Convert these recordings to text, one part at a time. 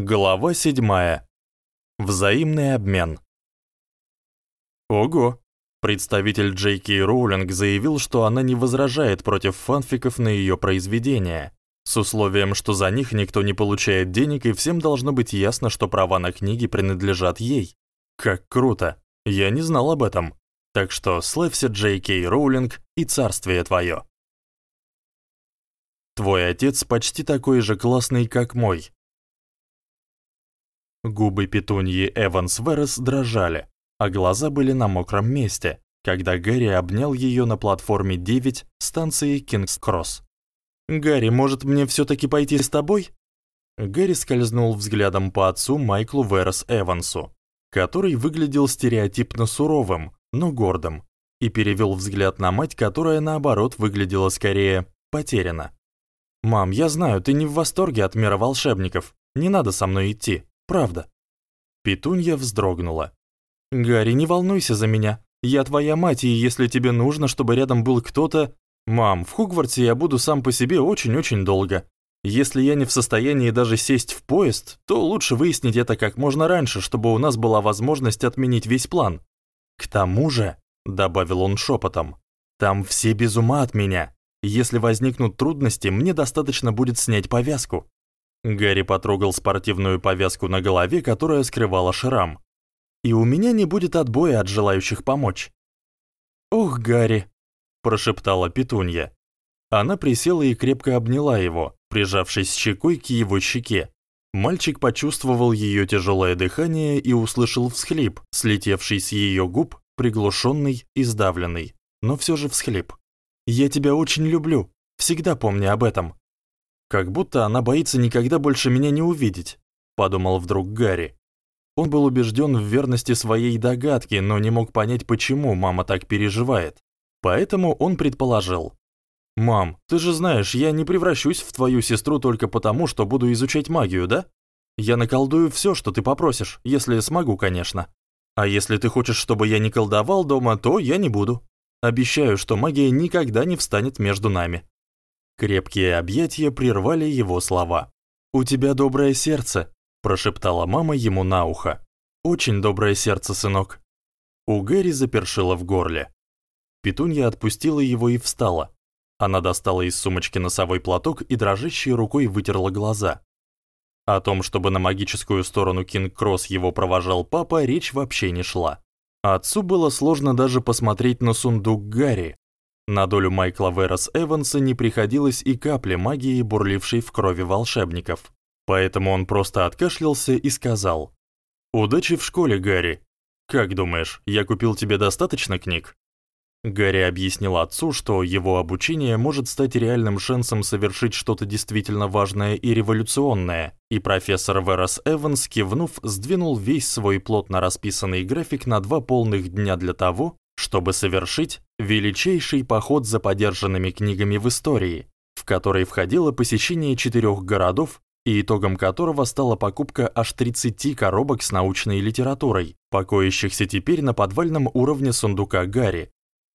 Глава 7. Взаимный обмен. Ого. Представитель J.K. Роулинг заявил, что она не возражает против фанфиков на её произведения, с условием, что за них никто не получает денег и всем должно быть ясно, что права на книги принадлежат ей. Как круто. Я не знал об этом. Так что славься J.K. Роулинг и царствие твоё. Твой отец почти такой же классный, как мой. Губы петуньи Эванс Верес дрожали, а глаза были на мокром месте, когда Гэри обнял её на платформе 9 станции Кингс-Кросс. «Гарри, может, мне всё-таки пойти с тобой?» Гэри скользнул взглядом по отцу Майклу Верес Эвансу, который выглядел стереотипно суровым, но гордым, и перевёл взгляд на мать, которая наоборот выглядела скорее потеряна. «Мам, я знаю, ты не в восторге от мира волшебников. Не надо со мной идти. Правда. Петунья вздрогнула. Гарри, не волнуйся за меня. Я твоя мать, и если тебе нужно, чтобы рядом был кто-то, мам, в Хогвартсе я буду сам по себе очень-очень долго. Если я не в состоянии даже сесть в поезд, то лучше выяснить это как можно раньше, чтобы у нас была возможность отменить весь план. К тому же, добавил он шепотом, там все без ума от меня. Если возникнут трудности, мне достаточно будет снять повязку. Гарри потрогал спортивную повязку на голове, которая скрывала шрам. И у меня не будет отбоя от желающих помочь. "Ох, Гарри", прошептала Петунья. Она присела и крепко обняла его, прижавшись щекой к его щеке. Мальчик почувствовал её тяжёлое дыхание и услышал всхлип, слетевший с её губ, приглушённый и сдавленный, но всё же всхлип. "Я тебя очень люблю. Всегда помни об этом", как будто она боится никогда больше меня не увидеть, подумал вдруг Гарри. Он был убежден в верности своей догадки, но не мог понять, почему мама так переживает. Поэтому он предположил: "Мам, ты же знаешь, я не превращусь в твою сестру только потому, что буду изучать магию, да? Я наколдую все, что ты попросишь, если смогу, конечно. А если ты хочешь, чтобы я не колдовал дома, то я не буду. Обещаю, что магия никогда не встанет между нами". Крепкие объятия прервали его слова. «У тебя доброе сердце», – прошептала мама ему на ухо. «Очень доброе сердце, сынок». У Гэри запершило в горле. Петунья отпустила его и встала. Она достала из сумочки носовой платок и дрожащей рукой вытерла глаза. О том, чтобы на магическую сторону Кинг-Кросс его провожал папа, речь вообще не шла. Отцу было сложно даже посмотреть на сундук Гарри, на долю Майкла Веррес-Эванса не приходилось и капли магии, бурлившей в крови волшебников. Поэтому он просто откашлялся и сказал: "Удачи в школе, Гарри. Как думаешь, я купил тебе достаточно книг?" Гарри объяснил отцу, что его обучение может стать реальным шансом совершить что-то действительно важное и революционное, и профессор Веррес-Эванс, кивнув, сдвинул весь свой плотно расписанный график на два полных дня для того, чтобы совершить величайший поход за подержанными книгами в истории, в который входило посещение четырех городов и итогом которого стала покупка аж 30 коробок с научной литературой, покоящихся теперь на подвальном уровне сундука Гарри.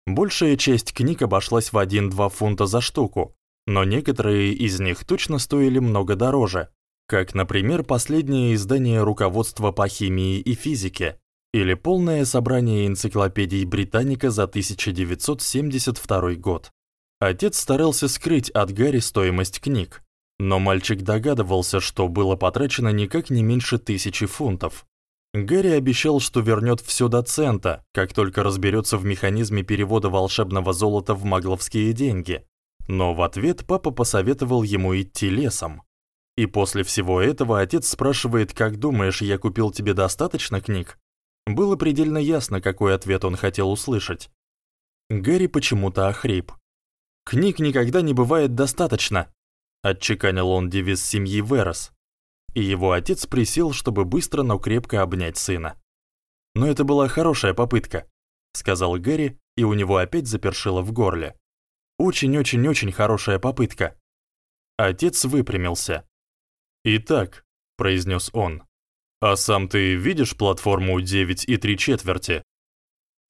Большая часть книг обошлась в 1-2 фунта за штуку, но некоторые из них точно стоили много дороже, как, например, последнее издание руководства по химии и физике, или полное собрание энциклопедий Британика за 1972 год. Отец старался скрыть от Гарри стоимость книг, но мальчик догадывался, что было потрачено никак не меньше тысячи фунтов. Гарри обещал, что вернёт всё до цента, как только разберётся в механизме перевода волшебного золота в магловские деньги. Но в ответ папа посоветовал ему идти лесом. И после всего этого отец спрашивает: "Как думаешь, я купил тебе достаточно книг?" Было предельно ясно, какой ответ он хотел услышать. Гэри почему-то охрип. Книг никогда не бывает достаточно, отчеканил он девиз семьи Верос. И его отец присел, чтобы быстро, но крепко обнять сына. Но это была хорошая попытка, сказал Гэри, и у него опять запершило в горле. Очень-очень-очень хорошая попытка. Отец выпрямился. "Итак", произнес он. А сам ты видишь платформу 9 и 3 четверти?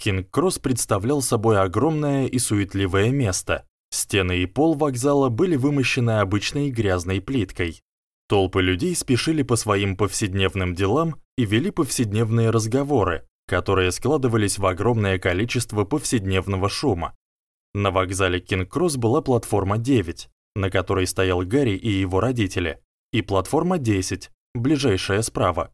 Кинг-Кросс представлял собой огромное и суетливое место. Стены и пол вокзала были вымощены обычной грязной плиткой. Толпы людей спешили по своим повседневным делам и вели повседневные разговоры, которые складывались в огромное количество повседневного шума. На вокзале Кинг-Кросс была платформа 9, на которой стоял Гарри и его родители, и платформа 10, ближайшая справа.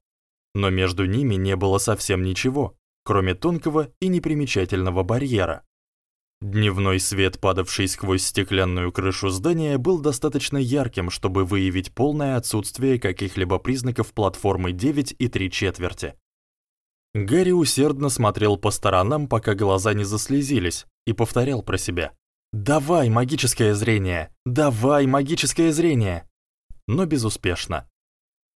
Но между ними не было совсем ничего, кроме тонкого и непримечательного барьера. Дневной свет, падавший сквозь стеклянную крышу здания, был достаточно ярким, чтобы выявить полное отсутствие каких-либо признаков платформы 9 и 3 четверти. Гарри усердно смотрел по сторонам, пока глаза не заслезились, и повторял про себя: "Давай, магическое зрение! Давай, магическое зрение!" Но безуспешно.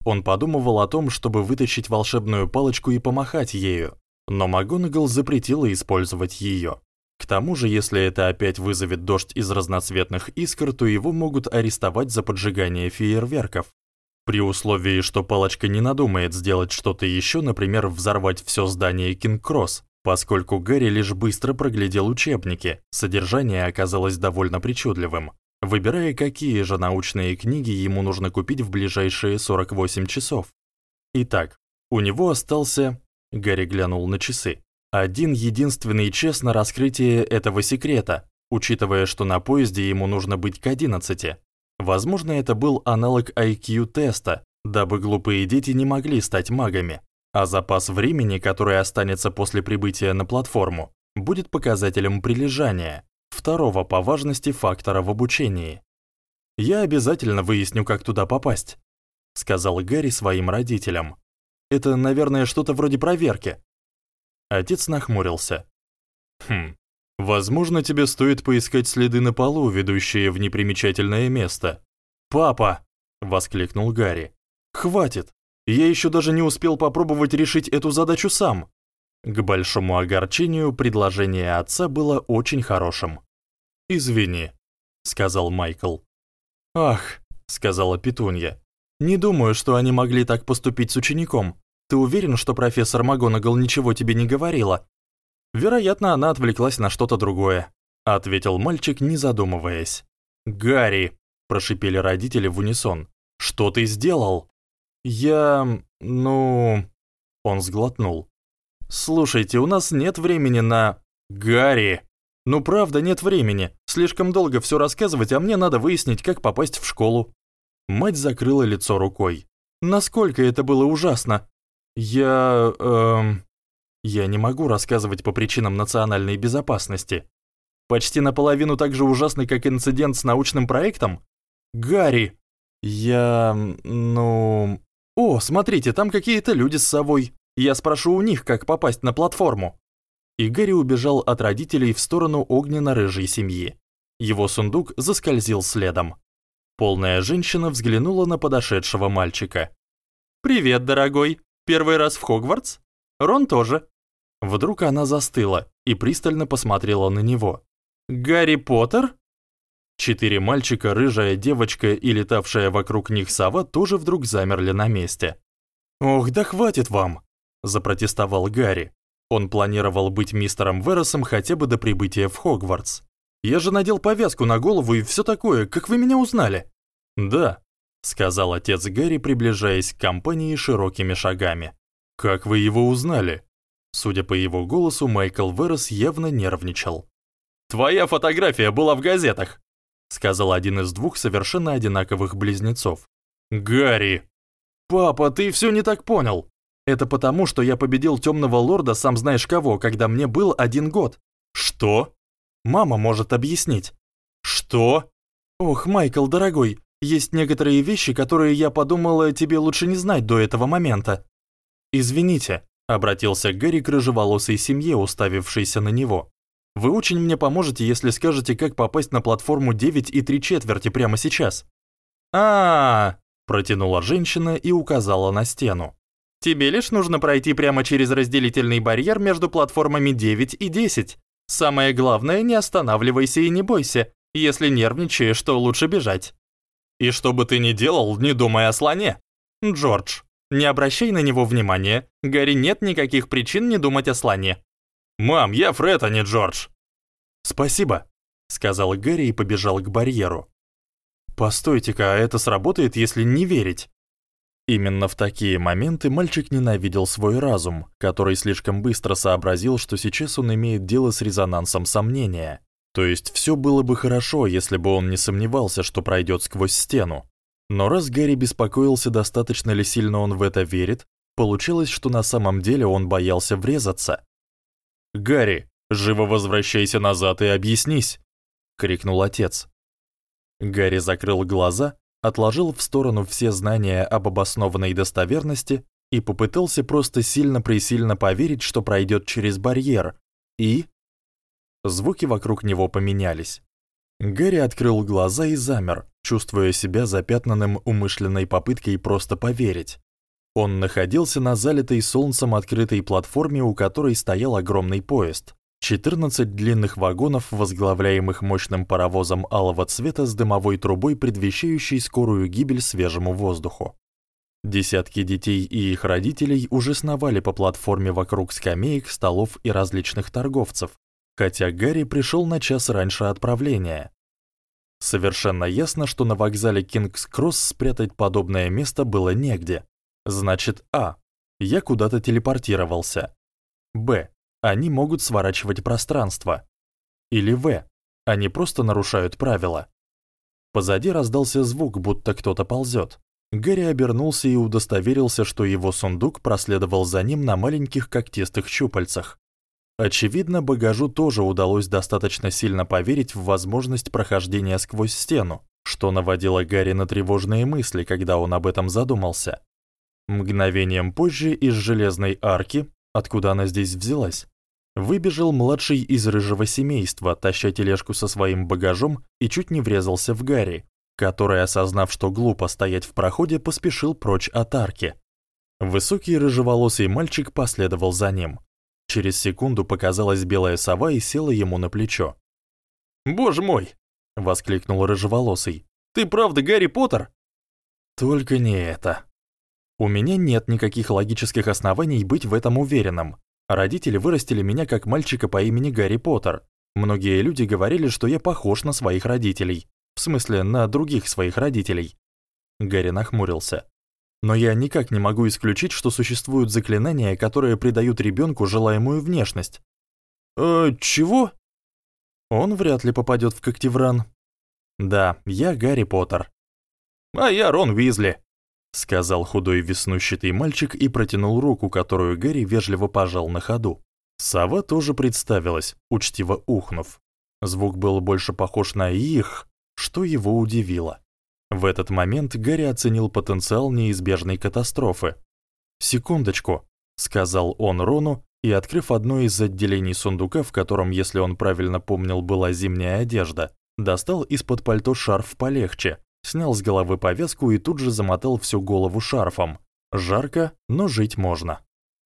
Он подумывал о том, чтобы вытащить волшебную палочку и помахать ею, но МакГонагал запретила использовать её. К тому же, если это опять вызовет дождь из разноцветных искр, то его могут арестовать за поджигание фейерверков. При условии, что палочка не надумает сделать что-то ещё, например, взорвать всё здание Кинг-Кросс, поскольку Гэри лишь быстро проглядел учебники, содержание оказалось довольно причудливым. Выбирая, какие же научные книги ему нужно купить в ближайшие 48 часов. Итак, у него остался... Гарри глянул на часы. Один единственный час на раскрытие этого секрета, учитывая, что на поезде ему нужно быть к 11. Возможно, это был аналог IQ-теста, дабы глупые дети не могли стать магами, а запас времени, который останется после прибытия на платформу, будет показателем прилежания, второго по важности фактора в обучении. Я обязательно выясню, как туда попасть, сказал Гарри своим родителям. Это, наверное, что-то вроде проверки. Отец нахмурился. Хм. Возможно, тебе стоит поискать следы на полу, ведущие в непримечательное место. Папа, воскликнул Гарри. Хватит. Я еще даже не успел попробовать решить эту задачу сам. К большому огорчению предложение отца было очень хорошим. Извини, сказал Майкл. Ах, сказала Петунья. Не думаю, что они могли так поступить с учеником. Ты уверен, что профессор МакГонагал ничего тебе не говорила? Вероятно, она отвлеклась на что-то другое, ответил мальчик, не задумываясь. Гарри, прошипели родители в унисон. Что ты сделал? Я, ну, он сглотнул. Слушайте, у нас нет времени на Гарри. Ну правда, нет времени. Слишком долго все рассказывать, а мне надо выяснить, как попасть в школу. Мать закрыла лицо рукой. Насколько это было ужасно. Я, эм, я не могу рассказывать по причинам национальной безопасности. Почти наполовину так же ужасный, как инцидент с научным проектом? Гарри, я, ну... О, смотрите, там какие-то люди с совой. Я спрошу у них, как попасть на платформу. И Гарри убежал от родителей в сторону огненно-рыжей семьи. Его сундук заскользил следом. Полная женщина взглянула на подошедшего мальчика. «Привет, дорогой. Первый раз в Хогвартс? Рон тоже». Вдруг она застыла и пристально посмотрела на него. «Гарри Поттер?» Четыре мальчика, рыжая девочка и летавшая вокруг них сова тоже вдруг замерли на месте. «Ох, да хватит вам!» – запротестовал Гарри. Он планировал быть мистером Веросом хотя бы до прибытия в Хогвартс. «Я же надел повязку на голову и все такое, как вы меня узнали?» «Да», сказал отец Гарри, приближаясь к компании широкими шагами. Как вы его узнали? Судя по его голосу, Майкл Верес явно нервничал. Твоя фотография была в газетах, сказал один из двух совершенно одинаковых близнецов. Гарри. Папа, ты все не так понял. Это потому, что я победил Темного лорда, сам знаешь кого, когда мне был один год. Что? Мама может объяснить. Что? Ох, Майкл, дорогой, есть некоторые вещи, которые я подумала, тебе лучше не знать до этого момента. Извините, обратился Гэри к рыжеволосой семье, уставившейся на него. Вы очень мне поможете, если скажете, как попасть на платформу 9 и 3 четверти прямо сейчас. А, -а, -а протянула женщина и указала на стену. Тебе лишь нужно пройти прямо через разделительный барьер между платформами 9 и 10. Самое главное, не останавливайся и не бойся. Если нервничаешь, то лучше бежать. И что бы ты ни делал, не думай о слоне. Джордж, не обращай на него внимания. Гарри нет никаких причин не думать о слоне. Мам, я Фред, а не Джордж. Спасибо, сказал Гарри и побежал к барьеру. Постойте-ка, а это сработает, если не верить? Именно в такие моменты мальчик ненавидел свой разум, который слишком быстро сообразил, что сейчас он имеет дело с резонансом сомнения. То есть всё было бы хорошо, если бы он не сомневался, что пройдёт сквозь стену. Но раз Гарри беспокоился, достаточно ли сильно он в это верит, получилось, что на самом деле он боялся врезаться. "Гарри, живо возвращайся назад и объяснись", крикнул отец. Гарри закрыл глаза, отложил в сторону все знания об обоснованной достоверности и попытался просто сильно-пресильно поверить, что пройдёт через барьер. И звуки вокруг него поменялись. Гэри открыл глаза и замер, чувствуя себя запятнанным умышленной попыткой просто поверить. Он находился на залитой солнцем открытой платформе, у которой стоял огромный поезд. 14 длинных вагонов, возглавляемых мощным паровозом алого цвета с дымовой трубой, предвещающей скорую гибель свежему воздуху. Десятки детей и их родителей уже сновали по платформе вокруг скамеек, столов и различных торговцев, хотя Гарри пришёл на час раньше отправления. Совершенно ясно, что на вокзале Кингс-Кросс спрятать подобное место было негде. Значит, А. Я куда-то телепортировался. Б. Они могут сворачивать пространство. Или В. Они просто нарушают правила. Позади раздался звук, будто кто-то ползёт. Гарри обернулся и удостоверился, что его сундук проследовал за ним на маленьких когтистых щупальцах. Очевидно, багажу тоже удалось достаточно сильно поверить в возможность прохождения сквозь стену, что наводило Гарри на тревожные мысли, когда он об этом задумался. Мгновением позже из железной арки, откуда она здесь взялась, выбежал младший из рыжего семейства, таща тележку со своим багажом и чуть не врезался в Гарри, который, осознав, что глупо стоять в проходе, поспешил прочь от арки. Высокий рыжеволосый мальчик последовал за ним. Через секунду показалась белая сова и села ему на плечо. "Боже мой!" воскликнул рыжеволосый. "Ты правда Гарри Поттер?" "Только не это. У меня нет никаких логических оснований быть в этом уверенным. Родители вырастили меня как мальчика по имени Гарри Поттер. Многие люди говорили, что я похож на своих родителей, в смысле, на других своих родителей". Гарри нахмурился но я никак не могу исключить, что существуют заклинания, которые придают ребёнку желаемую внешность. Э, чего? Он вряд ли попадёт в Когтевран. Да, я Гарри Поттер. А я Рон Уизли, сказал худой веснущатый мальчик и протянул руку, которую Гарри вежливо пожал на ходу. Сова тоже представилась, учтиво ухнув. Звук был больше похож на их, что его удивило. В этот момент Гарри оценил потенциал неизбежной катастрофы. "Секундочку", сказал он Рону и, открыв одно из отделений сундука, в котором, если он правильно помнил, была зимняя одежда, достал из-под пальто шарф полегче, снял с головы повязку и тут же замотал всю голову шарфом. Жарко, но жить можно.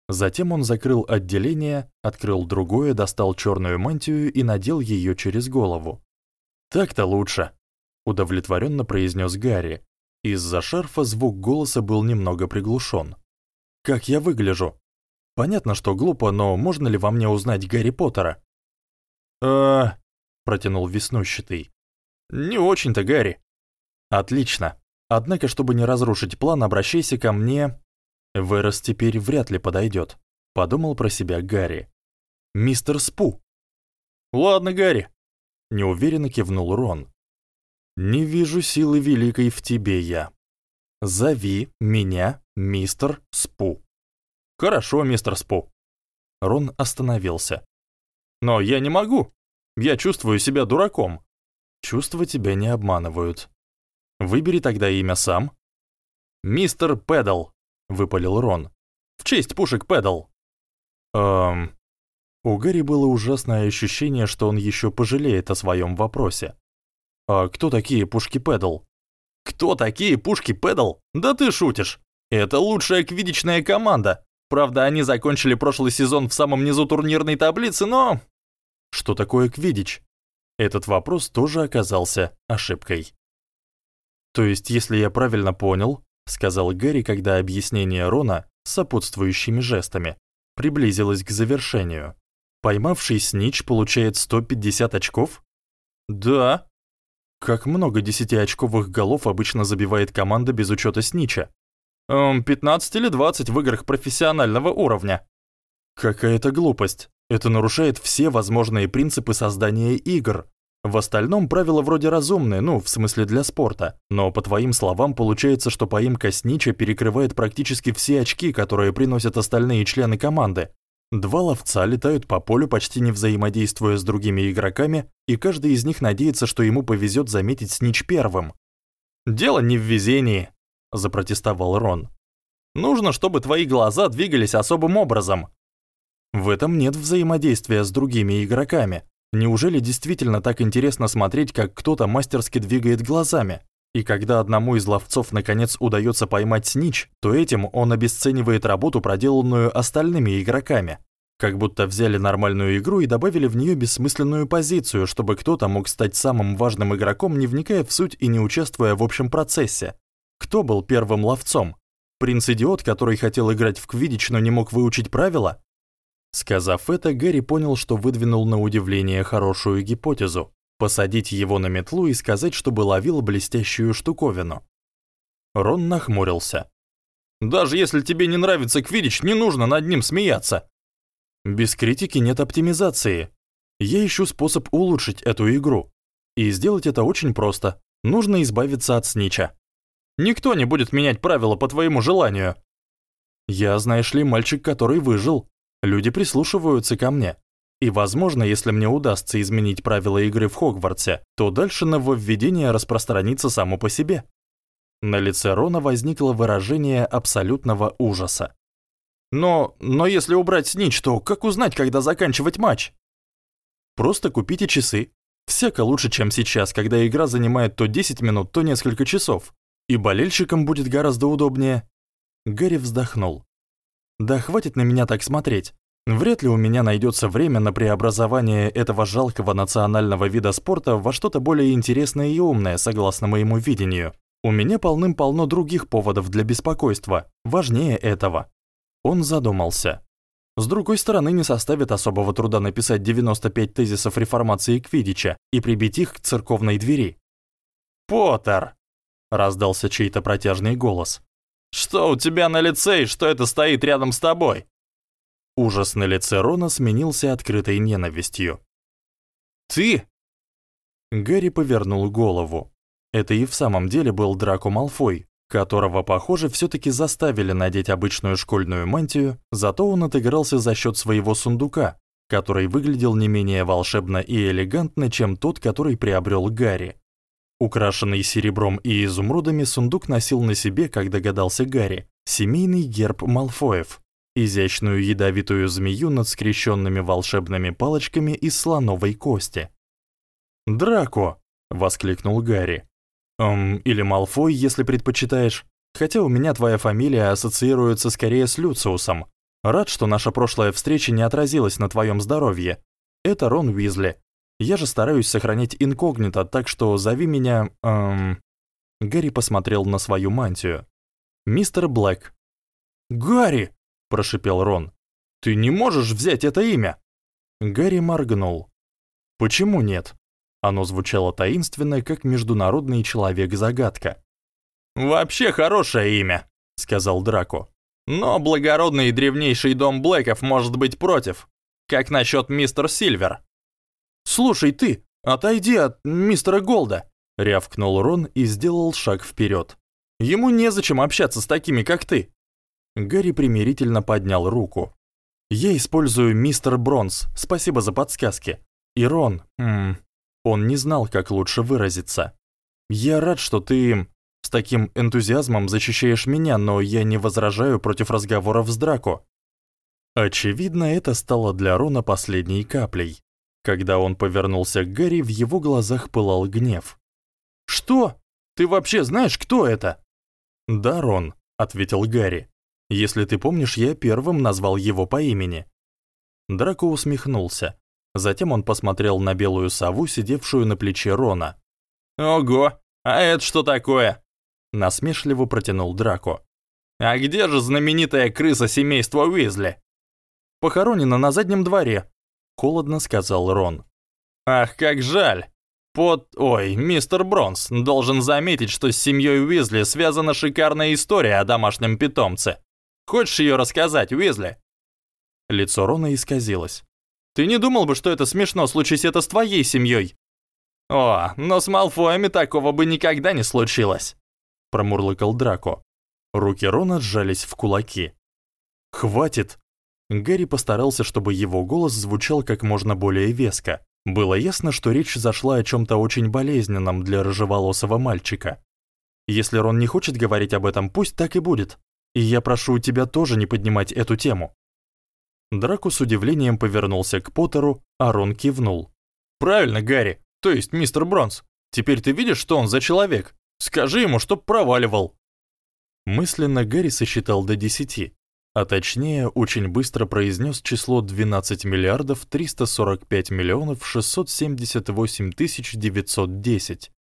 Затем он закрыл отделение, открыл другое, достал чёрную мантию и надел её через голову. Так-то лучше, удовлетворенно произнес Гарри. Из-за шарфа звук голоса был немного приглушен. Как я выгляжу? Понятно, что глупо, но можно ли во мне узнать Гарри Поттера? Э, протянул веснущатый. Не очень-то, Гарри. Отлично. Однако, чтобы не разрушить план, обращайся ко мне. Вырос теперь вряд ли подойдет, подумал про себя Гарри. Мистер Спу. Ладно, Гарри, неуверенно кивнул Рон. Не вижу силы великой в тебе я. Зови меня мистер Спу. Хорошо, мистер Спу. Рон остановился. Но я не могу. Я чувствую себя дураком. Чувства тебя не обманывают. Выбери тогда имя сам. Мистер Педал, выпалил Рон. В честь пушек Педал. Эм У Гарри было ужасное ощущение, что он ещё пожалеет о своём вопросе. А кто такие Пушки Педал? Кто такие Пушки Педал? Да ты шутишь. Это лучшая квиддичная команда. Правда, они закончили прошлый сезон в самом низу турнирной таблицы, но Что такое квиддич? Этот вопрос тоже оказался ошибкой. То есть, если я правильно понял, сказал Гэри, когда объяснение Рона с сопутствующими жестами приблизилось к завершению. Поймавший снич получает 150 очков? Да, Как много десятиочковых голов обычно забивает команда без учета снича? Эм, 15 или 20 в играх профессионального уровня. Какая-то глупость. Это нарушает все возможные принципы создания игр. В остальном правила вроде разумные, ну, в смысле для спорта. Но по твоим словам получается, что поимка снича перекрывает практически все очки, которые приносят остальные члены команды. Два ловца летают по полю, почти не взаимодействуя с другими игроками, и каждый из них надеется, что ему повезет заметить снич первым. «Дело не в везении», — запротестовал Рон. «Нужно, чтобы твои глаза двигались особым образом». В этом нет взаимодействия с другими игроками. Неужели действительно так интересно смотреть, как кто-то мастерски двигает глазами? И когда одному из ловцов наконец удается поймать снич, то этим он обесценивает работу, проделанную остальными игроками. Как будто взяли нормальную игру и добавили в неё бессмысленную позицию, чтобы кто-то мог стать самым важным игроком, не вникая в суть и не участвуя в общем процессе. Кто был первым ловцом? Принц-идиот, который хотел играть в квиддич, но не мог выучить правила? Сказав это, Гэри понял, что выдвинул на удивление хорошую гипотезу посадить его на метлу и сказать, чтобы ловил блестящую штуковину. Рон нахмурился. Даже если тебе не нравится квиддич, не нужно над ним смеяться. Без критики нет оптимизации. Я ищу способ улучшить эту игру. И сделать это очень просто. Нужно избавиться от снича. Никто не будет менять правила по твоему желанию. Я, знаешь ли, мальчик, который выжил. Люди прислушиваются ко мне. И, возможно, если мне удастся изменить правила игры в Хогвартсе, то дальше нововведение распространится само по себе. На лице Рона возникло выражение абсолютного ужаса. Но, но если убрать снич, то как узнать, когда заканчивать матч? Просто купите часы. Всяко лучше, чем сейчас, когда игра занимает то 10 минут, то несколько часов. И болельщикам будет гораздо удобнее. Гарри вздохнул. Да хватит на меня так смотреть. Вряд ли у меня найдется время на преобразование этого жалкого национального вида спорта во что-то более интересное и умное, согласно моему видению. У меня полным-полно других поводов для беспокойства, важнее этого. Он задумался. С другой стороны, не составит особого труда написать 95 тезисов реформации Квиддича и прибить их к церковной двери. «Поттер!» — раздался чей-то протяжный голос. «Что у тебя на лице и что это стоит рядом с тобой?» Ужас на лице Рона сменился открытой ненавистью. «Ты?» Гарри повернул голову. Это и в самом деле был Драко Малфой, которого, похоже, всё-таки заставили надеть обычную школьную мантию, зато он отыгрался за счёт своего сундука, который выглядел не менее волшебно и элегантно, чем тот, который приобрёл Гарри. Украшенный серебром и изумрудами сундук носил на себе, как догадался Гарри, семейный герб Малфоев изящную ядовитую змею над скрещенными волшебными палочками из слоновой кости. «Драко!» — воскликнул Гарри. «Эм, или Малфой, если предпочитаешь. Хотя у меня твоя фамилия ассоциируется скорее с Люциусом. Рад, что наша прошлая встреча не отразилась на твоем здоровье. Это Рон Уизли. Я же стараюсь сохранять инкогнито, так что зови меня, эм...» Гарри посмотрел на свою мантию. «Мистер Блэк». «Гарри!» прошипел Рон. Ты не можешь взять это имя. Гарри моргнул. Почему нет? Оно звучало таинственно, как международный человек-загадка. Вообще хорошее имя, сказал Драко. Но благородный и древнейший дом Блэков может быть против. Как насчет мистер Сильвер? Слушай ты, отойди от мистера Голда, рявкнул Рон и сделал шаг вперед. Ему незачем общаться с такими, как ты. Гарри примирительно поднял руку. Я использую мистер Бронз. Спасибо за подсказки. И Рон, м он не знал, как лучше выразиться. Я рад, что ты с таким энтузиазмом защищаешь меня, но я не возражаю против разговоров с Драко. Очевидно, это стало для Рона последней каплей. Когда он повернулся к Гарри, в его глазах пылал гнев. «Что? Ты вообще знаешь, кто это?» «Да, Рон», — ответил Гарри. Если ты помнишь, я первым назвал его по имени. Драко усмехнулся. Затем он посмотрел на белую сову, сидевшую на плече Рона. Ого, а это что такое? насмешливо протянул Драко. А где же знаменитая крыса семейства Уизли? Похоронена на заднем дворе, холодно сказал Рон. Ах, как жаль. Под... Ой, мистер Бронс, должен заметить, что с семьей Уизли связана шикарная история о домашнем питомце. Хочешь ее рассказать, Уизли?» Лицо Рона исказилось. «Ты не думал бы, что это смешно, случись это с твоей семьей?» «О, но с Малфоями такого бы никогда не случилось», промурлыкал Драко. Руки Рона сжались в кулаки. «Хватит!» Гарри постарался, чтобы его голос звучал как можно более веско. Было ясно, что речь зашла о чем то очень болезненном для рыжеволосого мальчика. Если Рон не хочет говорить об этом, пусть так и будет. И я прошу тебя тоже не поднимать эту тему. Драко с удивлением повернулся к Поттеру, а Рон кивнул. Правильно, Гарри. То есть, мистер Бронс, теперь ты видишь, что он за человек? Скажи ему, чтоб проваливал. Мысленно Гарри сосчитал до десяти а точнее, очень быстро произнес число 12 миллиардов 345 миллионов 678 тысяч 910.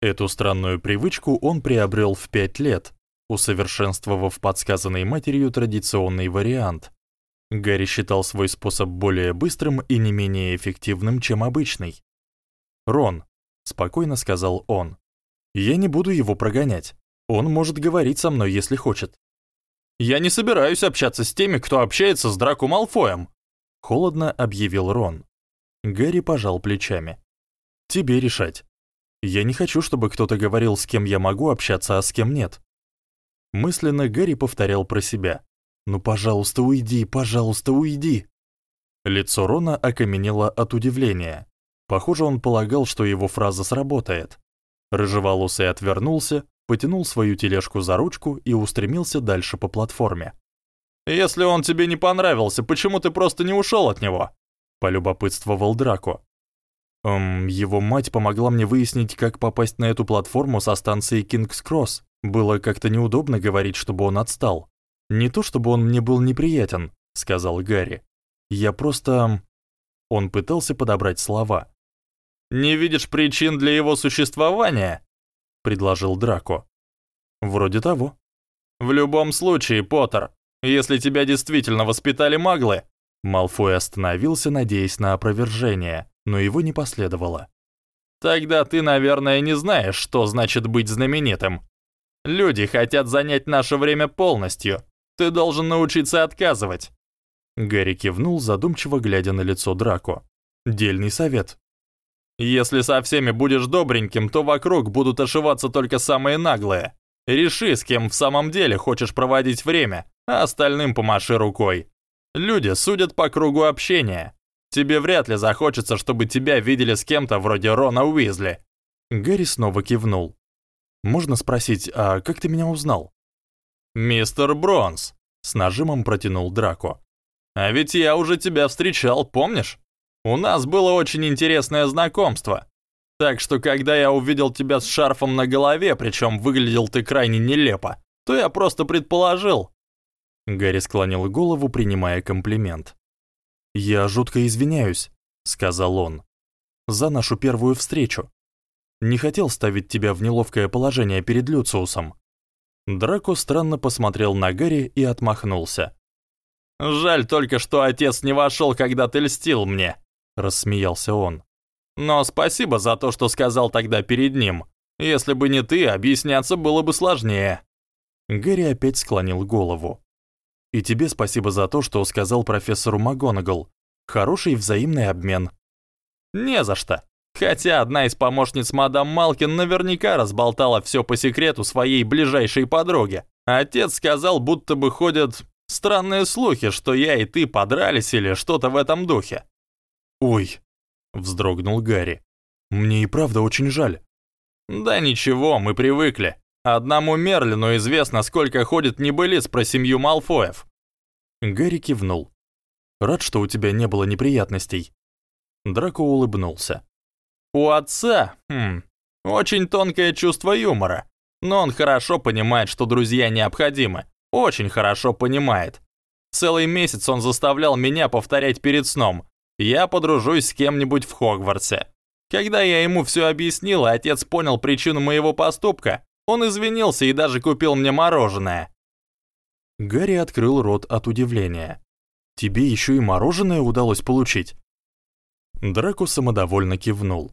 Эту странную привычку он приобрел в 5 лет, усовершенствовав подсказанный матерью традиционный вариант. Гарри считал свой способ более быстрым и не менее эффективным, чем обычный. «Рон», — спокойно сказал он, — «я не буду его прогонять. Он может говорить со мной, если хочет. Я не собираюсь общаться с теми, кто общается с Драко Малфоем, холодно объявил Рон. Гэри пожал плечами. Тебе решать. Я не хочу, чтобы кто-то говорил, с кем я могу общаться, а с кем нет. Мысленно Гэри повторял про себя: "Ну, пожалуйста, уйди, пожалуйста, уйди". Лицо Рона окаменело от удивления. Похоже, он полагал, что его фраза сработает. Рыжеволосый отвернулся, потянул свою тележку за ручку и устремился дальше по платформе. «Если он тебе не понравился, почему ты просто не ушел от него?» — полюбопытствовал Драко. Эм, его мать помогла мне выяснить, как попасть на эту платформу со станции Кингс-Кросс. Было как-то неудобно говорить, чтобы он отстал. Не то чтобы он мне был неприятен, сказал Гарри. Я просто Он пытался подобрать слова. Не видишь причин для его существования? Предложил Драко. Вроде того. В любом случае, Поттер, если тебя действительно воспитали маглы, Малфой остановился, надеясь на опровержение, но его не последовало. Тогда ты, наверное, не знаешь, что значит быть знаменитым. Люди хотят занять наше время полностью. Ты должен научиться отказывать. Гарри кивнул, задумчиво глядя на лицо Драко. Дельный совет. Если со всеми будешь добреньким, то вокруг будут ошиваться только самые наглые. Реши, с кем в самом деле хочешь проводить время, а остальным помаши рукой. Люди судят по кругу общения. Тебе вряд ли захочется, чтобы тебя видели с кем-то вроде Рона Уизли. Гэри снова кивнул. Можно спросить, а как ты меня узнал? Мистер Бронс, с нажимом протянул Драко. А ведь я уже тебя встречал, помнишь? У нас было очень интересное знакомство. Так что, когда я увидел тебя с шарфом на голове, причем выглядел ты крайне нелепо, то я просто предположил. Гарри склонил голову, принимая комплимент. «Я жутко извиняюсь», — сказал он, — «за нашу первую встречу. Не хотел ставить тебя в неловкое положение перед Люциусом». Драко странно посмотрел на Гарри и отмахнулся. «Жаль только, что отец не вошел, когда ты льстил мне рассмеялся он. Но спасибо за то, что сказал тогда перед ним. Если бы не ты, объясняться было бы сложнее. Гэри опять склонил голову. И тебе спасибо за то, что сказал профессору МакГонагал. Хороший взаимный обмен. Не за что. Хотя одна из помощниц мадам Малкин наверняка разболтала все по секрету своей ближайшей подруге. Отец сказал, будто бы ходят странные слухи, что я и ты подрались или что-то в этом духе. «Ой!» — вздрогнул Гарри. «Мне и правда очень жаль». «Да ничего, мы привыкли. Одному Мерлину известно, сколько ходит небылиц про семью Малфоев». Гарри кивнул. «Рад, что у тебя не было неприятностей». Драко улыбнулся. «У отца, хм, очень тонкое чувство юмора. Но он хорошо понимает, что друзья необходимы. Очень хорошо понимает. Целый месяц он заставлял меня повторять перед сном я подружусь с кем-нибудь в Хогвартсе. Когда я ему все объяснил, и отец понял причину моего поступка, он извинился и даже купил мне мороженое. Гарри открыл рот от удивления. Тебе еще и мороженое удалось получить? Драко самодовольно кивнул.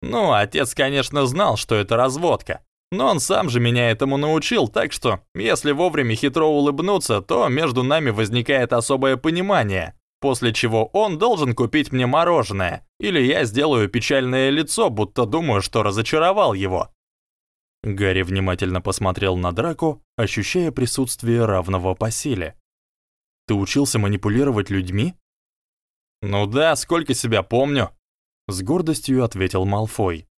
Ну, отец, конечно, знал, что это разводка. Но он сам же меня этому научил, так что, если вовремя хитро улыбнуться, то между нами возникает особое понимание, после чего он должен купить мне мороженое, или я сделаю печальное лицо, будто думаю, что разочаровал его. Гарри внимательно посмотрел на Драку, ощущая присутствие равного по силе. «Ты учился манипулировать людьми?» «Ну да, сколько себя помню», — с гордостью ответил Малфой.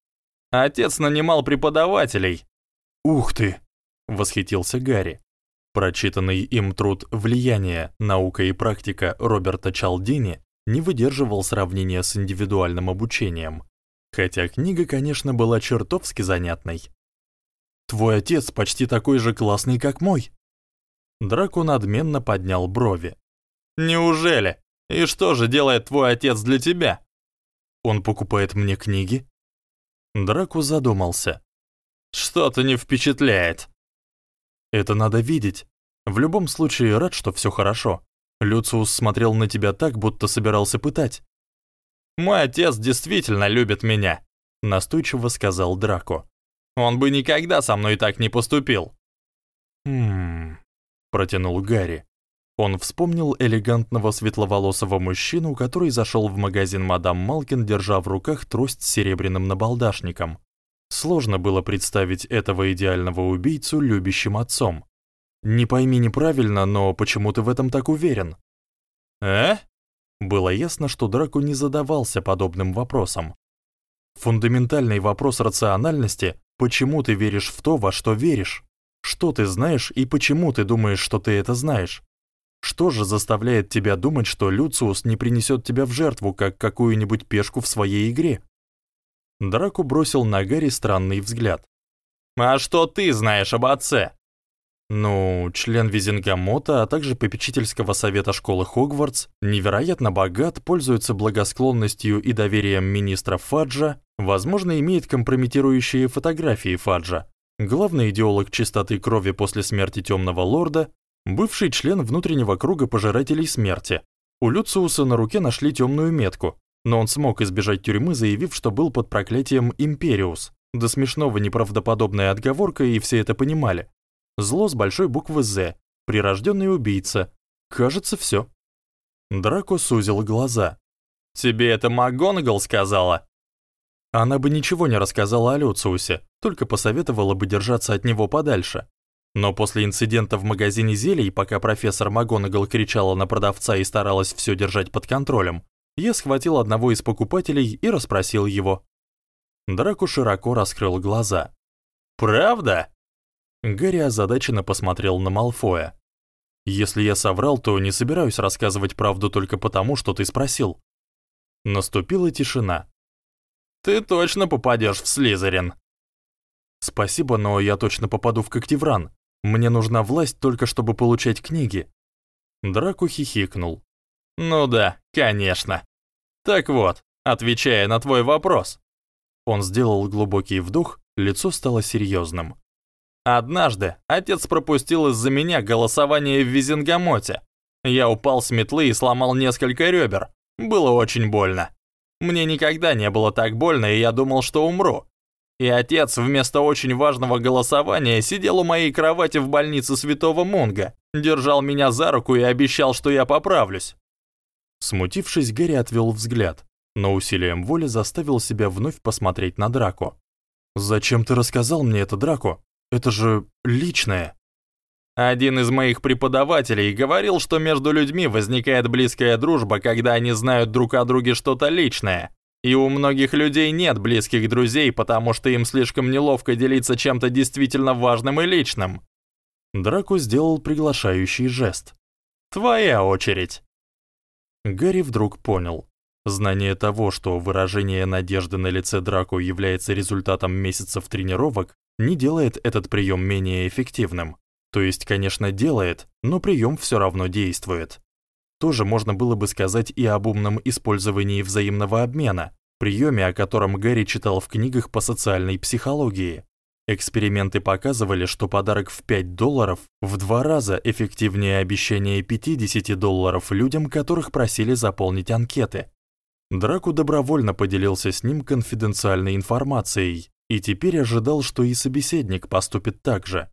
Отец нанимал преподавателей. Ух ты, восхитился Гарри. Прочитанный им труд «Влияние. Наука и практика» Роберта Чалдини не выдерживал сравнения с индивидуальным обучением. Хотя книга, конечно, была чертовски занятной. Твой отец почти такой же классный, как мой. Драко надменно поднял брови. Неужели? И что же делает твой отец для тебя? Он покупает мне книги, Драку задумался. Что-то не впечатляет. Это надо видеть. В любом случае, рад, что все хорошо. Люциус смотрел на тебя так, будто собирался пытать. Мой отец действительно любит меня, настойчиво сказал Драко. Он бы никогда со мной так не поступил. Хм, протянул Гарри. Он вспомнил элегантного светловолосого мужчину, который зашел в магазин мадам Малкин, держа в руках трость с серебряным набалдашником. Сложно было представить этого идеального убийцу любящим отцом. Не пойми неправильно, но почему ты в этом так уверен? Э? Было ясно, что Драко не задавался подобным вопросом. Фундаментальный вопрос рациональности почему ты веришь в то, во что веришь? Что ты знаешь и почему ты думаешь, что ты это знаешь? Что же заставляет тебя думать, что Люциус не принесет тебя в жертву, как какую-нибудь пешку в своей игре? Драко бросил на Гарри странный взгляд. А что ты знаешь об отце? Ну, член Визенгамота, а также попечительского совета школы Хогвартс, невероятно богат, пользуется благосклонностью и доверием министра Фаджа, возможно, имеет компрометирующие фотографии Фаджа. Главный идеолог чистоты крови после смерти Темного лорда, Бывший член внутреннего круга пожирателей смерти. У Люциуса на руке нашли темную метку, но он смог избежать тюрьмы, заявив, что был под проклятием Империус. До смешного неправдоподобная отговорка, и все это понимали. Зло с большой буквы «З», прирожденный убийца. Кажется, все. Драко сузил глаза. «Тебе это МакГонагал сказала?» Она бы ничего не рассказала о Люциусе, только посоветовала бы держаться от него подальше. Но после инцидента в магазине зелий, пока профессор МакГонагал кричала на продавца и старалась все держать под контролем, я схватил одного из покупателей и расспросил его. Драко широко раскрыл глаза. «Правда?» Гарри озадаченно посмотрел на Малфоя. «Если я соврал, то не собираюсь рассказывать правду только потому, что ты спросил». Наступила тишина. «Ты точно попадешь в Слизерин». «Спасибо, но я точно попаду в Когтевран. Мне нужна власть только чтобы получать книги. Драку хихикнул. Ну да, конечно. Так вот, отвечая на твой вопрос. Он сделал глубокий вдох, лицо стало серьезным. Однажды отец пропустил из-за меня голосование в Визенгамоте. Я упал с метлы и сломал несколько ребер. Было очень больно. Мне никогда не было так больно, и я думал, что умру. И отец вместо очень важного голосования сидел у моей кровати в больнице Святого Мунга, держал меня за руку и обещал, что я поправлюсь. Смутившись, Гэри отвел взгляд, но усилием воли заставил себя вновь посмотреть на Драко. «Зачем ты рассказал мне это, Драко? Это же личное». Один из моих преподавателей говорил, что между людьми возникает близкая дружба, когда они знают друг о друге что-то личное. И у многих людей нет близких друзей, потому что им слишком неловко делиться чем-то действительно важным и личным. Драко сделал приглашающий жест. Твоя очередь. Гарри вдруг понял. Знание того, что выражение надежды на лице Драко является результатом месяцев тренировок, не делает этот прием менее эффективным. То есть, конечно, делает, но прием все равно действует. Тоже можно было бы сказать и об умном использовании взаимного обмена, приеме, о котором Гэри читал в книгах по социальной психологии. Эксперименты показывали, что подарок в 5 долларов в два раза эффективнее обещания 50 долларов людям, которых просили заполнить анкеты. Драку добровольно поделился с ним конфиденциальной информацией и теперь ожидал, что и собеседник поступит так же.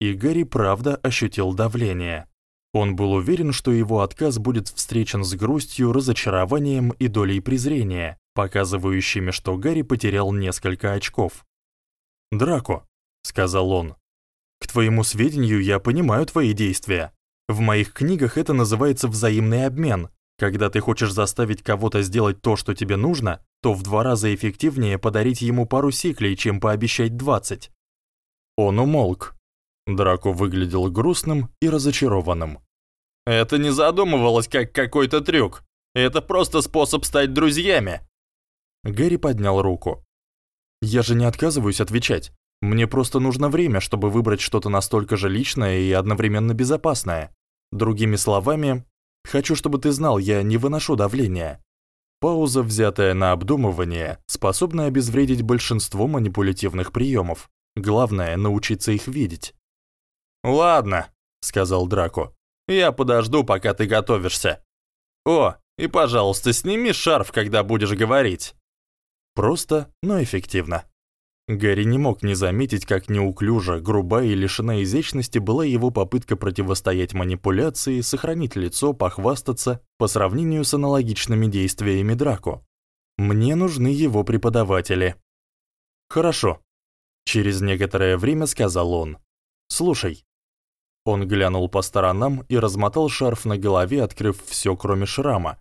И правда ощутил давление. Он был уверен, что его отказ будет встречен с грустью, разочарованием и долей презрения, показывающими, что Гарри потерял несколько очков. «Драко», — сказал он, — «к твоему сведению, я понимаю твои действия. В моих книгах это называется взаимный обмен. Когда ты хочешь заставить кого-то сделать то, что тебе нужно, то в два раза эффективнее подарить ему пару сиклей, чем пообещать двадцать». Он умолк. Драко выглядел грустным и разочарованным. «Это не задумывалось как какой-то трюк. Это просто способ стать друзьями». Гэри поднял руку. «Я же не отказываюсь отвечать. Мне просто нужно время, чтобы выбрать что-то настолько же личное и одновременно безопасное. Другими словами, хочу, чтобы ты знал, я не выношу давления». Пауза, взятая на обдумывание, способна обезвредить большинство манипулятивных приемов. Главное научиться их видеть. «Ладно», — сказал Драко. «Я подожду, пока ты готовишься. О, и, пожалуйста, сними шарф, когда будешь говорить». Просто, но эффективно. Гарри не мог не заметить, как неуклюжа, груба и лишена изящности была его попытка противостоять манипуляции, сохранить лицо, похвастаться по сравнению с аналогичными действиями Драко. Мне нужны его преподаватели. Хорошо. Через некоторое время сказал он. Слушай, он глянул по сторонам и размотал шарф на голове, открыв всё, кроме шрама.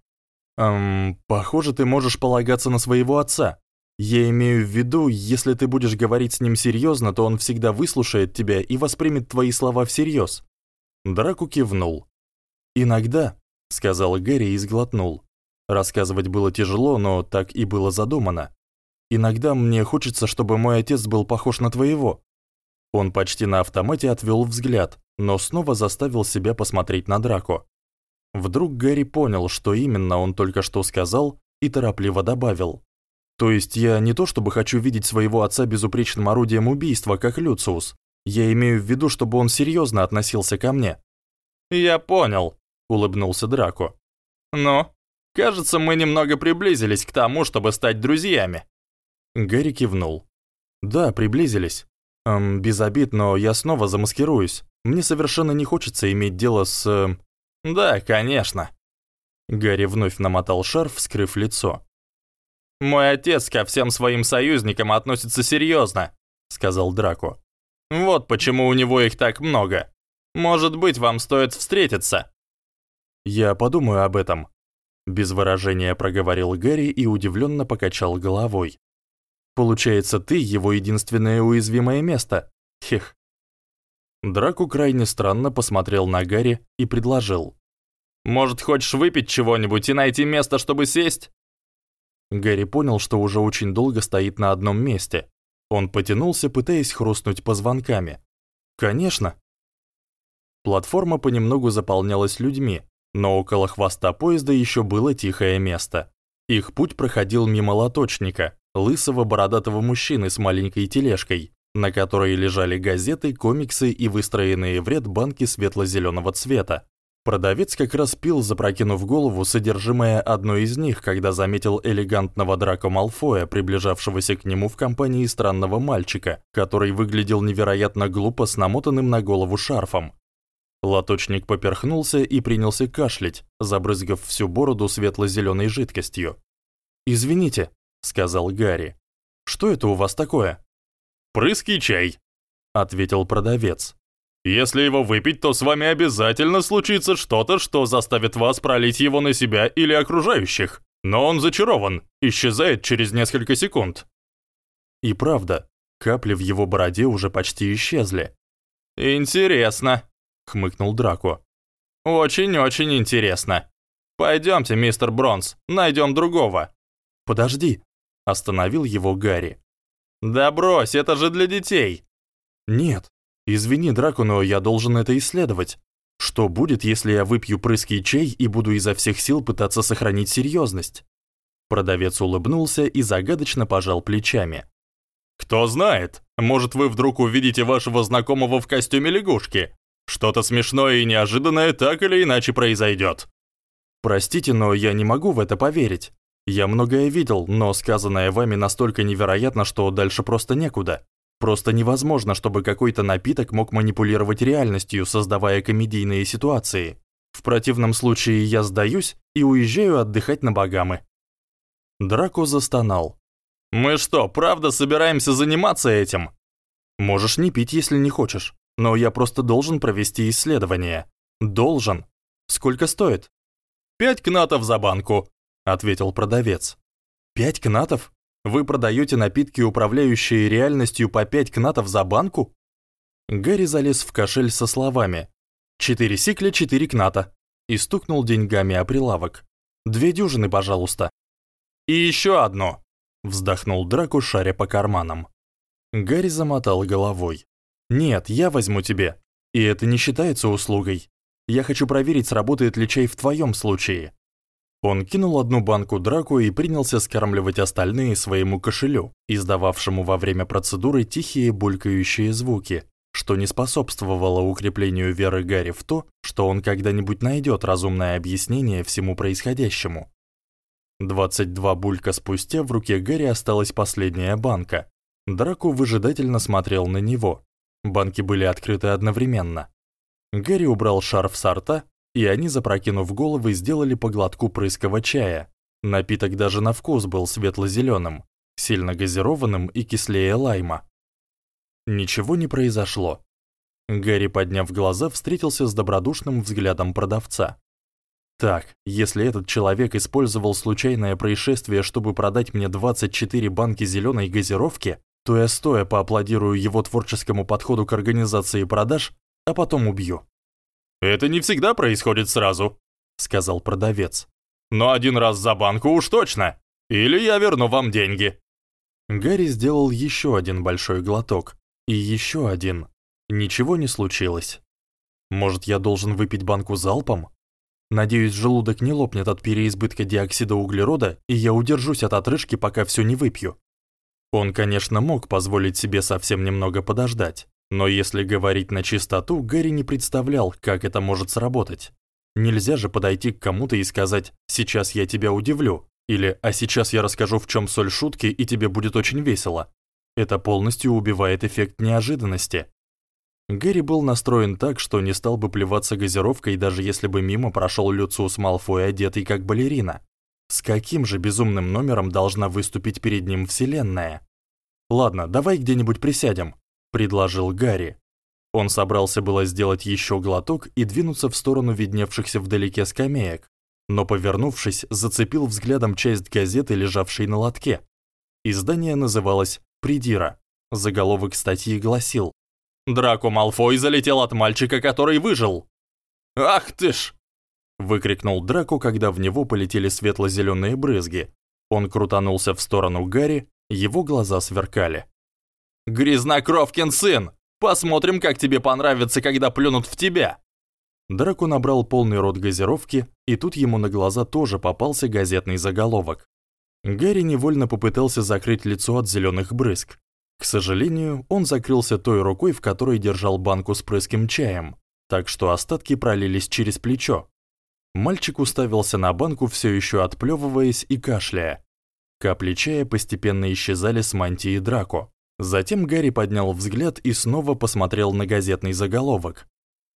«Эм, похоже, ты можешь полагаться на своего отца. Я имею в виду, если ты будешь говорить с ним серьёзно, то он всегда выслушает тебя и воспримет твои слова всерьёз». Драку кивнул. «Иногда», — сказал Гэри и сглотнул. Рассказывать было тяжело, но так и было задумано. «Иногда мне хочется, чтобы мой отец был похож на твоего». Он почти на автомате отвёл взгляд, но снова заставил себя посмотреть на Драко. Вдруг Гарри понял, что именно он только что сказал, и торопливо добавил: "То есть я не то чтобы хочу видеть своего отца безупречным орудием убийства, как Люциус. Я имею в виду, чтобы он серьезно относился ко мне". "Я понял", улыбнулся Драко. "Но, кажется, мы немного приблизились к тому, чтобы стать друзьями". Гарри кивнул. "Да, приблизились. Эм, без обид, но я снова замаскируюсь. Мне совершенно не хочется иметь дело с... Э... Да, конечно. Гарри вновь намотал шарф, скрыв лицо. Мой отец ко всем своим союзникам относится серьезно, сказал Драко. Вот почему у него их так много. Может быть, вам стоит встретиться. Я подумаю об этом, без выражения проговорил Гарри и удивленно покачал головой. Получается, ты его единственное уязвимое место. Хех. Драку крайне странно посмотрел на Гарри и предложил: "Может, хочешь выпить чего-нибудь и найти место, чтобы сесть?" Гарри понял, что уже очень долго стоит на одном месте. Он потянулся, пытаясь хрустнуть позвонками. "Конечно". Платформа понемногу заполнялась людьми, но около хвоста поезда еще было тихое место. Их путь проходил мимо лоточника, лысого бородатого мужчины с маленькой тележкой, на которой лежали газеты, комиксы и выстроенные в ряд банки светло-зелёного цвета. Продавец как раз пил, запрокинув голову, содержимое одной из них, когда заметил элегантного Драко Малфоя, приближавшегося к нему в компании странного мальчика, который выглядел невероятно глупо с намотанным на голову шарфом. Лоточник поперхнулся и принялся кашлять, забрызгав всю бороду светло-зелёной жидкостью. "Извините", сказал Гарри. "Что это у вас такое?" «Прыский чай», — ответил продавец. «Если его выпить, то с вами обязательно случится что-то, что заставит вас пролить его на себя или окружающих. Но он зачарован, исчезает через несколько секунд». И правда, капли в его бороде уже почти исчезли. «Интересно», — хмыкнул Драко. «Очень-очень интересно. Пойдемте, мистер Бронс, найдем другого». «Подожди», — остановил его Гарри. Да брось, это же для детей. Нет. Извини, Драко, но я должен это исследовать. Что будет, если я выпью прыский чай и буду изо всех сил пытаться сохранить серьезность? Продавец улыбнулся и загадочно пожал плечами. Кто знает, может вы вдруг увидите вашего знакомого в костюме лягушки. Что-то смешное и неожиданное так или иначе произойдет. Простите, но я не могу в это поверить. Я многое видел, но сказанное вами настолько невероятно, что дальше просто некуда. Просто невозможно, чтобы какой-то напиток мог манипулировать реальностью, создавая комедийные ситуации. В противном случае я сдаюсь и уезжаю отдыхать на Багамы. Драко застонал. Мы что, правда собираемся заниматься этим? Можешь не пить, если не хочешь, но я просто должен провести исследование. Должен. Сколько стоит? Пять кнатов за банку, ответил продавец. Пять кнатов? Вы продаете напитки, управляющие реальностью по пять кнатов за банку? Гарри залез в кошель со словами: «Четыре сикля, четыре кната» и стукнул деньгами о прилавок. Две дюжины, пожалуйста. И еще одно, вздохнул Драко, шаря по карманам. Гарри замотал головой. Нет, я возьму тебе. И это не считается услугой. Я хочу проверить, сработает ли чай в твоем случае. Он кинул одну банку Драку и принялся скармливать остальные своему кошелю, издававшему во время процедуры тихие булькающие звуки, что не способствовало укреплению веры Гарри в то, что он когда-нибудь найдет разумное объяснение всему происходящему. 22 булька спустя в руке Гарри осталась последняя банка. Драку выжидательно смотрел на него. Банки были открыты одновременно. Гарри убрал шарф с рта и они, запрокинув головы, сделали по глотку прыского чая. Напиток даже на вкус был светло зеленым сильно газированным и кислее лайма. Ничего не произошло. Гарри, подняв глаза, встретился с добродушным взглядом продавца. Так, если этот человек использовал случайное происшествие, чтобы продать мне 24 банки зеленой газировки, то я стоя поаплодирую его творческому подходу к организации продаж, а потом убью. Это не всегда происходит сразу, сказал продавец. Но один раз за банку уж точно. Или я верну вам деньги. Гарри сделал еще один большой глоток и еще один. Ничего не случилось. Может, я должен выпить банку залпом? Надеюсь, желудок не лопнет от переизбытка диоксида углерода, и я удержусь от отрыжки, пока все не выпью. Он, конечно, мог позволить себе совсем немного подождать, но если говорить на чистоту, Гэри не представлял, как это может сработать. Нельзя же подойти к кому-то и сказать: "Сейчас я тебя удивлю" или "А сейчас я расскажу, в чем соль шутки, и тебе будет очень весело". Это полностью убивает эффект неожиданности. Гэри был настроен так, что не стал бы плеваться газировкой, даже если бы мимо прошел Люциус Малфой одетый как балерина. С каким же безумным номером должна выступить перед ним вселенная? Ладно, давай где-нибудь присядем предложил Гарри. Он собрался было сделать еще глоток и двинуться в сторону видневшихся вдалеке скамеек, но повернувшись, зацепил взглядом часть газеты, лежавшей на лотке. Издание называлось Придира. Заголовок статьи гласил: Драко Малфой залетел от мальчика, который выжил. Ах ты ж, выкрикнул Драко, когда в него полетели светло зеленые брызги. Он крутанулся в сторону Гарри, его глаза сверкали. Грязнокровкин сын! Посмотрим, как тебе понравится, когда плюнут в тебя!» Драко набрал полный рот газировки, и тут ему на глаза тоже попался газетный заголовок. Гарри невольно попытался закрыть лицо от зеленых брызг. К сожалению, он закрылся той рукой, в которой держал банку с прыским чаем, так что остатки пролились через плечо. Мальчик уставился на банку, все еще отплевываясь и кашляя. Капли чая постепенно исчезали с мантии Драко. Затем Гарри поднял взгляд и снова посмотрел на газетный заголовок.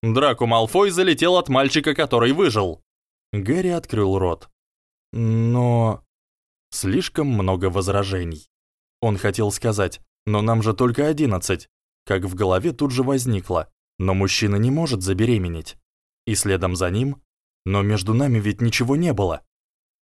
Драко Малфой залетел от мальчика, который выжил. Гарри открыл рот. Но слишком много возражений. Он хотел сказать: "Но нам же только одиннадцать". Как в голове тут же возникло: "Но мужчина не может забеременеть". И следом за ним: "Но между нами ведь ничего не было".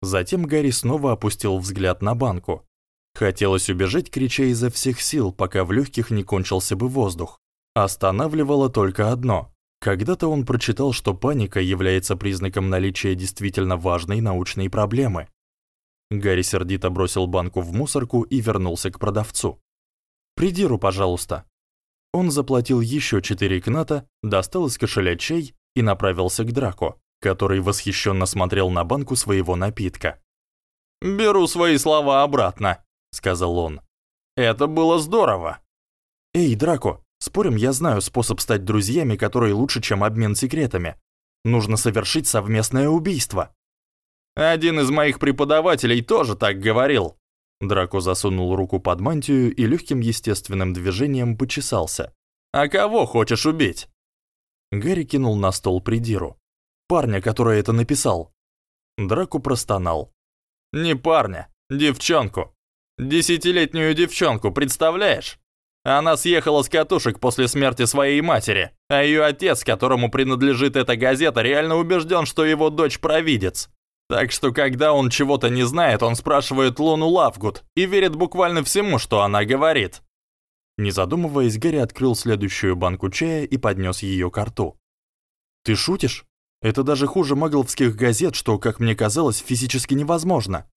Затем Гарри снова опустил взгляд на банку. Хотелось убежать, крича изо всех сил, пока в легких не кончился бы воздух. Останавливало только одно. Когда-то он прочитал, что паника является признаком наличия действительно важной научной проблемы. Гарри сердито бросил банку в мусорку и вернулся к продавцу. «Придиру, пожалуйста». Он заплатил еще четыре кната, достал из кошеля чай и направился к Драко, который восхищенно смотрел на банку своего напитка. «Беру свои слова обратно», сказал он. Это было здорово. Эй, Драко, спорим, я знаю способ стать друзьями, который лучше, чем обмен секретами. Нужно совершить совместное убийство. Один из моих преподавателей тоже так говорил. Драко засунул руку под мантию и легким естественным движением почесался. «А кого хочешь убить?» Гарри кинул на стол придиру. «Парня, который это написал». Драку простонал. «Не парня, девчонку. Десятилетнюю девчонку, представляешь? Она съехала с катушек после смерти своей матери, а ее отец, которому принадлежит эта газета, реально убежден, что его дочь провидец. Так что, когда он чего-то не знает, он спрашивает Луну Лавгуд и верит буквально всему, что она говорит. Не задумываясь, Гарри открыл следующую банку чая и поднес ее к рту. «Ты шутишь? Это даже хуже магловских газет, что, как мне казалось, физически невозможно».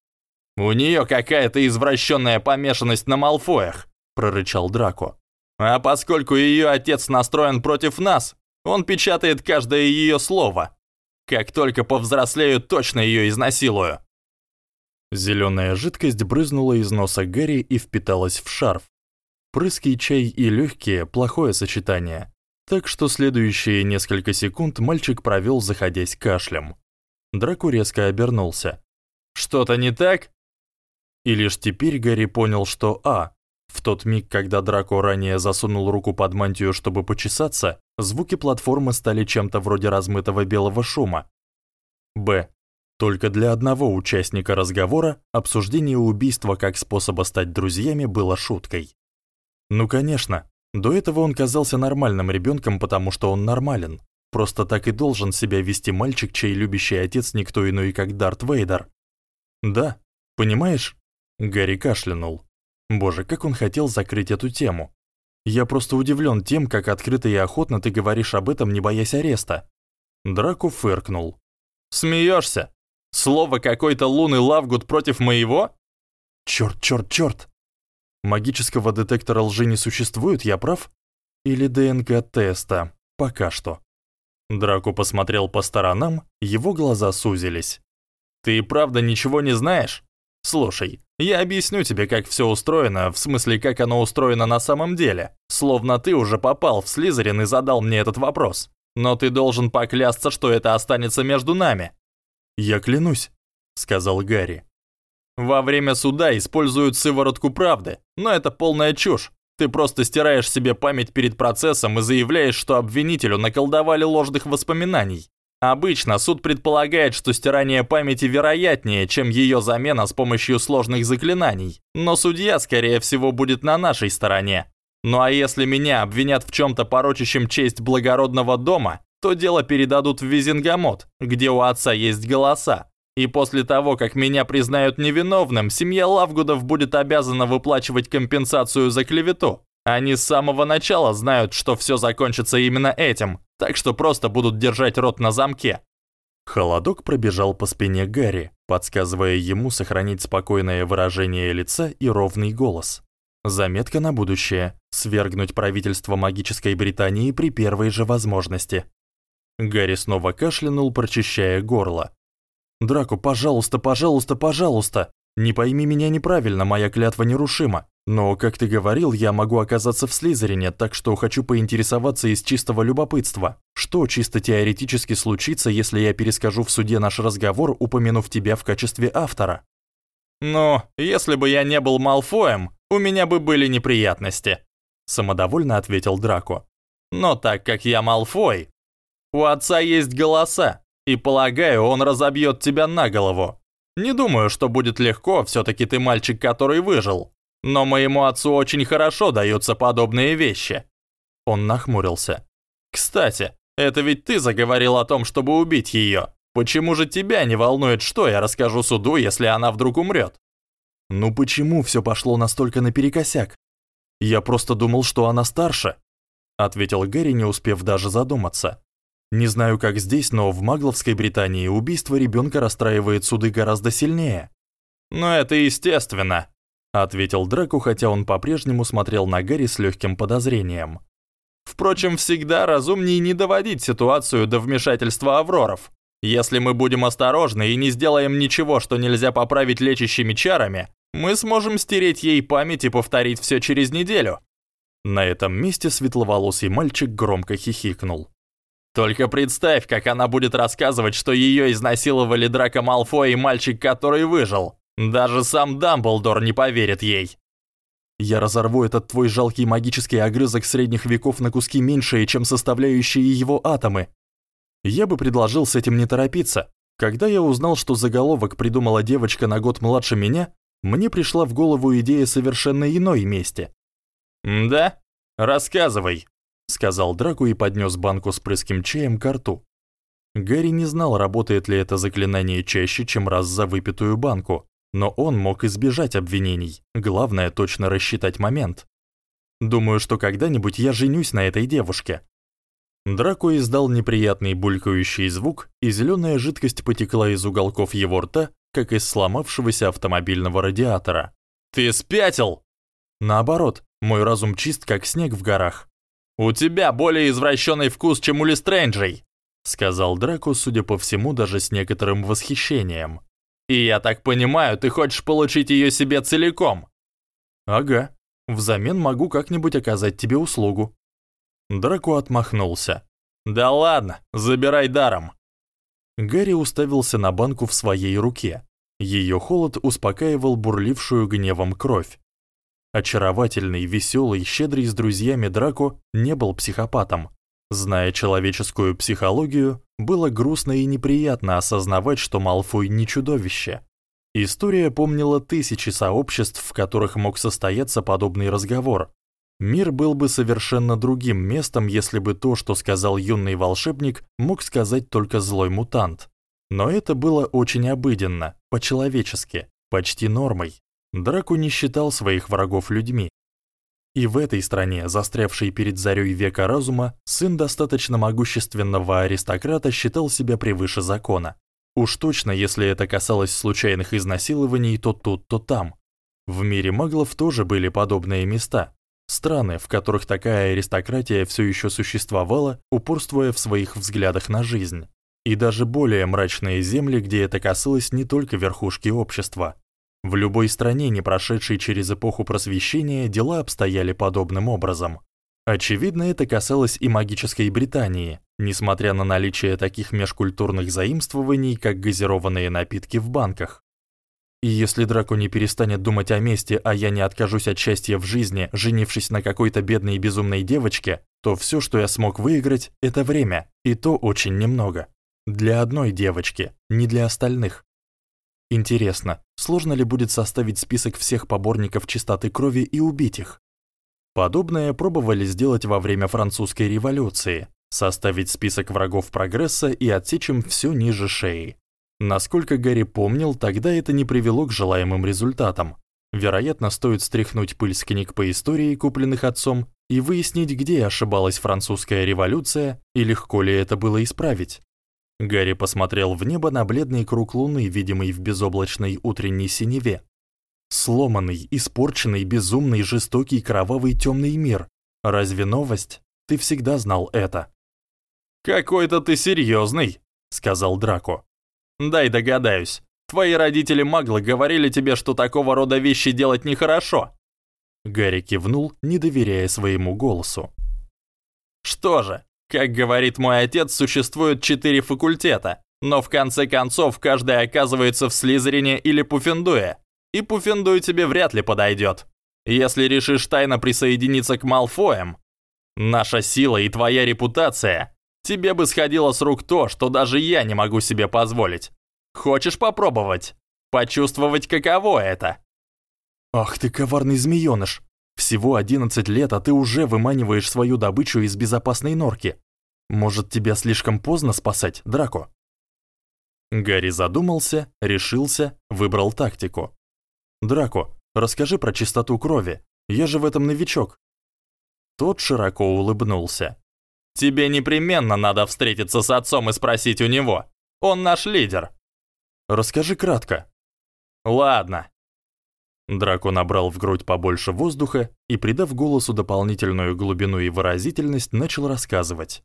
«У нее какая-то извращенная помешанность на Малфоях», — прорычал Драко. «А поскольку ее отец настроен против нас, он печатает каждое ее слово. Как только повзрослею, точно ее изнасилую. Зеленая жидкость брызнула из носа Гэри и впиталась в шарф. Прыский чай и легкие – плохое сочетание. Так что следующие несколько секунд мальчик провел, заходясь кашлем. Драку резко обернулся. «Что-то не так?» И лишь теперь Гарри понял, что А. В тот миг, когда Драко ранее засунул руку под мантию, чтобы почесаться, звуки платформы стали чем-то вроде размытого белого шума. Б. Только для одного участника разговора обсуждение убийства как способа стать друзьями было шуткой. Ну, конечно, до этого он казался нормальным ребенком, потому что он нормален. Просто так и должен себя вести мальчик, чей любящий отец никто иной, как Дарт Вейдер. Да, понимаешь? Гарри кашлянул. Боже, как он хотел закрыть эту тему. Я просто удивлен тем, как открыто и охотно ты говоришь об этом, не боясь ареста. Драку фыркнул. Смеешься? Слово какой-то луны Лавгуд против моего? Черт, черт, черт. Магического детектора лжи не существует, я прав? Или ДНК-теста? Пока что. Драку посмотрел по сторонам, его глаза сузились. Ты правда ничего не знаешь? Слушай, я объясню тебе, как все устроено, в смысле, как оно устроено на самом деле. Словно ты уже попал в Слизерин и задал мне этот вопрос. Но ты должен поклясться, что это останется между нами. Я клянусь, сказал Гарри. Во время суда используют сыворотку правды, но это полная чушь. Ты просто стираешь себе память перед процессом и заявляешь, что обвинителю наколдовали ложных воспоминаний. Обычно суд предполагает, что стирание памяти вероятнее, чем ее замена с помощью сложных заклинаний, но судья, скорее всего, будет на нашей стороне. Ну а если меня обвинят в чем-то порочащем честь благородного дома, то дело передадут в Визингамот, где у отца есть голоса. И после того, как меня признают невиновным, семья Лавгудов будет обязана выплачивать компенсацию за клевету. Они с самого начала знают, что все закончится именно этим, так что просто будут держать рот на замке. Холодок пробежал по спине Гарри, подсказывая ему сохранить спокойное выражение лица и ровный голос. Заметка на будущее: свергнуть правительство магической Британии при первой же возможности. Гарри снова кашлянул, прочищая горло. Драко, пожалуйста, пожалуйста, пожалуйста. Не пойми меня неправильно, моя клятва нерушима. Но, как ты говорил, я могу оказаться в Слизерине, так что хочу поинтересоваться из чистого любопытства. Что чисто теоретически случится, если я перескажу в суде наш разговор, упомянув тебя в качестве автора? Ну, если бы я не был Малфоем, у меня бы были неприятности, самодовольно ответил Драко. Но так как я Малфой, у отца есть голоса, и полагаю, он разобьет тебя на голову. Не думаю, что будет легко, все таки ты мальчик, который выжил. Но моему отцу очень хорошо даются подобные вещи. Он нахмурился. Кстати, это ведь ты заговорил о том, чтобы убить ее. Почему же тебя не волнует, что я расскажу суду, если она вдруг умрет? Ну почему все пошло настолько наперекосяк? Я просто думал, что она старше, ответил Гэри, не успев даже задуматься. Не знаю, как здесь, но в Магловской Британии убийство ребенка расстраивает суды гораздо сильнее. Но это естественно, ответил Драку, хотя он по-прежнему смотрел на Гарри с легким подозрением. Впрочем, всегда разумнее не доводить ситуацию до вмешательства Авроров. Если мы будем осторожны и не сделаем ничего, что нельзя поправить лечащими чарами, мы сможем стереть ей память и повторить все через неделю. На этом месте светловолосый мальчик громко хихикнул. Только представь, как она будет рассказывать, что ее изнасиловали Драко Малфой и мальчик, который выжил. Даже сам Дамблдор не поверит ей. Я разорву этот твой жалкий магический огрызок средних веков на куски меньшие, чем составляющие его атомы. Я бы предложил с этим не торопиться. Когда я узнал, что заголовок придумала девочка на год младше меня, мне пришла в голову идея совершенно иной мести. «Да? Рассказывай», — сказал Драку и поднес банку с прыским чаем к рту. Гарри не знал, работает ли это заклинание чаще, чем раз за выпитую банку, но он мог избежать обвинений, главное точно рассчитать момент. Думаю, что когда-нибудь я женюсь на этой девушке. Драко издал неприятный булькающий звук, и зеленая жидкость потекла из уголков его рта, как из сломавшегося автомобильного радиатора. «Ты спятил?» «Наоборот, мой разум чист, как снег в горах». «У тебя более извращенный вкус, чем у Листрэнджей», сказал Драко, судя по всему, даже с некоторым восхищением. «И я так понимаю, ты хочешь получить ее себе целиком?» «Ага. Взамен могу как-нибудь оказать тебе услугу». Драко отмахнулся. «Да ладно, забирай даром». Гарри уставился на банку в своей руке. Ее холод успокаивал бурлившую гневом кровь. Очаровательный, веселый, щедрый с друзьями Драко не был психопатом. Зная человеческую психологию, было грустно и неприятно осознавать, что Малфой не чудовище. История помнила тысячи сообществ, в которых мог состояться подобный разговор. Мир был бы совершенно другим местом, если бы то, что сказал юный волшебник, мог сказать только злой мутант. Но это было очень обыденно, по-человечески, почти нормой. Драку не считал своих врагов людьми. И в этой стране, застрявшей перед зарей века разума, сын достаточно могущественного аристократа считал себя превыше закона. Уж точно, если это касалось случайных изнасилований, то тут, то там. В мире маглов тоже были подобные места. Страны, в которых такая аристократия все еще существовала, упорствуя в своих взглядах на жизнь. И даже более мрачные земли, где это касалось не только верхушки общества. В любой стране, не прошедшей через эпоху просвещения, дела обстояли подобным образом. Очевидно, это касалось и магической Британии, несмотря на наличие таких межкультурных заимствований, как газированные напитки в банках. И если Драко не перестанет думать о мести, а я не откажусь от счастья в жизни, женившись на какой-то бедной и безумной девочке, то все, что я смог выиграть, это время, и то очень немного. Для одной девочки, не для остальных. Интересно, сложно ли будет составить список всех поборников чистоты крови и убить их? Подобное пробовали сделать во время французской революции, составить список врагов прогресса и отсечь им всё ниже шеи. Насколько Гарри помнил, тогда это не привело к желаемым результатам. Вероятно, стоит стряхнуть пыль с книг по истории, купленных отцом, и выяснить, где ошибалась французская революция и легко ли это было исправить. Гарри посмотрел в небо на бледный круг луны, видимый в безоблачной утренней синеве. Сломанный, испорченный, безумный, жестокий, кровавый темный мир. Разве новость? Ты всегда знал это. Какой-то ты серьезный, сказал Драко. Дай догадаюсь. Твои родители маглы говорили тебе, что такого рода вещи делать нехорошо. Гарри кивнул, не доверяя своему голосу. Что же, как говорит мой отец, существует четыре факультета, но в конце концов каждый оказывается в Слизерине или Пуффендуе, и Пуффендуй тебе вряд ли подойдет. Если решишь тайно присоединиться к Малфоям, наша сила и твоя репутация, тебе бы сходило с рук то, что даже я не могу себе позволить. Хочешь попробовать? Почувствовать, каково это? Ах ты коварный змеёныш! Всего 11 лет, а ты уже выманиваешь свою добычу из безопасной норки. Может, тебя слишком поздно спасать, Драко? Гарри задумался, решился, выбрал тактику. Драко, расскажи про чистоту крови. Я же в этом новичок. Тот широко улыбнулся. Тебе непременно надо встретиться с отцом и спросить у него. Он наш лидер. Расскажи кратко. Ладно, Драко набрал в грудь побольше воздуха и, придав голосу дополнительную глубину и выразительность, начал рассказывать.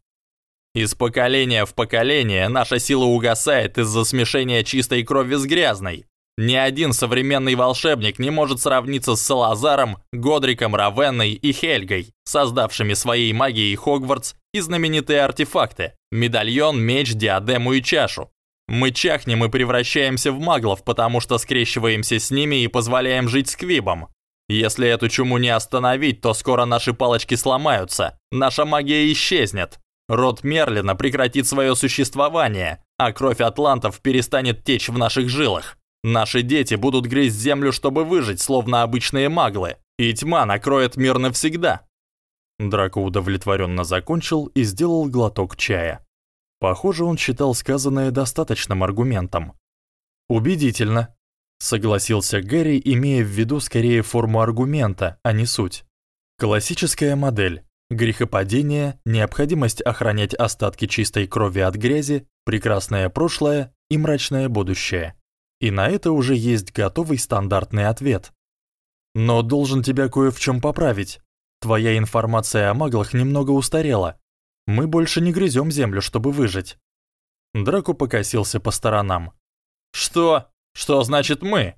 Из поколения в поколение наша сила угасает из-за смешения чистой крови с грязной. Ни один современный волшебник не может сравниться с Салазаром, Годриком, Равенной и Хельгой, создавшими своей магией Хогвартс и знаменитые артефакты – медальон, меч, диадему и чашу. Мы чахнем и превращаемся в маглов, потому что скрещиваемся с ними и позволяем жить сквибам. Если эту чуму не остановить, то скоро наши палочки сломаются, наша магия исчезнет. Род Мерлина прекратит свое существование, а кровь атлантов перестанет течь в наших жилах. Наши дети будут грызть землю, чтобы выжить, словно обычные маглы, и тьма накроет мир навсегда. Драко удовлетворенно закончил и сделал глоток чая. Похоже, он считал сказанное достаточным аргументом. Убедительно, согласился Гэри, имея в виду скорее форму аргумента, а не суть. Классическая модель. Грехопадение, необходимость охранять остатки чистой крови от грязи, прекрасное прошлое и мрачное будущее. И на это уже есть готовый стандартный ответ. Но должен тебя кое в чем поправить. Твоя информация о маглах немного устарела. Мы больше не грызем землю, чтобы выжить. Драко покосился по сторонам. Что? Что значит мы?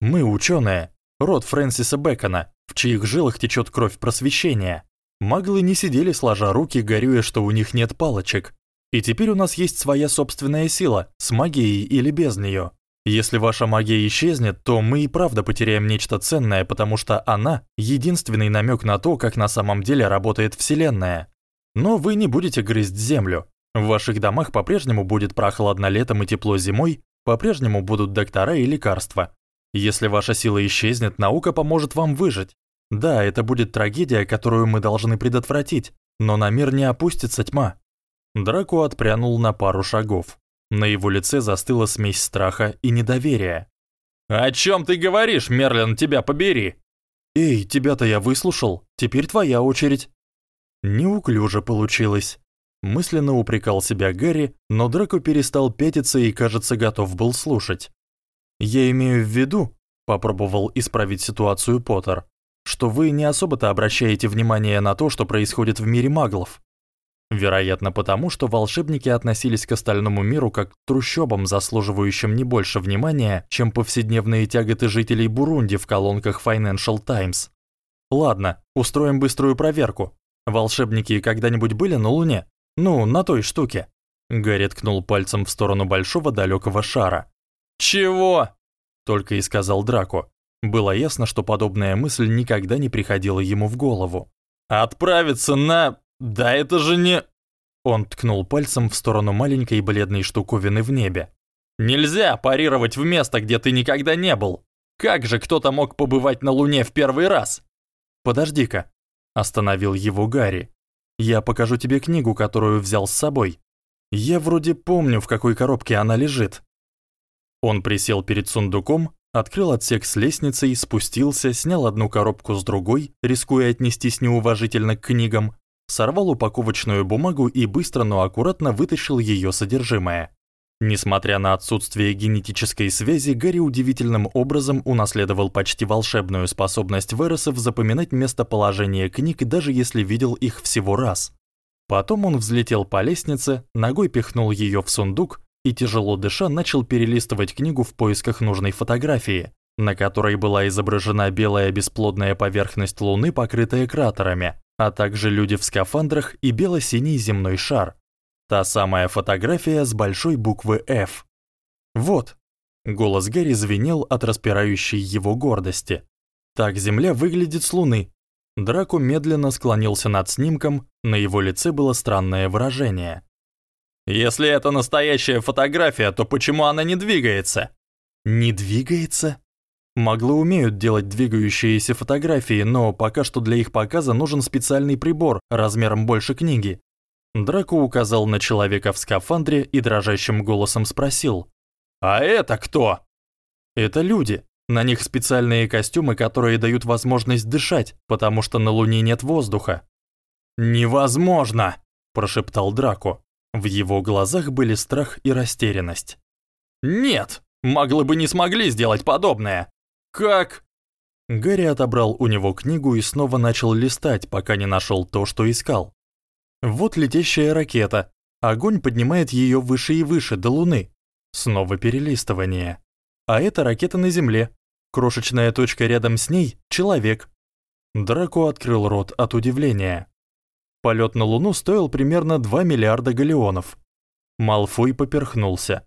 Мы ученые, род Фрэнсиса Бэкона, в чьих жилах течет кровь просвещения. Маглы не сидели сложа руки, горюя, что у них нет палочек. И теперь у нас есть своя собственная сила, с магией или без нее. Если ваша магия исчезнет, то мы и правда потеряем нечто ценное, потому что она единственный намек на то, как на самом деле работает вселенная. Но вы не будете грызть землю. В ваших домах по-прежнему будет прохладно летом и тепло зимой, по-прежнему будут доктора и лекарства. Если ваша сила исчезнет, наука поможет вам выжить. Да, это будет трагедия, которую мы должны предотвратить, но на мир не опустится тьма. Драко отпрянул на пару шагов. На его лице застыла смесь страха и недоверия. «О чем ты говоришь, Мерлин, тебя побери?» «Эй, тебя-то я выслушал, теперь твоя очередь». Неуклюже получилось. Мысленно упрекал себя Гарри, но Драко перестал пятиться и, кажется, готов был слушать. «Я имею в виду», — попробовал исправить ситуацию Поттер, «что вы не особо-то обращаете внимание на то, что происходит в мире маглов. Вероятно, потому что волшебники относились к остальному миру как к трущобам, заслуживающим не больше внимания, чем повседневные тяготы жителей Бурунди в колонках Financial Times. Ладно, устроим быструю проверку. Волшебники когда-нибудь были на Луне? Ну, на той штуке. Гарри ткнул пальцем в сторону большого далекого шара. Чего? только и сказал Драко. Было ясно, что подобная мысль никогда не приходила ему в голову. Отправиться на Да это же не Он ткнул пальцем в сторону маленькой бледной штуковины в небе. Нельзя парировать в место, где ты никогда не был. Как же кто-то мог побывать на Луне в первый раз? Подожди-ка, остановил его Гарри. Я покажу тебе книгу, которую взял с собой. Я вроде помню, в какой коробке она лежит. Он присел перед сундуком, открыл отсек с лестницей, спустился, снял одну коробку с другой, рискуя отнестись неуважительно к книгам, сорвал упаковочную бумагу и быстро, но аккуратно вытащил её содержимое. Несмотря на отсутствие генетической связи, Гарри удивительным образом унаследовал почти волшебную способность Вересов запоминать местоположение книг, даже если видел их всего раз. Потом он взлетел по лестнице, ногой пихнул её в сундук и тяжело дыша начал перелистывать книгу в поисках нужной фотографии, на которой была изображена белая бесплодная поверхность Луны, покрытая кратерами, а также люди в скафандрах и бело-синий земной шар. Та самая фотография с большой буквы F. Вот. Голос Гэри звенел от распирающей его гордости. Так Земля выглядит с Луны. Драко медленно склонился над снимком, на его лице было странное выражение. Если это настоящая фотография, то почему она не двигается? Не двигается? Маглы умеют делать двигающиеся фотографии, но пока что для их показа нужен специальный прибор размером больше книги. Драко указал на человека в скафандре и дрожащим голосом спросил: "А это кто?" "Это люди. На них специальные костюмы, которые дают возможность дышать, потому что на Луне нет воздуха". "Невозможно", прошептал Драко. В его глазах были страх и растерянность. "Нет, маглы бы не смогли сделать подобное. Как?" Гарри отобрал у него книгу и снова начал листать, пока не нашел то, что искал. Вот летящая ракета. Огонь поднимает ее выше и выше до Луны. Снова перелистывание. А это ракета на Земле. Крошечная точка рядом с ней человек. Драко открыл рот от удивления. Полет на Луну стоил примерно 2 миллиарда галеонов. Малфой поперхнулся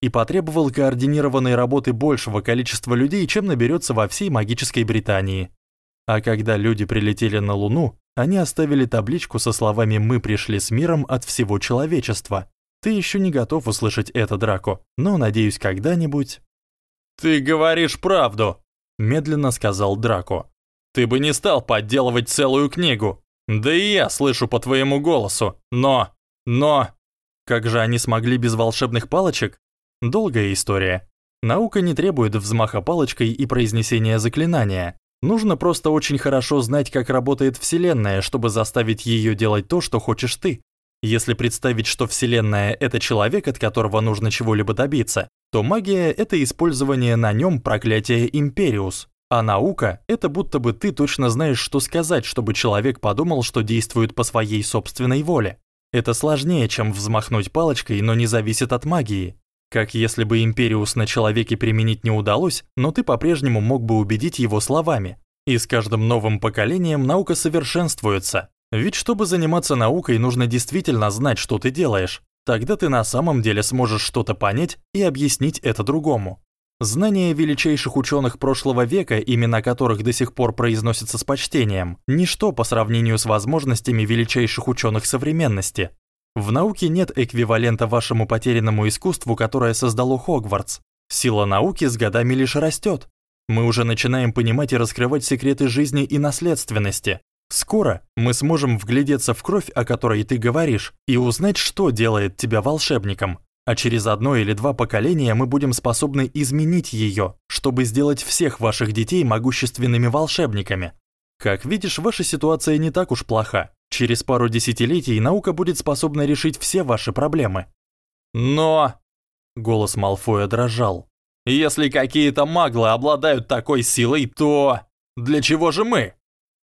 и потребовал координированной работы большего количества людей, чем наберется во всей магической Британии. А когда люди прилетели на Луну, они оставили табличку со словами «Мы пришли с миром от всего человечества». Ты еще не готов услышать это, Драко, но, надеюсь, когда-нибудь... «Ты говоришь правду», — медленно сказал Драко. «Ты бы не стал подделывать целую книгу. Да и я слышу по твоему голосу. Но... но...» Как же они смогли без волшебных палочек? Долгая история. Наука не требует взмаха палочкой и произнесения заклинания. Нужно просто очень хорошо знать, как работает Вселенная, чтобы заставить ее делать то, что хочешь ты. Если представить, что Вселенная — это человек, от которого нужно чего-либо добиться, то магия — это использование на нем проклятия Империус, а наука — это будто бы ты точно знаешь, что сказать, чтобы человек подумал, что действует по своей собственной воле. Это сложнее, чем взмахнуть палочкой, но не зависит от магии. Как если бы Империус на человеке применить не удалось, но ты по-прежнему мог бы убедить его словами. И с каждым новым поколением наука совершенствуется. Ведь чтобы заниматься наукой, нужно действительно знать, что ты делаешь. Тогда ты на самом деле сможешь что-то понять и объяснить это другому. Знания величайших ученых прошлого века, имена которых до сих пор произносятся с почтением, ничто по сравнению с возможностями величайших ученых современности. В науке нет эквивалента вашему потерянному искусству, которое создало Хогвартс. Сила науки с годами лишь растет. Мы уже начинаем понимать и раскрывать секреты жизни и наследственности. Скоро мы сможем вглядеться в кровь, о которой ты говоришь, и узнать, что делает тебя волшебником. А через одно или два поколения мы будем способны изменить ее, чтобы сделать всех ваших детей могущественными волшебниками. Как видишь, ваша ситуация не так уж плоха. Через пару десятилетий наука будет способна решить все ваши проблемы. Но... Голос Малфоя дрожал. Если какие-то маглы обладают такой силой, то... Для чего же мы?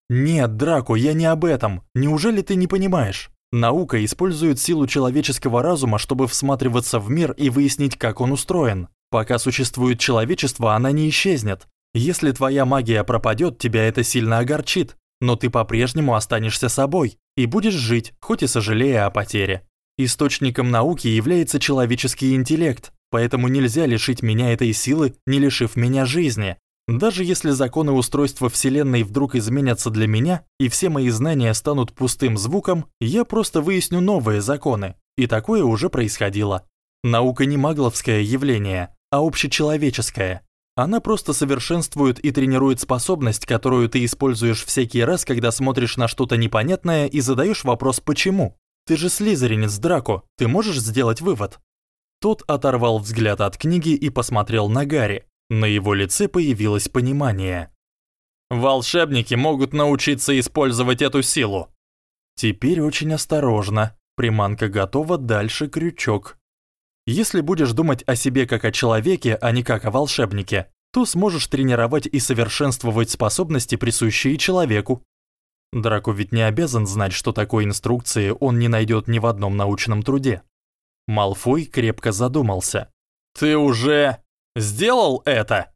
Нет, Драко, я не об этом. Неужели ты не понимаешь? Наука использует силу человеческого разума, чтобы всматриваться в мир и выяснить, как он устроен. Пока существует человечество, она не исчезнет. Если твоя магия пропадет, тебя это сильно огорчит но ты по-прежнему останешься собой и будешь жить, хоть и сожалея о потере. Источником науки является человеческий интеллект, поэтому нельзя лишить меня этой силы, не лишив меня жизни. Даже если законы устройства Вселенной вдруг изменятся для меня, и все мои знания станут пустым звуком, я просто выясню новые законы, и такое уже происходило. Наука не магловское явление, а общечеловеческое. Она просто совершенствует и тренирует способность, которую ты используешь всякий раз, когда смотришь на что-то непонятное и задаешь вопрос «почему?». Ты же слизеринец Драко, ты можешь сделать вывод? Тот оторвал взгляд от книги и посмотрел на Гарри. На его лице появилось понимание. Волшебники могут научиться использовать эту силу. Теперь очень осторожно. Приманка готова, дальше крючок. Если будешь думать о себе как о человеке, а не как о волшебнике, то сможешь тренировать и совершенствовать способности, присущие человеку. Драко ведь не обязан знать, что такой инструкции он не найдет ни в одном научном труде. Малфой крепко задумался. «Ты уже сделал это?»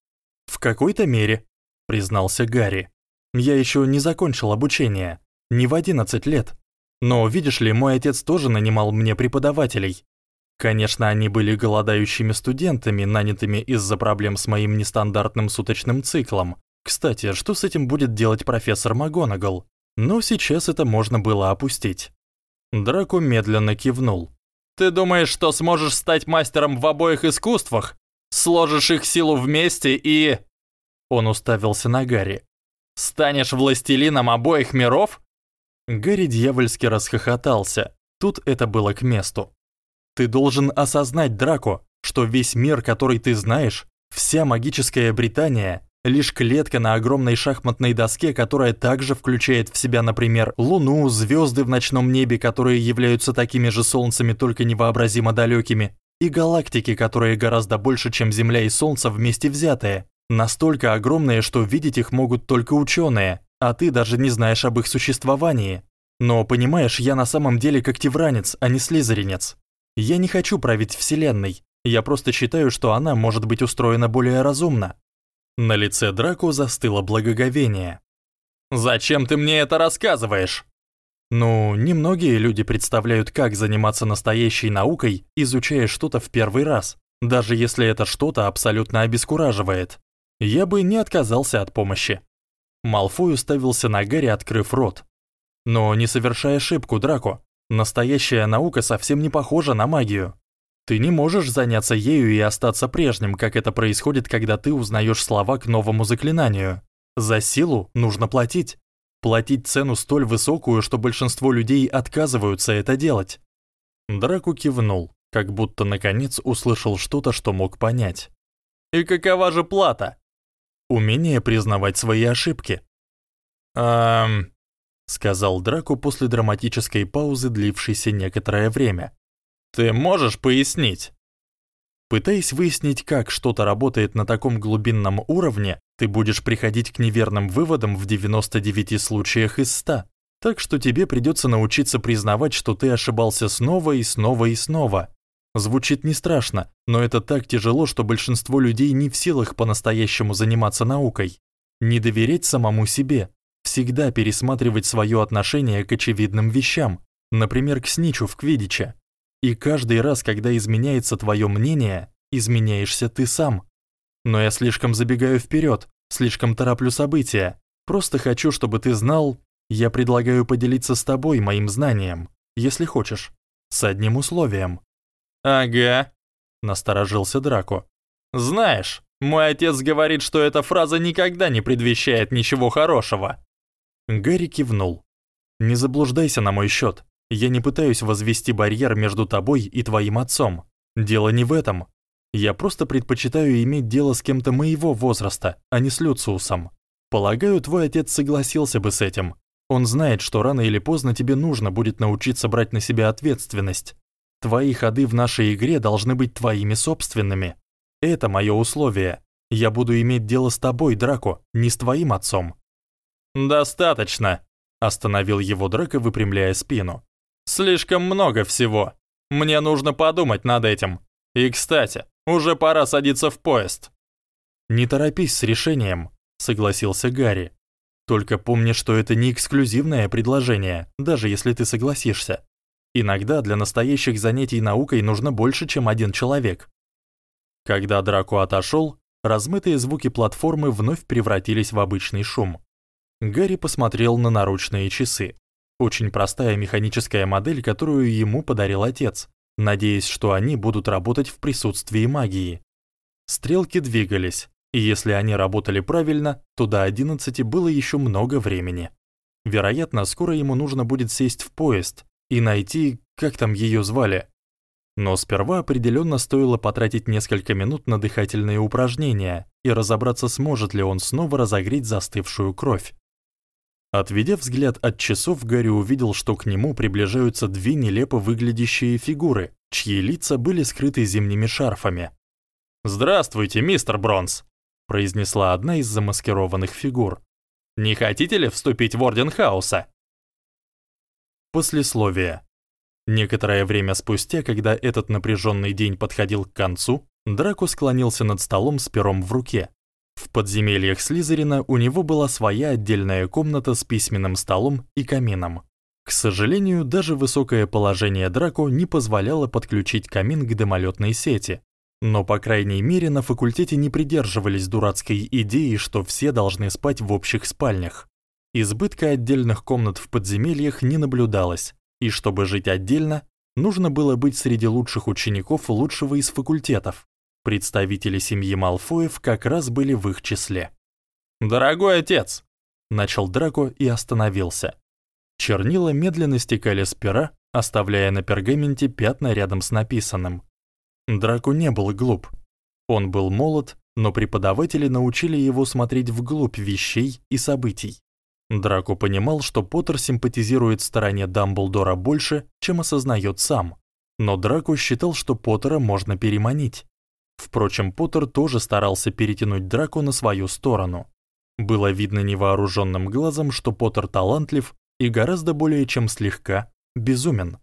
«В какой-то мере», — признался Гарри. «Я еще не закончил обучение, не в 11 лет. Но, видишь ли, мой отец тоже нанимал мне преподавателей, Конечно, они были голодающими студентами, нанятыми из-за проблем с моим нестандартным суточным циклом. Кстати, что с этим будет делать профессор МакГонагал? Но сейчас это можно было опустить. Драко медленно кивнул. «Ты думаешь, что сможешь стать мастером в обоих искусствах? Сложишь их силу вместе и...» Он уставился на Гарри. «Станешь властелином обоих миров?» Гарри дьявольски расхохотался. Тут это было к месту. Ты должен осознать, Драко, что весь мир, который ты знаешь, вся магическая Британия лишь клетка на огромной шахматной доске, которая также включает в себя, например, Луну, звезды в ночном небе, которые являются такими же солнцами, только невообразимо далекими, и галактики, которые гораздо больше, чем Земля и Солнце вместе взятые, настолько огромные, что видеть их могут только ученые, а ты даже не знаешь об их существовании. Но понимаешь, я на самом деле когтевранец, а не слизеринец. Я не хочу править Вселенной, я просто считаю, что она может быть устроена более разумно». На лице Драко застыло благоговение. «Зачем ты мне это рассказываешь?» Ну, немногие люди представляют, как заниматься настоящей наукой, изучая что-то в первый раз, даже если это что-то абсолютно обескураживает. Я бы не отказался от помощи. Малфой уставился на Гарри, открыв рот. Но не совершай ошибку, Драко. Настоящая наука совсем не похожа на магию. Ты не можешь заняться ею и остаться прежним, как это происходит, когда ты узнаешь слова к новому заклинанию. За силу нужно платить. Платить цену столь высокую, что большинство людей отказываются это делать. Драку кивнул, как будто наконец услышал что-то, что мог понять. И какова же плата? Умение признавать свои ошибки. Эм, сказал Драку после драматической паузы, длившейся некоторое время. Ты можешь пояснить? Пытаясь выяснить, как что-то работает на таком глубинном уровне, ты будешь приходить к неверным выводам в 99 случаях из 100. Так что тебе придётся научиться признавать, что ты ошибался снова и снова и снова. Звучит не страшно, но это так тяжело, что большинство людей не в силах по-настоящему заниматься наукой. Не доверять самому себе, всегда пересматривать своё отношение к очевидным вещам, например, к сничу в квиддиче. И каждый раз, когда изменяется твоё мнение, изменяешься ты сам. Но я слишком забегаю вперёд, слишком тороплю события. Просто хочу, чтобы ты знал, я предлагаю поделиться с тобой моим знанием, если хочешь, с одним условием. «Ага», — насторожился Драко. «Знаешь, мой отец говорит, что эта фраза никогда не предвещает ничего хорошего». Гарри кивнул. «Не заблуждайся на мой счет. Я не пытаюсь возвести барьер между тобой и твоим отцом. Дело не в этом. Я просто предпочитаю иметь дело с кем-то моего возраста, а не с Люциусом. Полагаю, твой отец согласился бы с этим. Он знает, что рано или поздно тебе нужно будет научиться брать на себя ответственность. Твои ходы в нашей игре должны быть твоими собственными. Это моё условие. Я буду иметь дело с тобой, Драко, не с твоим отцом. Достаточно, остановил его Драко, выпрямляя спину. Слишком много всего. Мне нужно подумать над этим. И, кстати, уже пора садиться в поезд. Не торопись с решением, согласился Гарри. Только помни, что это не эксклюзивное предложение, даже если ты согласишься. Иногда для настоящих занятий наукой нужно больше, чем один человек. Когда Драко отошёл, размытые звуки платформы вновь превратились в обычный шум. Гарри посмотрел на наручные часы. Очень простая механическая модель, которую ему подарил отец, надеясь, что они будут работать в присутствии магии. Стрелки двигались, и если они работали правильно, то до 11 было ещё много времени. Вероятно, скоро ему нужно будет сесть в поезд, и найти, как там её звали. Но сперва определённо стоило потратить несколько минут на дыхательные упражнения и разобраться, сможет ли он снова разогреть застывшую кровь. Отведя взгляд от часов, Гарри увидел, что к нему приближаются две нелепо выглядящие фигуры, чьи лица были скрыты зимними шарфами. "Здравствуйте, мистер Бронс", произнесла одна из замаскированных фигур. "Не хотите ли вступить в орден хаоса?" Послесловие. Некоторое время спустя, когда этот напряженный день подходил к концу, Драко склонился над столом с пером в руке. Подземельях Слизерина у него была своя отдельная комната с письменным столом и камином. К сожалению, даже высокое положение Драко не позволяло подключить камин к дымолётной сети. Но по крайней мере на факультете не придерживались дурацкой идеи, что все должны спать в общих спальнях. Избытка отдельных комнат в подземельях не наблюдалось, и чтобы жить отдельно, нужно было быть среди лучших учеников лучшего из факультетов. Представители семьи Малфоев как раз были в их числе. "Дорогой отец", начал Драко и остановился. Чернила медленно стекали с пера, оставляя на пергаменте пятна рядом с написанным. Драко не был глуп. Он был молод, но преподаватели научили его смотреть вглубь вещей и событий. Драко понимал, что Поттер симпатизирует стороне Дамблдора больше, чем осознаёт сам. Но Драко считал, что Поттера можно переманить. Впрочем, Поттер тоже старался перетянуть Драко на свою сторону. Было видно невооружённым глазом, что Поттер талантлив и гораздо более чем слегка безумен.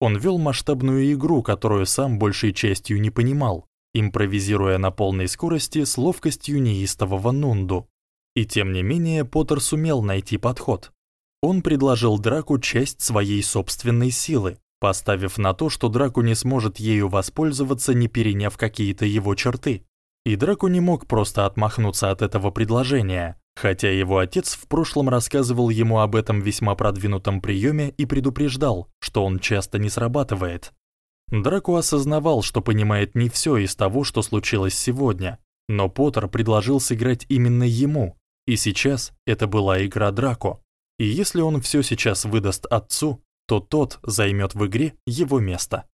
Он вёл масштабную игру, которую сам большей частью не понимал, импровизируя на полной скорости с ловкостью неистового Нунду. И тем не менее Поттер сумел найти подход. Он предложил Драку часть своей собственной силы, поставив на то, что Драку не сможет ею воспользоваться, не переняв какие-то его черты. И Драку не мог просто отмахнуться от этого предложения, хотя его отец в прошлом рассказывал ему об этом весьма продвинутом приёме и предупреждал, что он часто не срабатывает. Драку осознавал, что понимает не всё из того, что случилось сегодня, но Поттер предложил сыграть именно ему, и сейчас это была игра Драко. И если он всё сейчас выдаст отцу, то тот займёт в игре его место.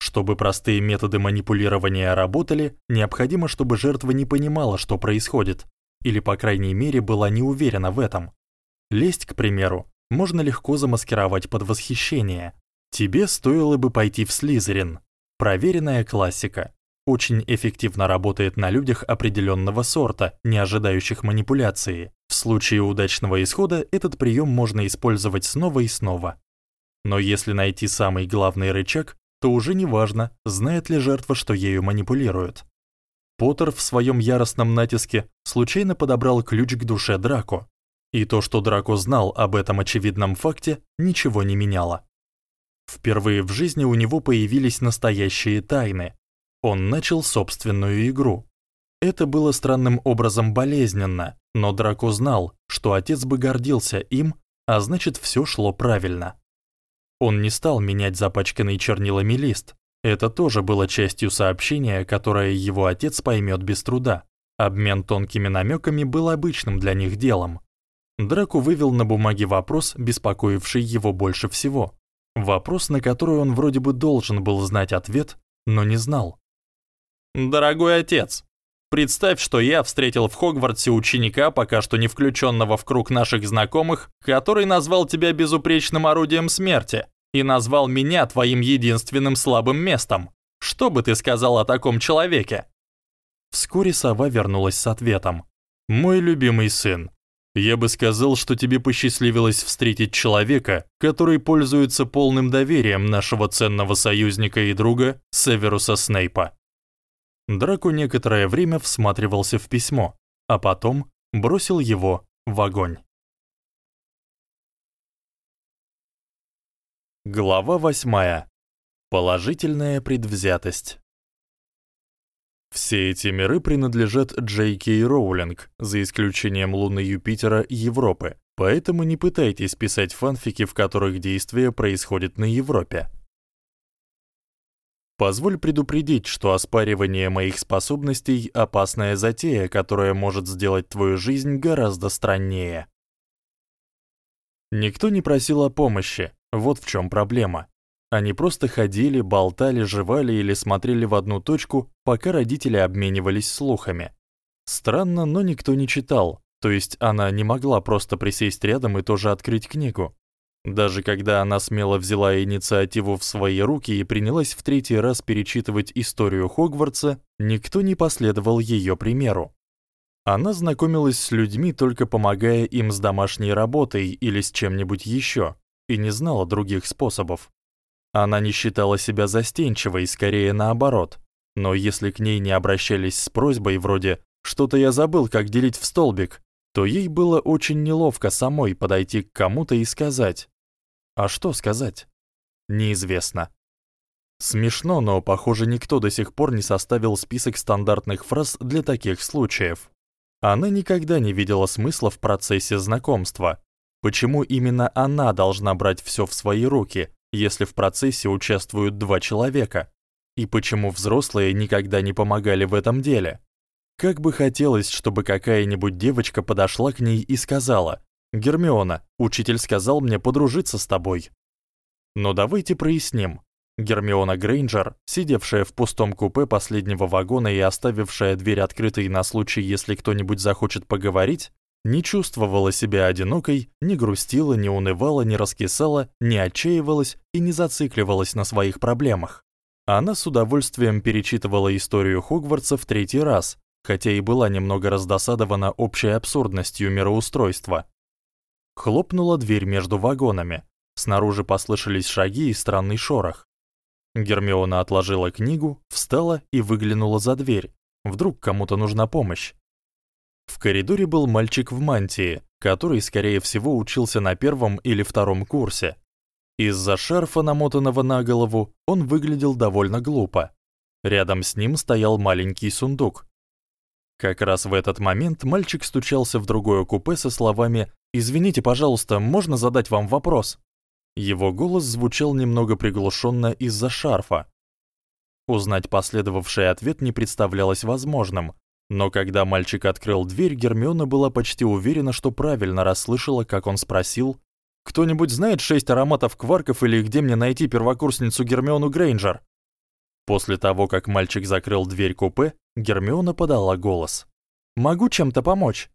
Чтобы простые методы манипулирования работали, необходимо, чтобы жертва не понимала, что происходит, или по крайней мере была не уверена в этом. Лесть, к примеру, можно легко замаскировать под восхищение. Тебе стоило бы пойти в Слизерин. Проверенная классика. Очень эффективно работает на людях определённого сорта, не ожидающих манипуляции. В случае удачного исхода этот приём можно использовать снова и снова. Но если найти самый главный рычаг, то уже не важно, знает ли жертва, что ею манипулируют. Поттер в своём яростном натиске случайно подобрал ключ к душе Драко, и то, что Драко знал об этом очевидном факте, ничего не меняло. Впервые в жизни у него появились настоящие тайны. Он начал собственную игру. Это было странным образом болезненно, но Драко знал, что отец бы гордился им, а значит, всё шло правильно. Он не стал менять запачканный чернилами лист. Это тоже было частью сообщения, которое его отец поймёт без труда. Обмен тонкими намёками был обычным для них делом. Драку вывел на бумаге вопрос, беспокоивший его больше всего. Вопрос, на который он вроде бы должен был знать ответ, но не знал. Дорогой отец, представь, что я встретил в Хогвартсе ученика, пока что не включённого в круг наших знакомых, который назвал тебя безупречным орудием смерти и назвал меня твоим единственным слабым местом. Что бы ты сказал о таком человеке? Вскоре сова вернулась с ответом. Мой любимый сын, я бы сказал, что тебе посчастливилось встретить человека, который пользуется полным доверием нашего ценного союзника и друга Северуса Снейпа. Драко некоторое время всматривался в письмо, а потом бросил его в огонь. Глава 8. Положительная предвзятость. Все эти миры принадлежат Кей Роулинг, за исключением Луны Юпитера Европы. Поэтому не пытайтесь писать фанфики, в которых действие происходит на Европе. Позволь предупредить, что оспаривание моих способностей опасная затея, которая может сделать твою жизнь гораздо страннее. Никто не просил о помощи, вот в чём проблема. Они просто ходили, болтали, жевали или смотрели в одну точку, пока родители обменивались слухами. Странно, но никто не читал, то есть она не могла просто присесть рядом и тоже открыть книгу. Даже когда она смело взяла инициативу в свои руки и принялась в третий раз перечитывать историю Хогвартса, никто не последовал её примеру. Она знакомилась с людьми только помогая им с домашней работой или с чем-нибудь ещё и не знала других способов. Она не считала себя застенчивой, скорее наоборот. Но если к ней не обращались с просьбой вроде «что-то я забыл, как делить в столбик», то ей было очень неловко самой подойти к кому-то и сказать. А что сказать? Неизвестно. Смешно, но, похоже, никто до сих пор не составил список стандартных фраз для таких случаев. Она никогда не видела смысла в процессе знакомства. Почему именно она должна брать всё в свои руки, если в процессе участвуют два человека? И почему взрослые никогда не помогали в этом деле? Как бы хотелось, чтобы какая-нибудь девочка подошла к ней и сказала: "Гермиона, учитель сказал мне подружиться с тобой". Но давайте проясним. Гермиона Грейнджер, сидевшая в пустом купе последнего вагона и оставившая дверь открытой на случай, если кто-нибудь захочет поговорить, не чувствовала себя одинокой, не грустила, не унывала, не раскисала, не отчаивалась и не зацикливалась на своих проблемах. Она с удовольствием перечитывала историю Хогвартса в третий раз, хотя и была немного раздосадована общей абсурдностью мироустройства. Хлопнула дверь между вагонами. Снаружи послышались шаги и странный шорох. Гермиона отложила книгу, встала и выглянула за дверь. Вдруг кому-то нужна помощь. В коридоре был мальчик в мантии, который, скорее всего, учился на первом или втором курсе. Из-за шарфа, намотанного на голову, он выглядел довольно глупо. Рядом с ним стоял маленький сундук. Как раз в этот момент мальчик стучался в другое купе со словами «Извините, пожалуйста, можно задать вам вопрос?» Его голос звучал немного приглушенно из-за шарфа. Узнать последовавший ответ не представлялось возможным, но когда мальчик открыл дверь, Гермиона была почти уверена, что правильно расслышала, как он спросил: "Кто-нибудь знает шесть ароматов кварков или где мне найти первокурсницу Гермиону Грейнджер?" После того, как мальчик закрыл дверь купе, Гермиона подала голос. "Могу чем-то помочь?"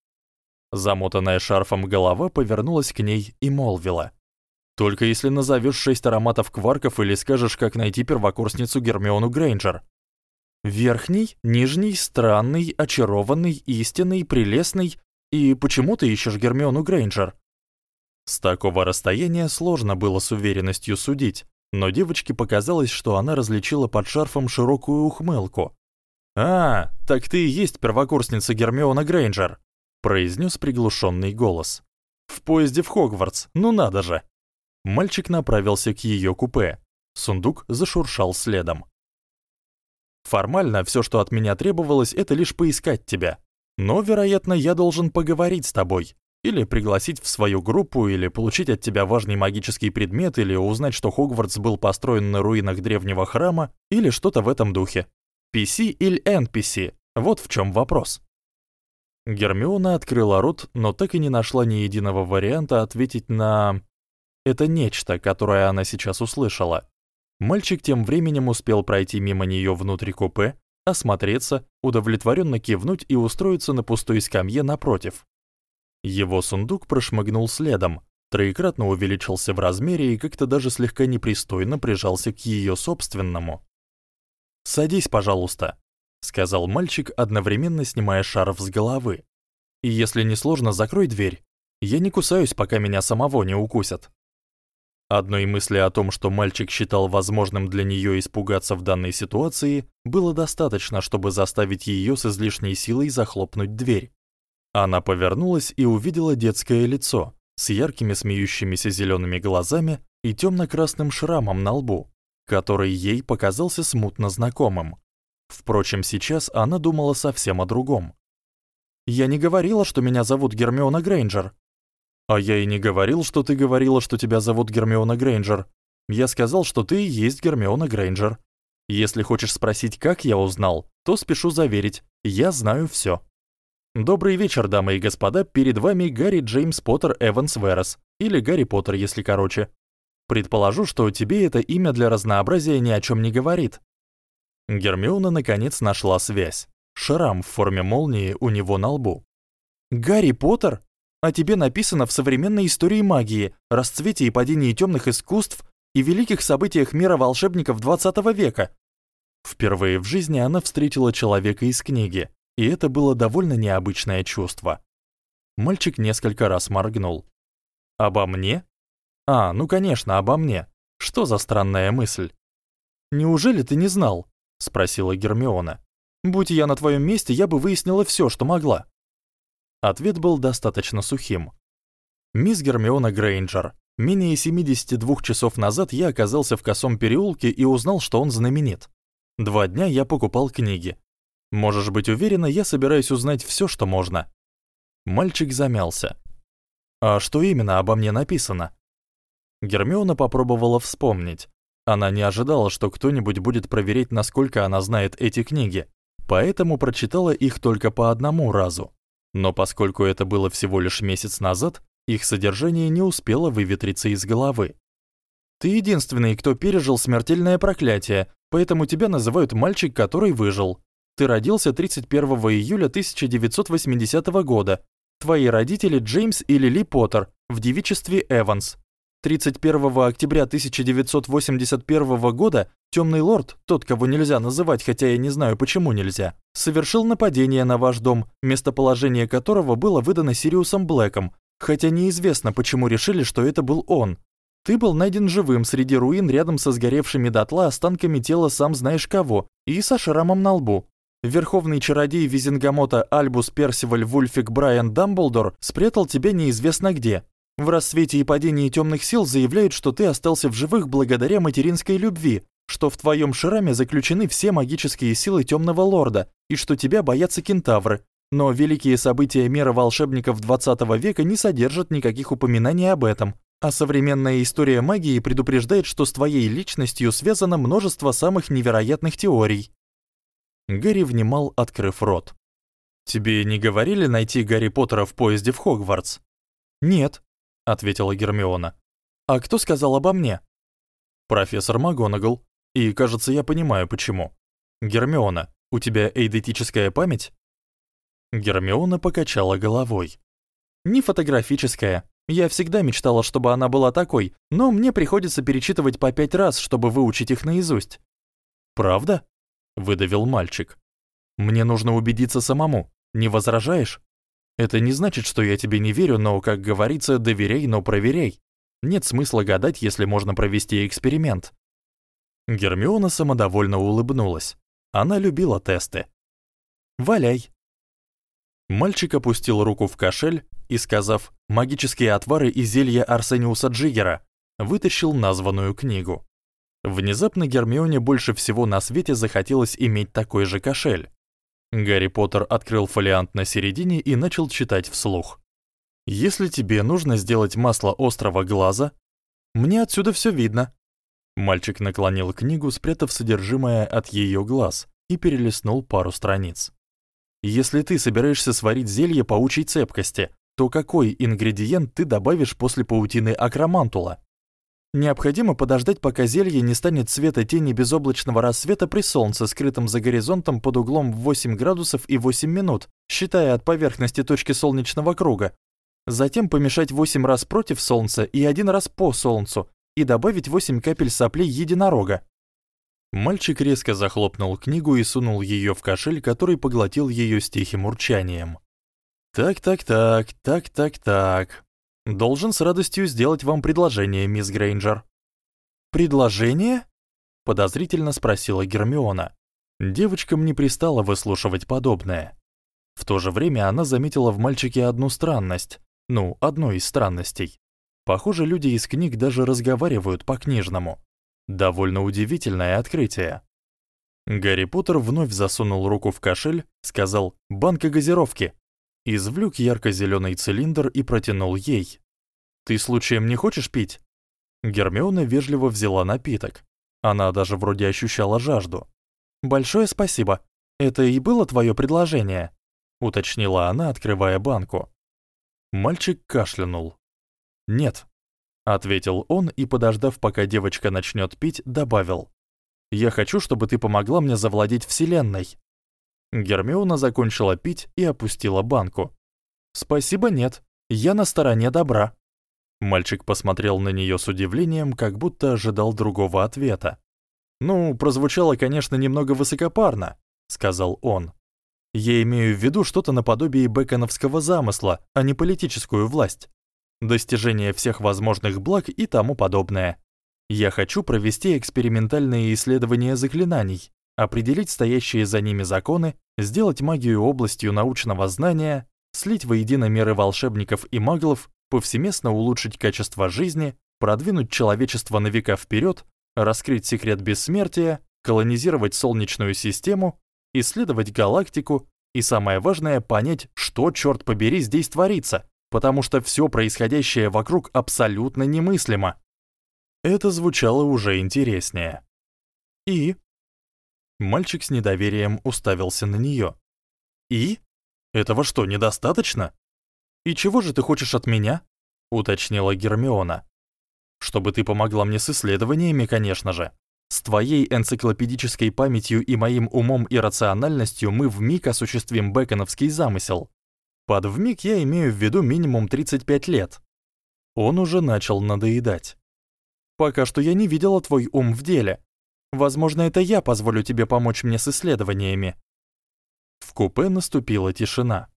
Замотанная шарфом голова повернулась к ней и молвила: "Только если назовешь шесть ароматов кварков или скажешь, как найти первокурсницу Гермиону Грейнджер". Верхний, нижний, странный, очарованный, истинный, прелестный и почему ты ищешь Гермиону Грейнджер? С такого расстояния сложно было с уверенностью судить, но девочке показалось, что она различила под шарфом широкую ухмылку. «А, так ты и есть первокурсница Гермиона Грейнджер», произнес приглушенный голос. «В поезде в Хогвартс, ну надо же!» Мальчик направился к ее купе. Сундук зашуршал следом. Формально все, что от меня требовалось, это лишь поискать тебя. Но, вероятно, я должен поговорить с тобой. Или пригласить в свою группу, или получить от тебя важный магический предмет, или узнать, что Хогвартс был построен на руинах древнего храма, или что-то в этом духе. PC или NPC? Вот в чем вопрос. Гермиона открыла рот, но так и не нашла ни единого варианта ответить на это нечто, которое она сейчас услышала. Мальчик тем временем успел пройти мимо неё внутрь купе, осмотреться, удовлетворённо кивнуть и устроиться на пустой скамье напротив. Его сундук прошмыгнул следом, троекратно увеличился в размере и как-то даже слегка непристойно прижался к её собственному. "Садись, пожалуйста", сказал мальчик, одновременно снимая шарф с головы. "И если не сложно, закрой дверь. Я не кусаюсь, пока меня самого не укусят". Одной мысли о том, что мальчик считал возможным для неё испугаться в данной ситуации, было достаточно, чтобы заставить её с излишней силой захлопнуть дверь. Она повернулась и увидела детское лицо с яркими смеющимися зелёными глазами и тёмно-красным шрамом на лбу, который ей показался смутно знакомым. Впрочем, сейчас она думала совсем о другом. Я не говорила, что меня зовут Гермиона Грейнджер, а я и не говорил, что ты говорила, что тебя зовут Гермиона Грейнджер. Я сказал, что ты и есть Гермиона Грейнджер. Если хочешь спросить, как я узнал, то спешу заверить, я знаю всё. Добрый вечер, дамы и господа, перед вами Гарри Джеймс Поттер Эванс Верес, или Гарри Поттер, если короче. Предположу, что тебе это имя для разнообразия ни о чём не говорит. Гермиона наконец нашла связь. Шрам в форме молнии у него на лбу. Гарри Поттер? о тебе написано в современной истории магии, расцвете и падении тёмных искусств и великих событиях мира волшебников XX века. Впервые в жизни она встретила человека из книги, и это было довольно необычное чувство. Мальчик несколько раз моргнул. Обо мне? А, ну конечно, обо мне. Что за странная мысль? Неужели ты не знал? спросила Гермиона. Будь я на твоём месте, я бы выяснила всё, что могла. Ответ был достаточно сухим. Мисс Гермиона Грейнджер, менее 72 часов назад я оказался в Косом переулке и узнал, что он знаменит. Два дня я покупал книги. Можешь быть уверена, я собираюсь узнать всё, что можно. Мальчик замялся. А что именно обо мне написано? Гермиона попробовала вспомнить. Она не ожидала, что кто-нибудь будет проверять, насколько она знает эти книги, поэтому прочитала их только по одному разу. Но поскольку это было всего лишь месяц назад, их содержание не успело выветриться из головы. Ты единственный, кто пережил смертельное проклятие, поэтому тебя называют мальчик, который выжил. Ты родился 31 июля 1980 года. Твои родители Джеймс и Лили Поттер в девичестве Эванс. 31 октября 1981 года Темный лорд, тот, кого нельзя называть, хотя я не знаю, почему нельзя, совершил нападение на ваш дом, местоположение которого было выдано Сириусом Блэком, хотя неизвестно, почему решили, что это был он. Ты был найден живым среди руин рядом со сгоревшими дотла останками тела сам знаешь кого и со шрамом на лбу. Верховный чародей Визенгамота Альбус Персиваль Вульфик Брайан Дамблдор спрятал тебя неизвестно где. В рассвете и падении темных сил заявляют, что ты остался в живых благодаря материнской любви, что в твоем шраме заключены все магические силы Темного Лорда и что тебя боятся кентавры. Но великие события мира волшебников 20 века не содержат никаких упоминаний об этом. А современная история магии предупреждает, что с твоей личностью связано множество самых невероятных теорий. Гарри внимал, открыв рот. Тебе не говорили найти Гарри Поттера в поезде в Хогвартс? Нет, ответила Гермиона. А кто сказал обо мне? Профессор МакГонагал. И, кажется, я понимаю почему. Гермиона, у тебя эйдетическая память? Гермиона покачала головой. Не фотографическая. Я всегда мечтала, чтобы она была такой, но мне приходится перечитывать по пять раз, чтобы выучить их наизусть. Правда? выдавил мальчик. Мне нужно убедиться самому. Не возражаешь? Это не значит, что я тебе не верю, но, как говорится, доверяй, но проверяй. Нет смысла гадать, если можно провести эксперимент. Гермиона самодовольно улыбнулась. Она любила тесты. Валяй. Мальчик опустил руку в кошель и, сказав «магические отвары и зелья Арсениуса Джиггера», вытащил названную книгу. Внезапно Гермионе больше всего на свете захотелось иметь такой же кошель. Гарри Поттер открыл фолиант на середине и начал читать вслух. Если тебе нужно сделать масло острого глаза, мне отсюда всё видно. Мальчик наклонил книгу, спрятав содержимое от её глаз, и перелистнул пару страниц. Если ты собираешься сварить зелье паучьей цепкости, то какой ингредиент ты добавишь после паутины акромантула? Необходимо подождать, пока зелье не станет цвета тени безоблачного рассвета при солнце, скрытом за горизонтом под углом в 8 градусов и 8 минут, считая от поверхности точки солнечного круга. Затем помешать 8 раз против солнца и один раз по солнцу и добавить 8 капель соплей единорога. Мальчик резко захлопнул книгу и сунул её в кошель, который поглотил её с тихим урчанием. Так-так-так, так-так-так. Должен с радостью сделать вам предложение, мисс Грейнджер. Предложение? подозрительно спросила Гермиона. Девочкам не пристало выслушивать подобное. В то же время она заметила в мальчике одну странность. Ну, одну из странностей. Похоже, люди из книг даже разговаривают по-книжному. Довольно удивительное открытие. Гарри Поттер вновь засунул руку в кошель, сказал: "Банка газировки" извлёк ярко-зелёный цилиндр и протянул ей. Ты случаем не хочешь пить? Гермиона вежливо взяла напиток. Она даже вроде ощущала жажду. Большое спасибо. Это и было твоё предложение, уточнила она, открывая банку. Мальчик кашлянул. Нет, ответил он и, подождав, пока девочка начнёт пить, добавил: Я хочу, чтобы ты помогла мне завладеть вселенной. Гермиона закончила пить и опустила банку. Спасибо, нет. Я на стороне добра. Мальчик посмотрел на неё с удивлением, как будто ожидал другого ответа. Ну, прозвучало, конечно, немного высокопарно, сказал он. Я имею в виду что-то наподобие бэконовского замысла, а не политическую власть. Достижение всех возможных благ и тому подобное. Я хочу провести экспериментальные исследования заклинаний, определить стоящие за ними законы, сделать магию областью научного знания, слить воедино меры волшебников и маглов, повсеместно улучшить качество жизни, продвинуть человечество на века вперед, раскрыть секрет бессмертия, колонизировать солнечную систему, исследовать галактику и самое важное понять, что чёрт побери здесь творится, потому что всё происходящее вокруг абсолютно немыслимо. Это звучало уже интереснее. И Мальчик с недоверием уставился на неё. И? Этого что, недостаточно? И чего же ты хочешь от меня? уточнила Гермиона. Чтобы ты помогла мне с исследованиями, конечно же. С твоей энциклопедической памятью и моим умом и рациональностью мы вмиг осуществим бэконовский замысел. Под вмиг я имею в виду минимум 35 лет. Он уже начал надоедать. Пока что я не видела твой ум в деле. Возможно, это я позволю тебе помочь мне с исследованиями. В купе наступила тишина.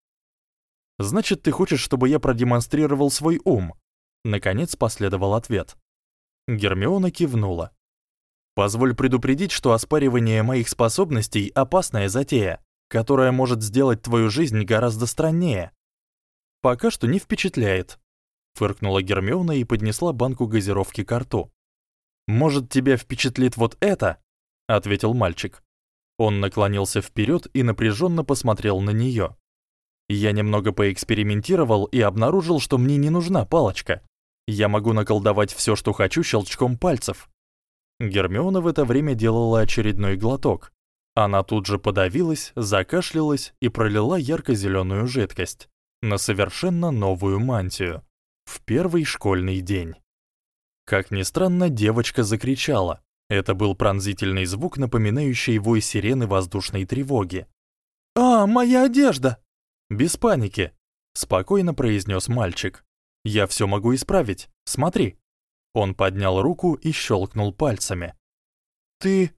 Значит, ты хочешь, чтобы я продемонстрировал свой ум? Наконец последовал ответ. Гермиона кивнула. Позволь предупредить, что оспаривание моих способностей опасная затея. которая может сделать твою жизнь гораздо страннее. Пока что не впечатляет, фыркнула Гермиона и поднесла банку газировки к рту. Может, тебя впечатлит вот это? ответил мальчик. Он наклонился вперед и напряженно посмотрел на нее. Я немного поэкспериментировал и обнаружил, что мне не нужна палочка. Я могу наколдовать все, что хочу щелчком пальцев. Гермиона в это время делала очередной глоток. Она тут же подавилась, закашлялась и пролила ярко зеленую жидкость на совершенно новую мантию в первый школьный день. Как ни странно, девочка закричала. Это был пронзительный звук, напоминающий вой сирены воздушной тревоги. «А, моя одежда!» «Без паники», — спокойно произнес мальчик. «Я все могу исправить. Смотри». Он поднял руку и щелкнул пальцами. «Ты...»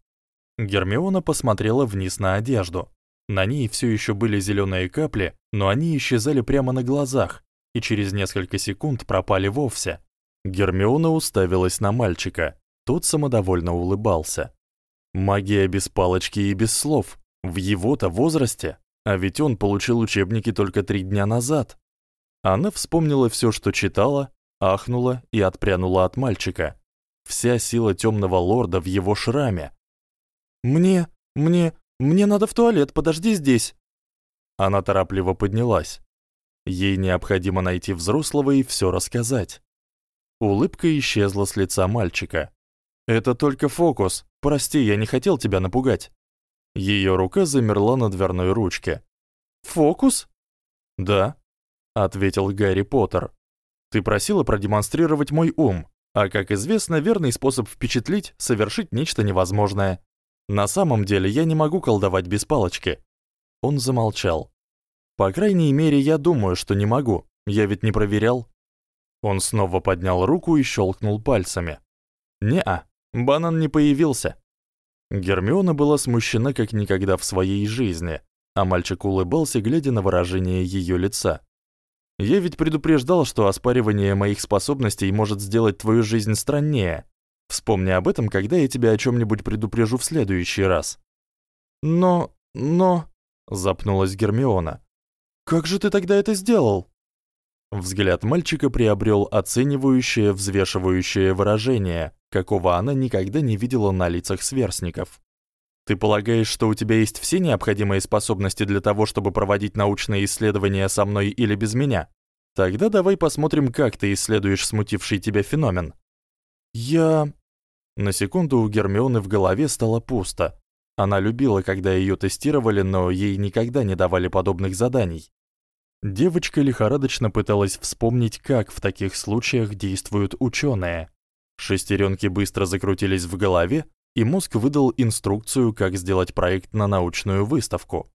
Гермиона посмотрела вниз на одежду. На ней все еще были зеленые капли, но они исчезали прямо на глазах и через несколько секунд пропали вовсе. Гермиона уставилась на мальчика. Тот самодовольно улыбался. Магия без палочки и без слов. В его-то возрасте, а ведь он получил учебники только три дня назад. Она вспомнила все, что читала, ахнула и отпрянула от мальчика. Вся сила темного лорда в его шраме. Мне, мне, мне надо в туалет, подожди здесь. Она торопливо поднялась. Ей необходимо найти взрослого и все рассказать. Улыбка исчезла с лица мальчика. Это только фокус. Прости, я не хотел тебя напугать. Ее рука замерла на дверной ручке. Фокус? Да, ответил Гарри Поттер. Ты просила продемонстрировать мой ум, а как известно, верный способ впечатлить совершить нечто невозможное. На самом деле, я не могу колдовать без палочки. Он замолчал. По крайней мере, я думаю, что не могу. Я ведь не проверял. Он снова поднял руку и щелкнул пальцами. Не-а, банан не появился. Гермиона была смущена как никогда в своей жизни, а мальчик улыбался, глядя на выражение её лица. Я ведь предупреждал, что оспаривание моих способностей может сделать твою жизнь страннее. Вспомни об этом, когда я тебя о чём нибудь предупрежу в следующий раз. Но, но, запнулась Гермиона. Как же ты тогда это сделал? Взгляд мальчика приобрел оценивающее, взвешивающее выражение, какого она никогда не видела на лицах сверстников. Ты полагаешь, что у тебя есть все необходимые способности для того, чтобы проводить научные исследования со мной или без меня? Тогда давай посмотрим, как ты исследуешь смутивший тебя феномен. Я На секунду у Гермионы в голове стало пусто. Она любила, когда её тестировали, но ей никогда не давали подобных заданий. Девочка лихорадочно пыталась вспомнить, как в таких случаях действуют ученые. Шестеренки быстро закрутились в голове, и мозг выдал инструкцию, как сделать проект на научную выставку.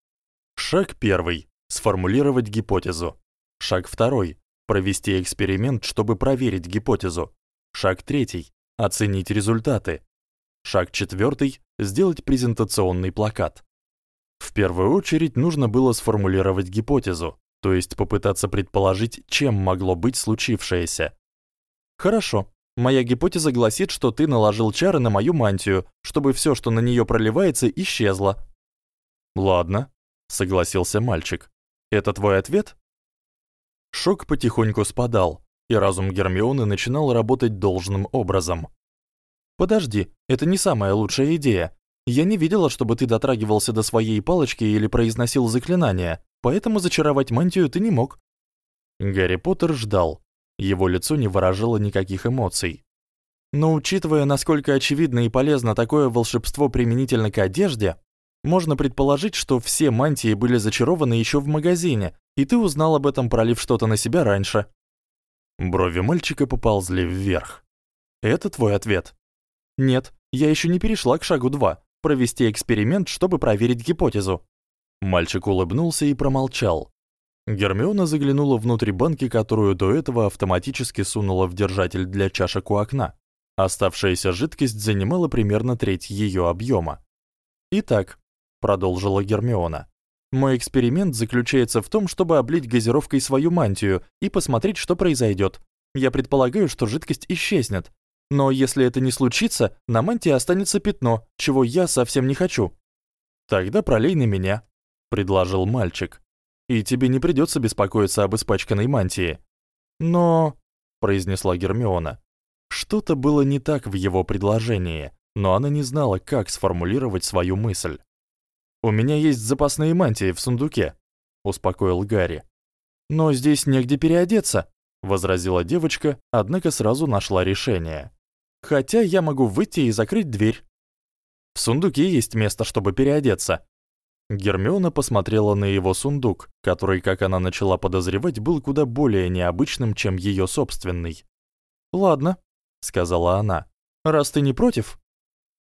Шаг первый сформулировать гипотезу. Шаг второй провести эксперимент, чтобы проверить гипотезу. Шаг третий оценить результаты. Шаг четвертый сделать презентационный плакат. В первую очередь нужно было сформулировать гипотезу, то есть попытаться предположить, чем могло быть случившееся. Хорошо. Моя гипотеза гласит, что ты наложил чары на мою мантию, чтобы всё, что на неё проливается, исчезло. Ладно, согласился мальчик. Это твой ответ? Шок потихоньку спадал, и разум Гермионы начинал работать должным образом. Подожди, это не самая лучшая идея. Я не видела, чтобы ты дотрагивался до своей палочки или произносил заклинания, поэтому зачаровать мантию ты не мог. Гарри Поттер ждал. Его лицо не выражало никаких эмоций. Но учитывая, насколько очевидно и полезно такое волшебство применительно к одежде, можно предположить, что все мантии были зачарованы ещё в магазине, и ты узнал об этом, пролив что-то на себя раньше. Брови мальчика поползли вверх. Это твой ответ? Нет, я ещё не перешла к шагу 2 провести эксперимент, чтобы проверить гипотезу. Мальчик улыбнулся и промолчал. Гермиона заглянула внутрь банки, которую до этого автоматически сунула в держатель для чашек у окна. Оставшаяся жидкость занимала примерно треть её объёма. Итак, продолжила Гермиона. Мой эксперимент заключается в том, чтобы облить газировкой свою мантию и посмотреть, что произойдёт. Я предполагаю, что жидкость исчезнет, но если это не случится, на мантии останется пятно, чего я совсем не хочу. Тогда пролей на меня, предложил мальчик. И тебе не придётся беспокоиться об испачканной мантии. Но, произнесла Гермиона. Что-то было не так в его предложении, но она не знала, как сформулировать свою мысль. У меня есть запасные мантии в сундуке, успокоил Гарри. Но здесь негде переодеться, возразила девочка, однако сразу нашла решение. Хотя я могу выйти и закрыть дверь. В сундуке есть место, чтобы переодеться. Гермиона посмотрела на его сундук, который, как она начала подозревать, был куда более необычным, чем её собственный. "Ладно", сказала она. "Раз ты не против?"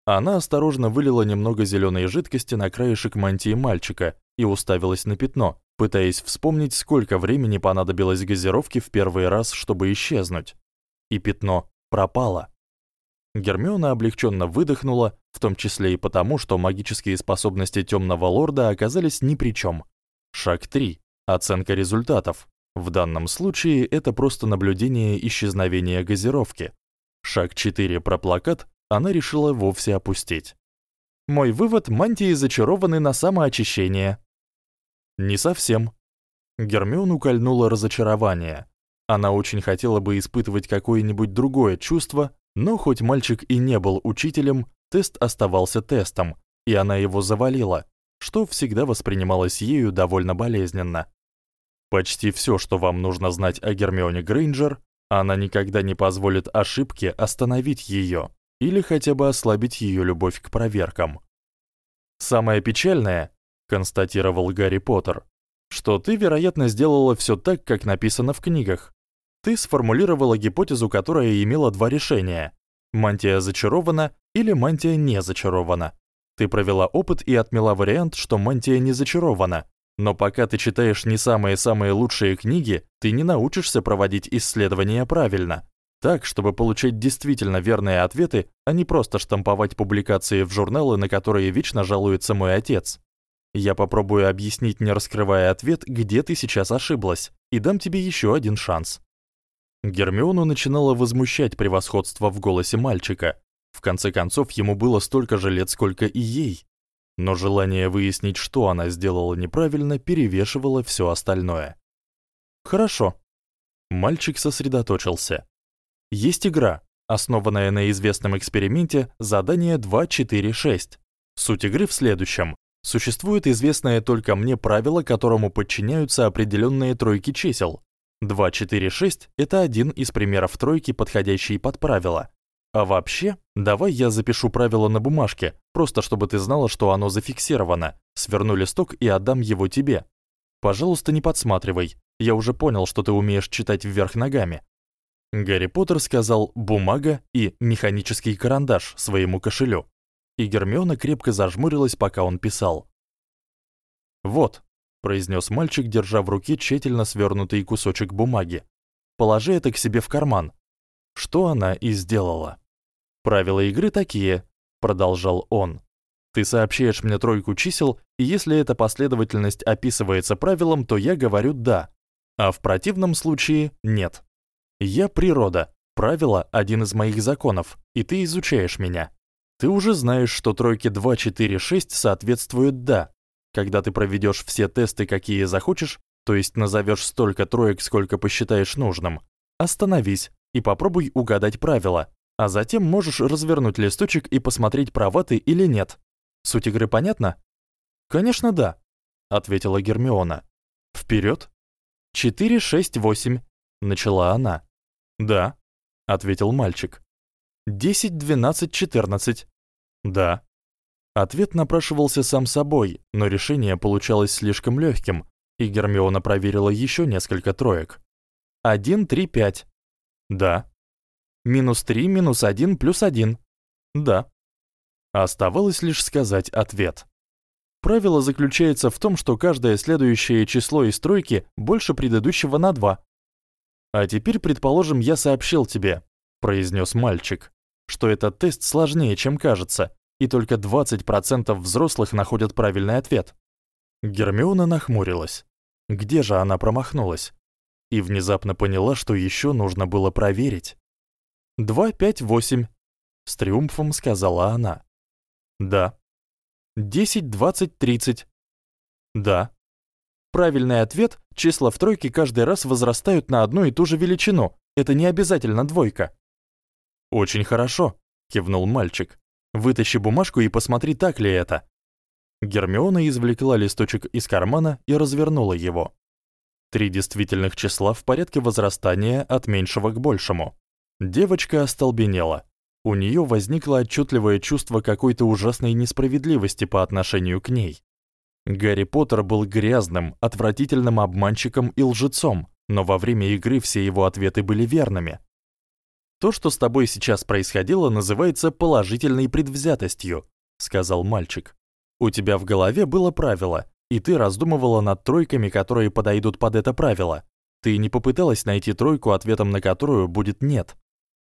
Она осторожно вылила немного зелёной жидкости на краешек мантии мальчика и уставилась на пятно, пытаясь вспомнить, сколько времени понадобилось газировке в первый раз, чтобы исчезнуть. И пятно пропало. Гермиона облегченно выдохнула, в том числе и потому, что магические способности Тёмного лорда оказались ни при чём. Шаг 3. Оценка результатов. В данном случае это просто наблюдение исчезновения газировки. Шаг 4 про плакат она решила вовсе опустить. Мой вывод: мантии зачарованы на самоочищение. Не совсем. Гермиону кольнуло разочарование. Она очень хотела бы испытывать какое-нибудь другое чувство, но хоть мальчик и не был учителем, тест оставался тестом, и она его завалила, что всегда воспринималось ею довольно болезненно. Почти всё, что вам нужно знать о Гермионе Грейнджер, она никогда не позволит ошибке остановить её или хотя бы ослабить её любовь к проверкам. Самое печальное, констатировал Гарри Поттер, что ты, вероятно, сделала всё так, как написано в книгах. Ты сформулировала гипотезу, которая имела два решения: мантия зачарована или мантия не зачарована. Ты провела опыт и отмела вариант, что мантия не зачарована. Но пока ты читаешь не самые-самые лучшие книги, ты не научишься проводить исследования правильно. Так, чтобы получать действительно верные ответы, а не просто штамповать публикации в журналы, на которые вечно жалуется мой отец. Я попробую объяснить, не раскрывая ответ, где ты сейчас ошиблась, и дам тебе ещё один шанс. Гермиону начинало возмущать превосходство в голосе мальчика. В конце концов, ему было столько же лет, сколько и ей. Но желание выяснить, что она сделала неправильно, перевешивало всё остальное. Хорошо. Мальчик сосредоточился. Есть игра, основанная на известном эксперименте Задание 246. Суть игры в следующем: существует известное только мне правило, которому подчиняются определённые тройки чисел. 2, 4, 6 — это один из примеров тройки, подходящий под правило. А вообще, давай я запишу правило на бумажке, просто чтобы ты знала, что оно зафиксировано. Сверну листок и отдам его тебе. Пожалуйста, не подсматривай. Я уже понял, что ты умеешь читать вверх ногами. Гарри Поттер сказал бумага и механический карандаш своему кошелю. И Гермиона крепко зажмурилась, пока он писал. Вот, произнес мальчик, держа в руке тщательно свернутый кусочек бумаги. Положи это к себе в карман. Что она и сделала. Правила игры такие, продолжал он. Ты сообщаешь мне тройку чисел, и если эта последовательность описывается правилом, то я говорю да, а в противном случае нет. Я природа. Правило один из моих законов, и ты изучаешь меня. Ты уже знаешь, что тройки 2, 4, 6 соответствуют да, когда ты проведёшь все тесты, какие захочешь, то есть назовёшь столько троек, сколько посчитаешь нужным, остановись и попробуй угадать правила, а затем можешь развернуть листочек и посмотреть, права ты или нет. Суть игры понятна? Конечно, да, ответила Гермиона. Вперёд. 4 6 8, начала она. Да, ответил мальчик. 10 12 14. Да. Ответ напрашивался сам собой, но решение получалось слишком лёгким, и Гермиона проверила ещё несколько троек. 1 3 5. Да. Минус 3 минус 1 плюс 1. Да. Оставалось лишь сказать ответ. Правило заключается в том, что каждое следующее число из тройки больше предыдущего на 2. А теперь, предположим, я сообщил тебе, произнёс мальчик, что этот тест сложнее, чем кажется, и только 20% взрослых находят правильный ответ. Гермиона нахмурилась. Где же она промахнулась? И внезапно поняла, что ещё нужно было проверить. 2 5 8, с триумфом сказала она. Да. 10 20 30. Да. Правильный ответ числа в тройке каждый раз возрастают на одну и ту же величину. Это не обязательно двойка. Очень хорошо, кивнул мальчик. Вытащи бумажку и посмотри, так ли это. Гермиона извлекла листочек из кармана и развернула его. Три действительных числа в порядке возрастания от меньшего к большему. Девочка остолбенела. У неё возникло отчётливое чувство какой-то ужасной несправедливости по отношению к ней. Гарри Поттер был грязным, отвратительным обманщиком и лжецом, но во время игры все его ответы были верными. То, что с тобой сейчас происходило, называется положительной предвзятостью, сказал мальчик. У тебя в голове было правило, и ты раздумывала над тройками, которые подойдут под это правило. Ты не попыталась найти тройку, ответом на которую будет нет.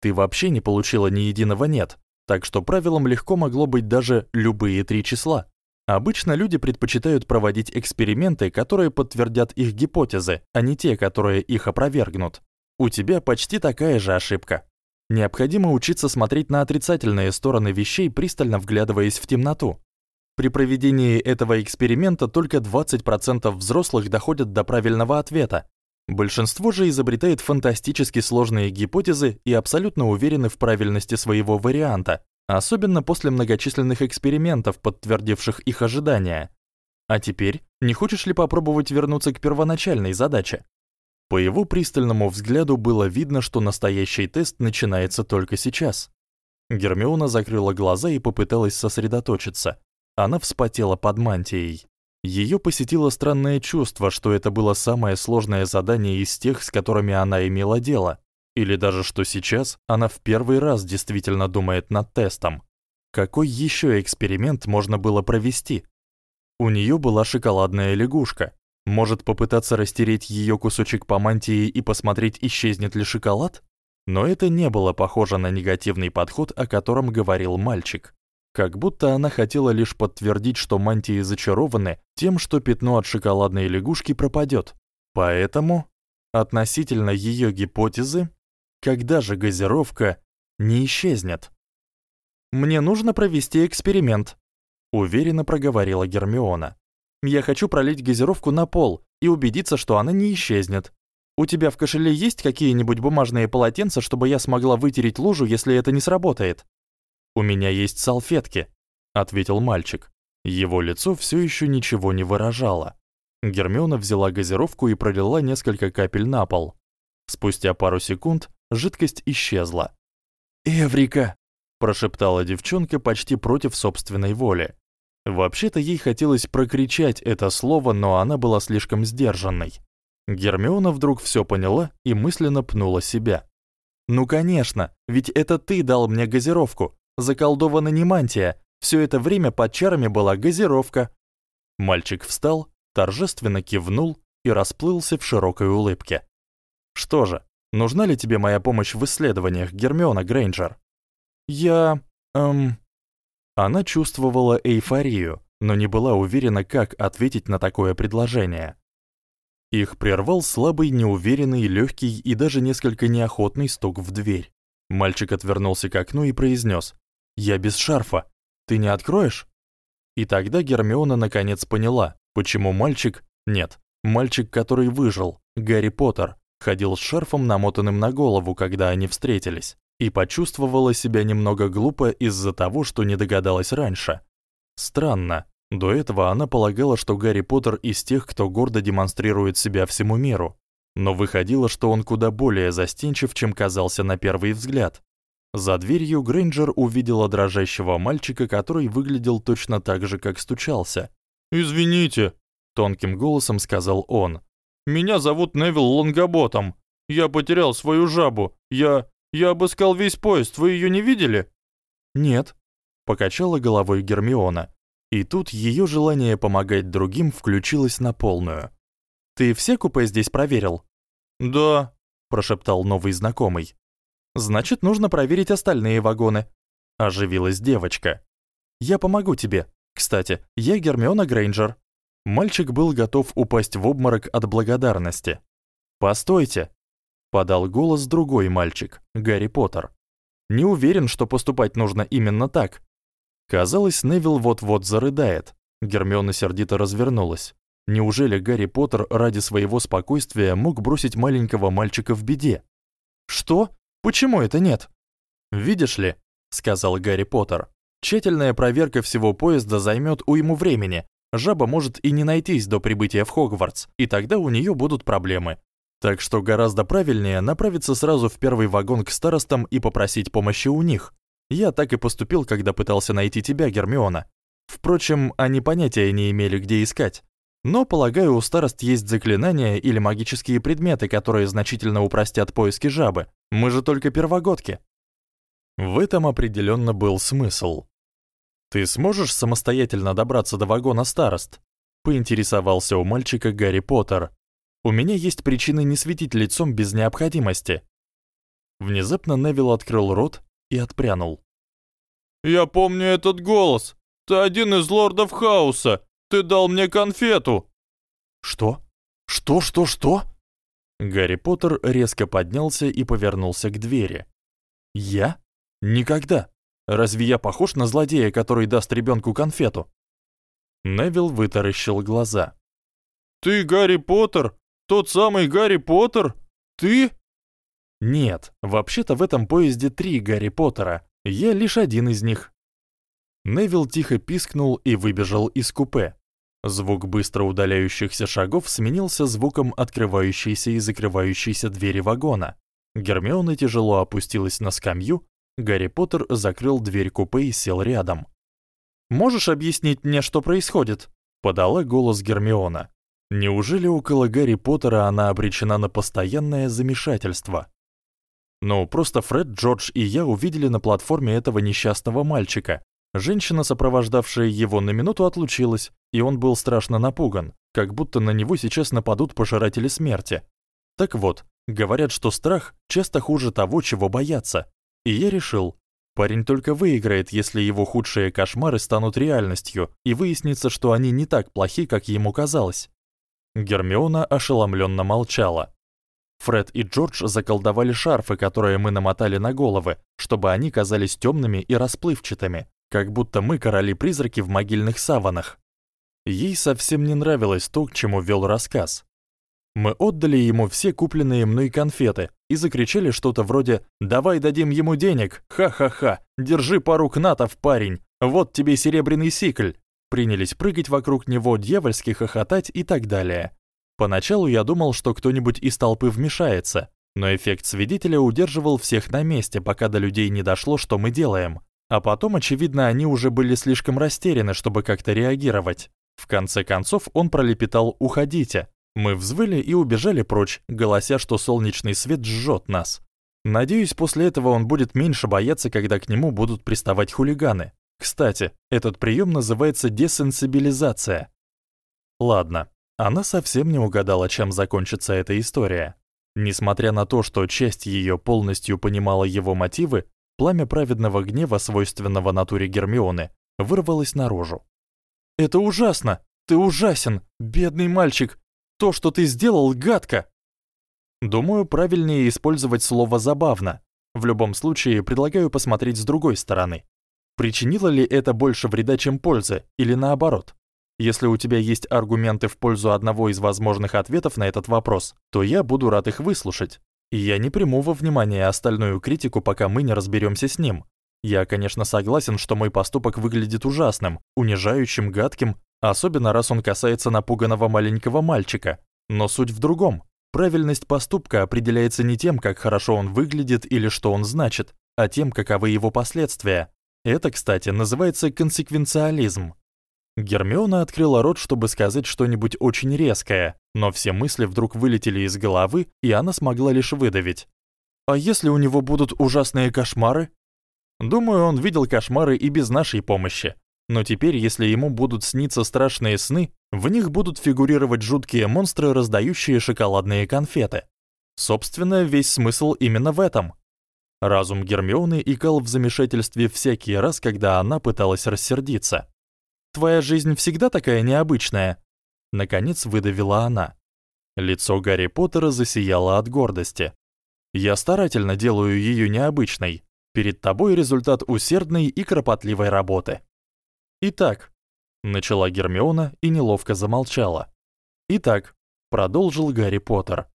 Ты вообще не получила ни единого нет. Так что правилом легко могло быть даже любые три числа. Обычно люди предпочитают проводить эксперименты, которые подтвердят их гипотезы, а не те, которые их опровергнут. У тебя почти такая же ошибка. Необходимо учиться смотреть на отрицательные стороны вещей, пристально вглядываясь в темноту. При проведении этого эксперимента только 20% взрослых доходят до правильного ответа. Большинство же изобретает фантастически сложные гипотезы и абсолютно уверены в правильности своего варианта, особенно после многочисленных экспериментов, подтвердивших их ожидания. А теперь, не хочешь ли попробовать вернуться к первоначальной задаче? По его пристальному взгляду было видно, что настоящий тест начинается только сейчас. Гермиона закрыла глаза и попыталась сосредоточиться. Она вспотела под мантией. Её посетило странное чувство, что это было самое сложное задание из тех, с которыми она имела дело. Или даже что сейчас она в первый раз действительно думает над тестом. Какой ещё эксперимент можно было провести? У неё была шоколадная лягушка. Может попытаться растереть её кусочек по мантии и посмотреть, исчезнет ли шоколад? Но это не было похоже на негативный подход, о котором говорил мальчик. Как будто она хотела лишь подтвердить, что мантии зачарованы тем, что пятно от шоколадной лягушки пропадёт. Поэтому, относительно её гипотезы, когда же газировка не исчезнет? Мне нужно провести эксперимент, уверенно проговорила Гермиона. Я хочу пролить газировку на пол и убедиться, что она не исчезнет. У тебя в кошеле есть какие-нибудь бумажные полотенца, чтобы я смогла вытереть лужу, если это не сработает? У меня есть салфетки, ответил мальчик. Его лицо всё ещё ничего не выражало. Гермиона взяла газировку и пролила несколько капель на пол. Спустя пару секунд жидкость исчезла. "Эврика", прошептала девчонка почти против собственной воли. Вообще-то ей хотелось прокричать это слово, но она была слишком сдержанной. Гермиона вдруг всё поняла и мысленно пнула себя. Ну, конечно, ведь это ты дал мне газировку. Заколдована не мантия. Всё это время под чарами была газировка. Мальчик встал, торжественно кивнул и расплылся в широкой улыбке. Что же, Нужна ли тебе моя помощь в исследованиях, Гермиона Грейнджер? Я, эм Она чувствовала эйфорию, но не была уверена, как ответить на такое предложение. Их прервал слабый, неуверенный, лёгкий и даже несколько неохотный стук в дверь. Мальчик отвернулся к окну и произнёс: "Я без шарфа. Ты не откроешь?" И тогда Гермиона наконец поняла, почему мальчик, нет, мальчик, который выжил, Гарри Поттер, ходил с шарфом намотанным на голову, когда они встретились, и почувствовала себя немного глупо из-за того, что не догадалась раньше. Странно. До этого она полагала, что Гарри Поттер из тех, кто гордо демонстрирует себя всему миру, но выходило, что он куда более застенчив, чем казался на первый взгляд. За дверью Грейнджер увидела дрожащего мальчика, который выглядел точно так же, как стучался. "Извините", тонким голосом сказал он. Меня зовут Невил Лонгоботом. Я потерял свою жабу. Я я обыскал весь поезд. Вы её не видели? Нет, покачала головой Гермиона. И тут её желание помогать другим включилось на полную. Ты все купе здесь проверил? Да, прошептал новый знакомый. Значит, нужно проверить остальные вагоны. Оживилась девочка. Я помогу тебе. Кстати, я Гермиона Грейнджер. Мальчик был готов упасть в обморок от благодарности. "Постойте", подал голос другой мальчик, Гарри Поттер. "Не уверен, что поступать нужно именно так". Казалось, Невил вот-вот зарыдает. Гермиона сердито развернулась. Неужели Гарри Поттер ради своего спокойствия мог бросить маленького мальчика в беде? Что? Почему это нет? Видишь ли, сказал Гарри Поттер. Тщательная проверка всего поезда займет уйму времени. Жаба может и не найтись до прибытия в Хогвартс, и тогда у нее будут проблемы. Так что гораздо правильнее направиться сразу в первый вагон к старостам и попросить помощи у них. Я так и поступил, когда пытался найти тебя, Гермиона. Впрочем, они понятия не имели, где искать. Но, полагаю, у старост есть заклинания или магические предметы, которые значительно упростят поиски жабы. Мы же только первогодки. В этом определенно был смысл. Ты сможешь самостоятельно добраться до вагона старост? поинтересовался у мальчика Гарри Поттер. У меня есть причины не светить лицом без необходимости. Внезапно Невил открыл рот и отпрянул. Я помню этот голос. Ты один из лордов хаоса. Ты дал мне конфету. Что? Что, что, что? Гарри Поттер резко поднялся и повернулся к двери. Я? Никогда. Разве я похож на злодея, который даст ребенку конфету? Невил вытаращил глаза. Ты Гарри Поттер? Тот самый Гарри Поттер? Ты? Нет, вообще-то в этом поезде три Гарри Поттера. Я лишь один из них. Невил тихо пискнул и выбежал из купе. Звук быстро удаляющихся шагов сменился звуком открывающейся и закрывающейся двери вагона. Гермиона тяжело опустилась на скамью, Гарри Поттер закрыл дверь купе и сел рядом. "Можешь объяснить мне, что происходит?" подала голос Гермиона. Неужели около Гарри Поттера она обречена на постоянное замешательство? Ну, просто Фред, Джордж и я увидели на платформе этого несчастного мальчика, Женщина, сопровождавшая его на минуту, отлучилась, и он был страшно напуган, как будто на него сейчас нападут пожиратели смерти. Так вот, говорят, что страх часто хуже того, чего бояться. И я решил, парень только выиграет, если его худшие кошмары станут реальностью, и выяснится, что они не так плохи, как ему казалось. Гермиона ошеломленно молчала. Фред и Джордж заколдовали шарфы, которые мы намотали на головы, чтобы они казались тёмными и расплывчатыми как будто мы короли-призраки в могильных саванах. Ей совсем не нравилось то, к чему вел рассказ. Мы отдали ему все купленные мной конфеты и закричали что-то вроде «Давай дадим ему денег! Ха-ха-ха! Держи пару кнатов, парень! Вот тебе серебряный сикль!» Принялись прыгать вокруг него, дьявольски хохотать и так далее. Поначалу я думал, что кто-нибудь из толпы вмешается, но эффект свидетеля удерживал всех на месте, пока до людей не дошло, что мы делаем. А потом, очевидно, они уже были слишком растеряны, чтобы как-то реагировать. В конце концов он пролепетал: "Уходите". Мы взвыли и убежали прочь, голося, что солнечный свет жжет нас. Надеюсь, после этого он будет меньше бояться, когда к нему будут приставать хулиганы. Кстати, этот прием называется десенсибилизация. Ладно, она совсем не угадала, чем закончится эта история. Несмотря на то, что часть её полностью понимала его мотивы, Пламя праведного гнева, свойственного натуре Гермионы, вырвалось наружу. Это ужасно. Ты ужасен, бедный мальчик. То, что ты сделал, гадко. Думаю, правильнее использовать слово забавно. В любом случае, предлагаю посмотреть с другой стороны. Причинило ли это больше вреда, чем пользы, или наоборот? Если у тебя есть аргументы в пользу одного из возможных ответов на этот вопрос, то я буду рад их выслушать. И я не приму во внимание остальную критику, пока мы не разберемся с ним. Я, конечно, согласен, что мой поступок выглядит ужасным, унижающим, гадким, особенно раз он касается напуганного маленького мальчика. Но суть в другом. Правильность поступка определяется не тем, как хорошо он выглядит или что он значит, а тем, каковы его последствия. Это, кстати, называется консеквенциализм. Гермиона открыла рот, чтобы сказать что-нибудь очень резкое, но все мысли вдруг вылетели из головы, и она смогла лишь выдавить: "А если у него будут ужасные кошмары?" Думаю, он видел кошмары и без нашей помощи. Но теперь, если ему будут сниться страшные сны, в них будут фигурировать жуткие монстры, раздающие шоколадные конфеты. Собственно, весь смысл именно в этом. Разум Гермионы икал в замешательстве всякий раз, когда она пыталась рассердиться. Твоя жизнь всегда такая необычная, наконец выдавила она. Лицо Гарри Поттера засияло от гордости. Я старательно делаю её необычной. Перед тобой результат усердной и кропотливой работы. Итак, начала Гермиона и неловко замолчала. Итак, продолжил Гарри Поттер.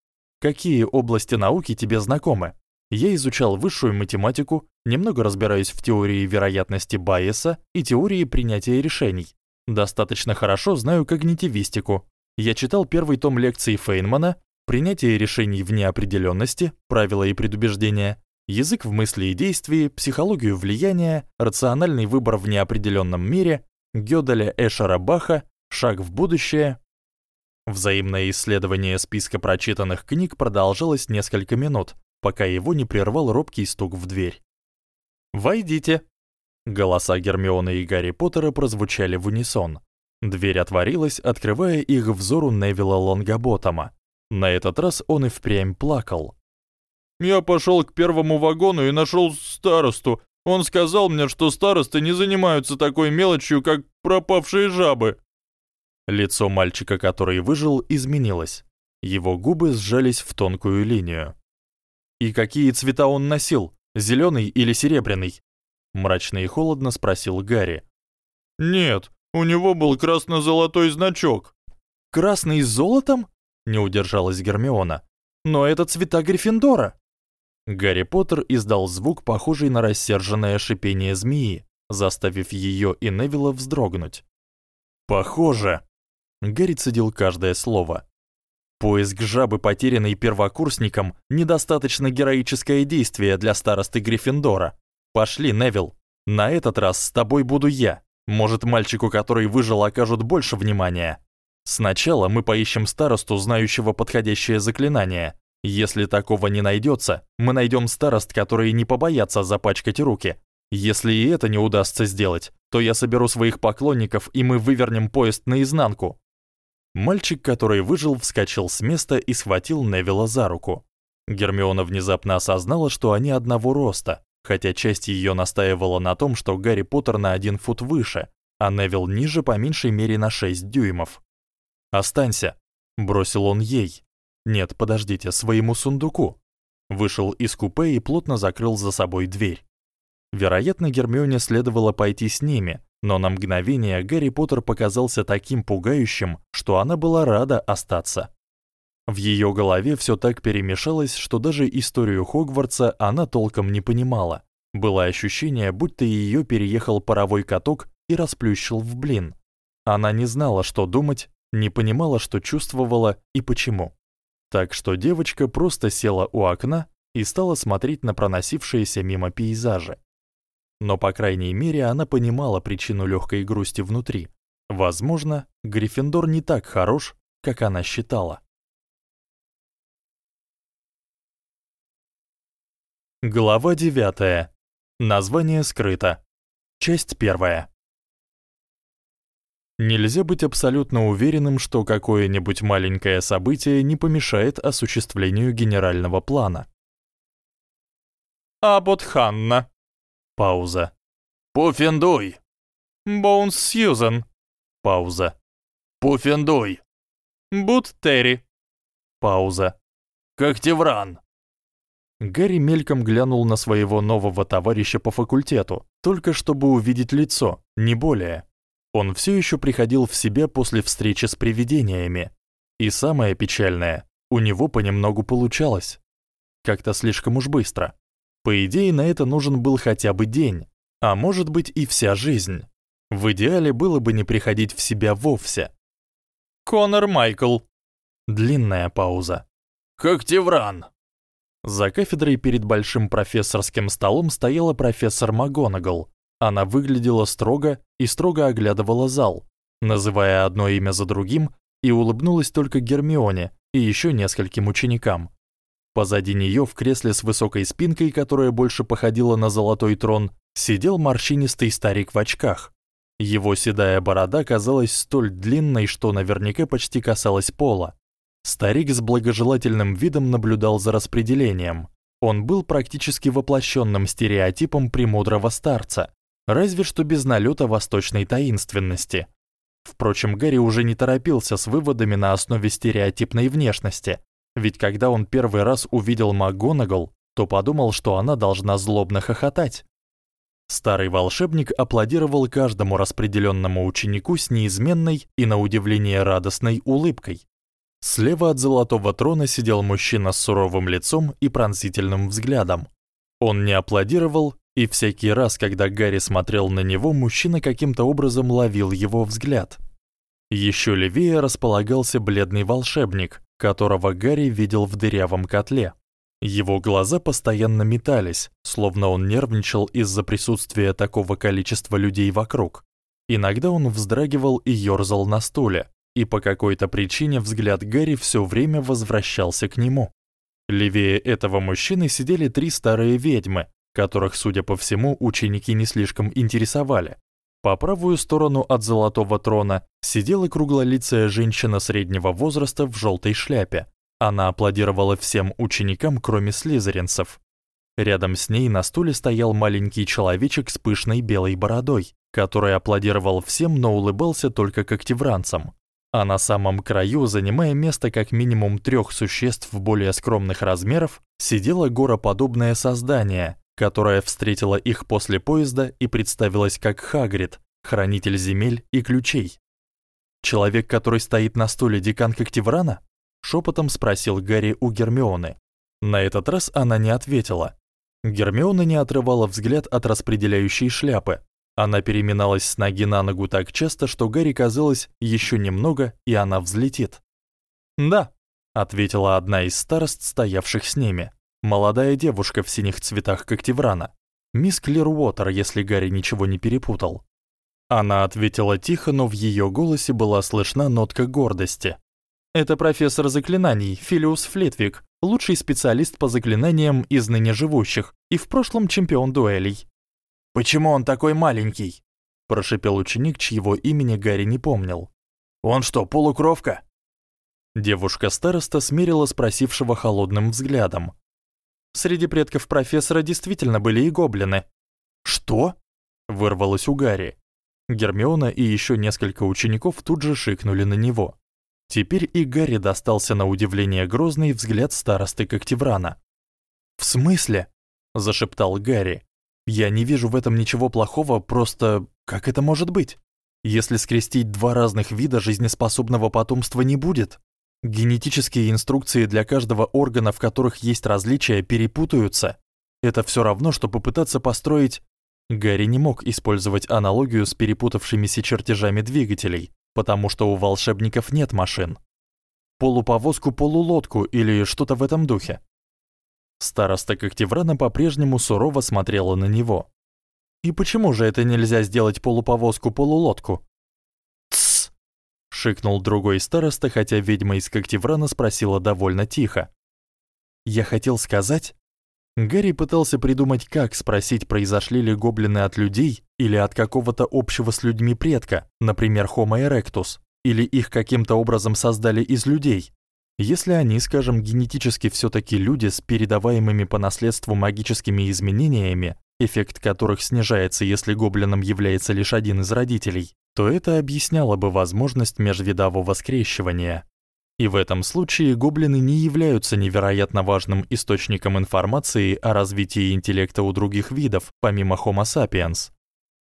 Какие области науки тебе знакомы? Я изучал высшую математику, немного разбираюсь в теории вероятности Байеса и теории принятия решений. Достаточно хорошо знаю когнитивистику. Я читал первый том лекций Фейнмана Принятие решений в неопределённости, правила и предубеждения, язык в мысли и действии, психологию влияния, рациональный выбор в неопределённом мире, Гёделя Эшера Баха, шаг в будущее. Взаимное исследование списка прочитанных книг продолжалось несколько минут, пока его не прервал робкий стук в дверь. "Войдите". Голоса Гермионы и Гарри Поттера прозвучали в унисон. Дверь отворилась, открывая их взору Невилла Лонгаботома. На этот раз он и впрямь плакал. Я пошёл к первому вагону и нашёл старосту. Он сказал мне, что старосты не занимаются такой мелочью, как пропавшие жабы. Лицо мальчика, который выжил, изменилось. Его губы сжались в тонкую линию. И какие цвета он носил? Зелёный или серебряный? мрачно и холодно спросил Гарри. Нет, у него был красно-золотой значок. Красный с золотом? не удержалась Гермиона. Но это цвета Гриффиндора. Гарри Поттер издал звук, похожий на рассерженное шипение змеи, заставив её и Невилла вздрогнуть. Похоже. Гарри цедил каждое слово. Поиск жабы, потерянной первокурсником, недостаточно героическое действие для старосты Гриффиндора. Пошли, Невилл. На этот раз с тобой буду я. Может, мальчику, который выжил, окажут больше внимания. Сначала мы поищем старосту, знающего подходящее заклинание. Если такого не найдётся, мы найдём старост, которые не побоятся запачкать руки. Если и это не удастся сделать, то я соберу своих поклонников, и мы вывернем поезд наизнанку. Мальчик, который выжил, вскочил с места и схватил Невилла за руку. Гермиона внезапно осознала, что они одного роста, хотя часть её настаивала на том, что Гарри Поттер на один фут выше, а Невилл ниже по меньшей мере на 6 дюймов. Останься, бросил он ей. Нет, подождите, своему сундуку. Вышел из купе и плотно закрыл за собой дверь. Вероятно, Гермионе следовало пойти с ними, но на мгновение Гарри Поттер показался таким пугающим, что она была рада остаться. В её голове всё так перемешалось, что даже историю Хогвартса она толком не понимала. Было ощущение, будто её переехал паровой каток и расплющил в блин. Она не знала, что думать, не понимала, что чувствовала и почему. Так что девочка просто села у окна и стала смотреть на проносившиеся мимо пейзажи. Но по крайней мере, она понимала причину лёгкой грусти внутри. Возможно, Гриффиндор не так хорош, как она считала. Глава 9. Название скрыто. Часть 1. Нельзя быть абсолютно уверенным, что какое-нибудь маленькое событие не помешает осуществлению генерального плана. Абот Ханна. Пауза. Пуффендуй. Боунс Сьюзен. Пауза. Пуффендуй. Бут Терри. Пауза. Когтевран. Гарри мельком глянул на своего нового товарища по факультету, только чтобы увидеть лицо, не более. Он всё ещё приходил в себя после встречи с привидениями. И самое печальное, у него понемногу получалось. Как-то слишком уж быстро. По идее, на это нужен был хотя бы день, а может быть и вся жизнь. В идеале было бы не приходить в себя вовсе. Конор Майкл. Длинная пауза. Когтевран. За кафедрой перед большим профессорским столом стояла профессор МакГонагал, она выглядела строго и строго оглядывала зал, называя одно имя за другим, и улыбнулась только Гермионе и ещё нескольким ученикам. Позади неё в кресле с высокой спинкой, которая больше походила на золотой трон, сидел морщинистый старик в очках. Его седая борода казалась столь длинной, что наверняка почти касалась пола. Старик с благожелательным видом наблюдал за распределением. Он был практически воплощенным стереотипом премудрого старца разве что без налета восточной таинственности. Впрочем, Гарри уже не торопился с выводами на основе стереотипной внешности, ведь когда он первый раз увидел МакГонагал, то подумал, что она должна злобно хохотать. Старый волшебник аплодировал каждому распределенному ученику с неизменной и на удивление радостной улыбкой, Слева от золотого трона сидел мужчина с суровым лицом и пронзительным взглядом. Он не аплодировал, и всякий раз, когда Гарри смотрел на него, мужчина каким-то образом ловил его взгляд. Ещё левее располагался бледный волшебник, которого Гарри видел в дырявом котле. Его глаза постоянно метались, словно он нервничал из-за присутствия такого количества людей вокруг. Иногда он вздрагивал и ёрзал на стуле, и по какой-то причине взгляд Гарри всё время возвращался к нему. Левее этого мужчины сидели три старые ведьмы, которых, судя по всему, ученики не слишком интересовали. По правую сторону от золотого трона сидела круглолицая женщина среднего возраста в жёлтой шляпе. Она аплодировала всем ученикам, кроме слизеринцев. Рядом с ней на стуле стоял маленький человечек с пышной белой бородой, который аплодировал всем, но улыбался только когтевранцам. А на самом краю, занимая место как минимум трёх существ более скромных размеров, сидело гороподобное создание, которое встретило их после поезда и представилось как Хагрид, хранитель земель и ключей. Человек, который стоит на стуле декан Когтеврана? шепотом спросил Гарри у Гермионы. На этот раз она не ответила. Гермиона не отрывала взгляд от распределяющей шляпы. Она переминалась с ноги на ногу так часто, что Гарри казалось, ещё немного, и она взлетит. "Да", ответила одна из старост, стоявших с ними. Молодая девушка в синих цветах когтеврана. Мисс Клирвотер, если Гарри ничего не перепутал. Она ответила тихо, но в её голосе была слышна нотка гордости. Это профессор заклинаний Филиус Флитвик, лучший специалист по заклинаниям из ныне живущих и в прошлом чемпион дуэлей. Почему он такой маленький? прошипел ученик, чьего имени Гарри не помнил. Он что, полукровка? Девушка-староста смерила спросившего холодным взглядом. Среди предков профессора действительно были и гоблины. Что? вырвалось у Гарри. Гермиона и ещё несколько учеников тут же шикнули на него. Теперь и Гарри достался на удивление грозный взгляд старосты Когтеврана. "В смысле?" зашептал Гарри. "Я не вижу в этом ничего плохого, просто как это может быть? Если скрестить два разных вида жизнеспособного потомства не будет, Генетические инструкции для каждого органа, в которых есть различия, перепутаются. Это всё равно что попытаться построить Гарри не мог использовать аналогию с перепутавшимися чертежами двигателей, потому что у волшебников нет машин. Полуповозку, полулодку или что-то в этом духе. Староста Когтеврана по-прежнему сурово смотрела на него. И почему же это нельзя сделать полуповозку, полулодку? Шикнул другой староста, хотя ведьма из Когтеврана спросила довольно тихо. Я хотел сказать, Гарри пытался придумать, как спросить, произошли ли гоблины от людей или от какого-то общего с людьми предка, например, Homo erectus, или их каким-то образом создали из людей. Если они, скажем, генетически всё-таки люди с передаваемыми по наследству магическими изменениями, эффект которых снижается, если гоблином является лишь один из родителей, то это объясняло бы возможность межвидового скрещивания. И в этом случае гоблины не являются невероятно важным источником информации о развитии интеллекта у других видов, помимо Homo sapiens.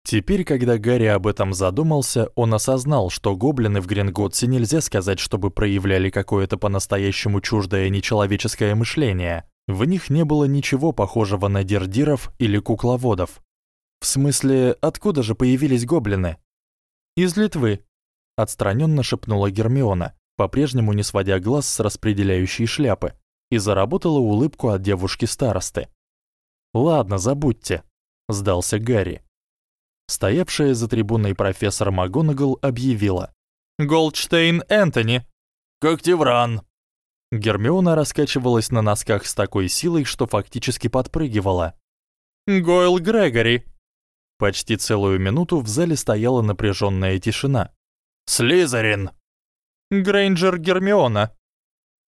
Теперь, когда Гарри об этом задумался, он осознал, что гоблины в Гринготсе нельзя сказать, чтобы проявляли какое-то по-настоящему чуждое нечеловеческое мышление. В них не было ничего похожего на дердиров или кукловодов. В смысле, откуда же появились гоблины? Из Литвы, отстранённо шепнула Гермиона, по-прежнему не сводя глаз с распределяющей шляпы, и заработала улыбку от девушки-старосты. Ладно, забудьте, сдался Гарри. Стоявшая за трибуной профессор МакГонагал объявила: "Голдштейн Энтони, Когтевран". Гермиона раскачивалась на носках с такой силой, что фактически подпрыгивала. "Гойл Грегори", Почти целую минуту в зале стояла напряжённая тишина. Слизерин. Грейнджер Гермиона.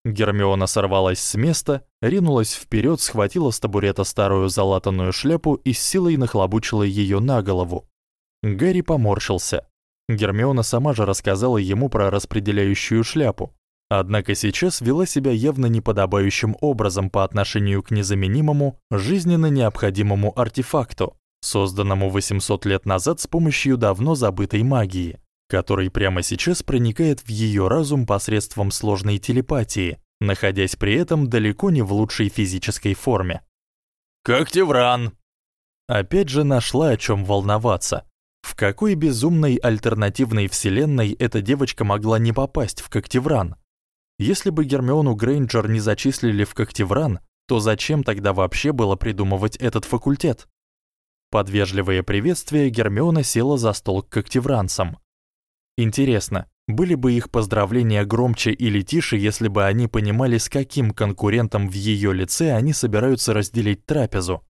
Гермиона сорвалась с места, ринулась вперёд, схватила с табурета старую залатанную шляпу и с силой нахлобучила её на голову. Гарри поморщился. Гермиона сама же рассказала ему про распределяющую шляпу. Однако сейчас вела себя явно неподобающим образом по отношению к незаменимому, жизненно необходимому артефакту созданному 800 лет назад с помощью давно забытой магии. который прямо сейчас проникает в её разум посредством сложной телепатии, находясь при этом далеко не в лучшей физической форме. Когтевран. Опять же нашла о чём волноваться. В какой безумной альтернативной вселенной эта девочка могла не попасть в Когтевран? Если бы Гермиону Грейнджер не зачислили в Когтевран, то зачем тогда вообще было придумывать этот факультет? Под вежливое приветствие Гермиона села за стол к когтевранцам. Интересно, были бы их поздравления громче или тише, если бы они понимали, с каким конкурентом в её лице они собираются разделить трапезу?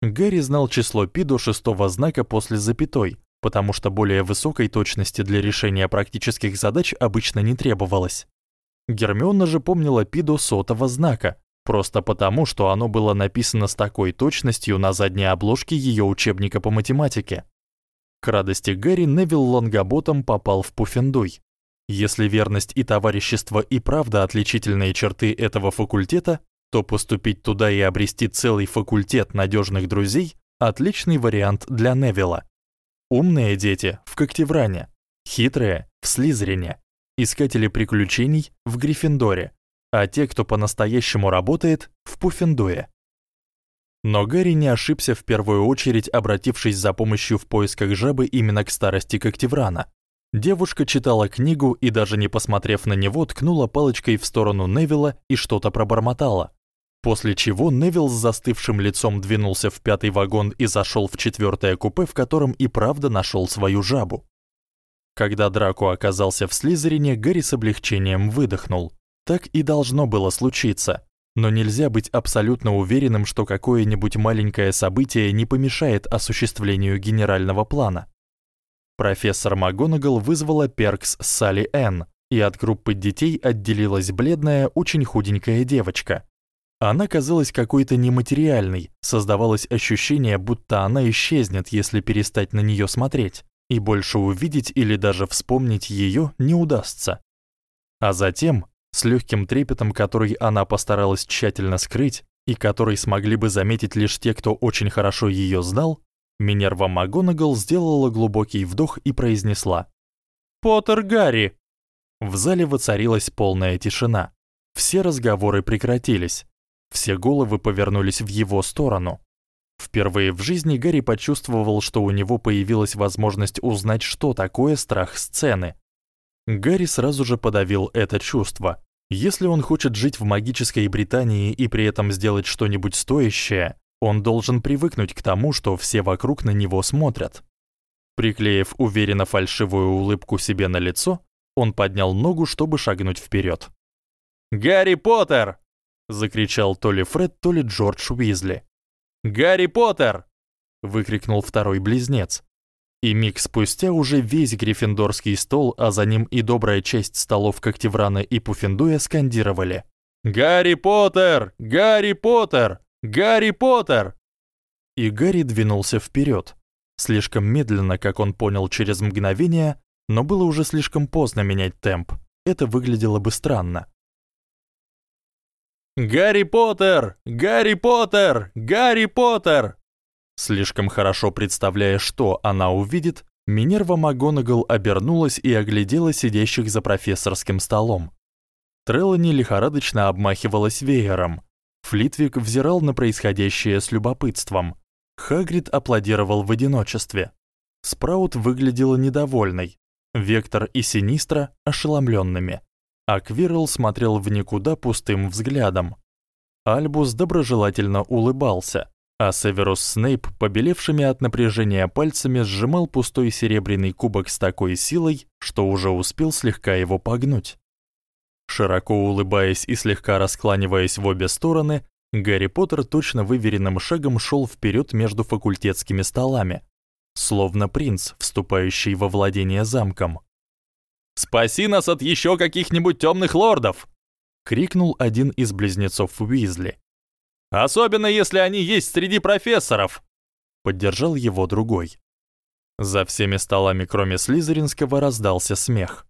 Гарри знал число пи до шестого знака после запятой, потому что более высокой точности для решения практических задач обычно не требовалось. Гермиона же помнила пи до сотого знака, просто потому, что оно было написано с такой точностью на задней обложке её учебника по математике. К радости Гарри Невилл Лонгоботом попал в Пуффендуй. Если верность и товарищество и правда отличительные черты этого факультета, то поступить туда и обрести целый факультет надёжных друзей отличный вариант для Невилла. Умные дети в Когтевране, хитрые в Слизерине, искатели приключений в Гриффиндоре, а те, кто по-настоящему работает, в Пуффендуе. Но Гарри не ошибся в первую очередь, обратившись за помощью в поисках жабы именно к старости Когтеврана. Девушка читала книгу и даже не посмотрев на него, ткнула палочкой в сторону Невилла и что-то пробормотала. После чего Невилл с застывшим лицом двинулся в пятый вагон и зашёл в четвёртое купе, в котором и правда нашёл свою жабу. Когда Драко оказался в Слизерине, Гарри с облегчением выдохнул. Так и должно было случиться. Но нельзя быть абсолютно уверенным, что какое-нибудь маленькое событие не помешает осуществлению генерального плана. Профессор МакГонагал вызвала Перкс Салли Энн, и от группы детей отделилась бледная, очень худенькая девочка. Она казалась какой-то нематериальной, создавалось ощущение, будто она исчезнет, если перестать на неё смотреть, и больше увидеть или даже вспомнить её не удастся. А затем с лёгким трепетом, который она постаралась тщательно скрыть и который смогли бы заметить лишь те, кто очень хорошо её знал, Минерва МакГонагал сделала глубокий вдох и произнесла: "Поттер Гарри". В зале воцарилась полная тишина. Все разговоры прекратились. Все головы повернулись в его сторону. Впервые в жизни Гарри почувствовал, что у него появилась возможность узнать, что такое страх сцены. Гарри сразу же подавил это чувство. Если он хочет жить в магической Британии и при этом сделать что-нибудь стоящее, он должен привыкнуть к тому, что все вокруг на него смотрят. Приклеив уверенно фальшивую улыбку себе на лицо, он поднял ногу, чтобы шагнуть вперёд. «Гарри Поттер!» — закричал то ли Фред, то ли Джордж Уизли. «Гарри Поттер!» — выкрикнул второй близнец. И миг спустя уже весь гриффиндорский стол, а за ним и добрая часть столов Когтеврана и Пуффендуя скандировали: "Гарри Поттер! Гарри Поттер! Гарри Поттер!" И Гарри двинулся вперёд, слишком медленно, как он понял через мгновение, но было уже слишком поздно менять темп. Это выглядело бы странно. Гарри Поттер! Гарри Поттер! Гарри Поттер! Слишком хорошо представляя, что она увидит, Минерва МакГонагал обернулась и оглядела сидящих за профессорским столом. Трелани лихорадочно обмахивалась веером. Флитвик взирал на происходящее с любопытством. Хагрид аплодировал в одиночестве. Спраут выглядела недовольной. Вектор и Синистра ошеломлёнными. А Квирл смотрел в никуда пустым взглядом. Альбус доброжелательно улыбался а Северус Снейп, побелевшими от напряжения пальцами, сжимал пустой серебряный кубок с такой силой, что уже успел слегка его погнуть. Широко улыбаясь и слегка раскланиваясь в обе стороны, Гарри Поттер точно выверенным шагом шёл вперёд между факультетскими столами, словно принц, вступающий во владение замком. «Спаси нас от ещё каких-нибудь тёмных лордов!» — крикнул один из близнецов Уизли. Особенно если они есть среди профессоров, поддержал его другой. За всеми столами, кроме слизеринского, раздался смех.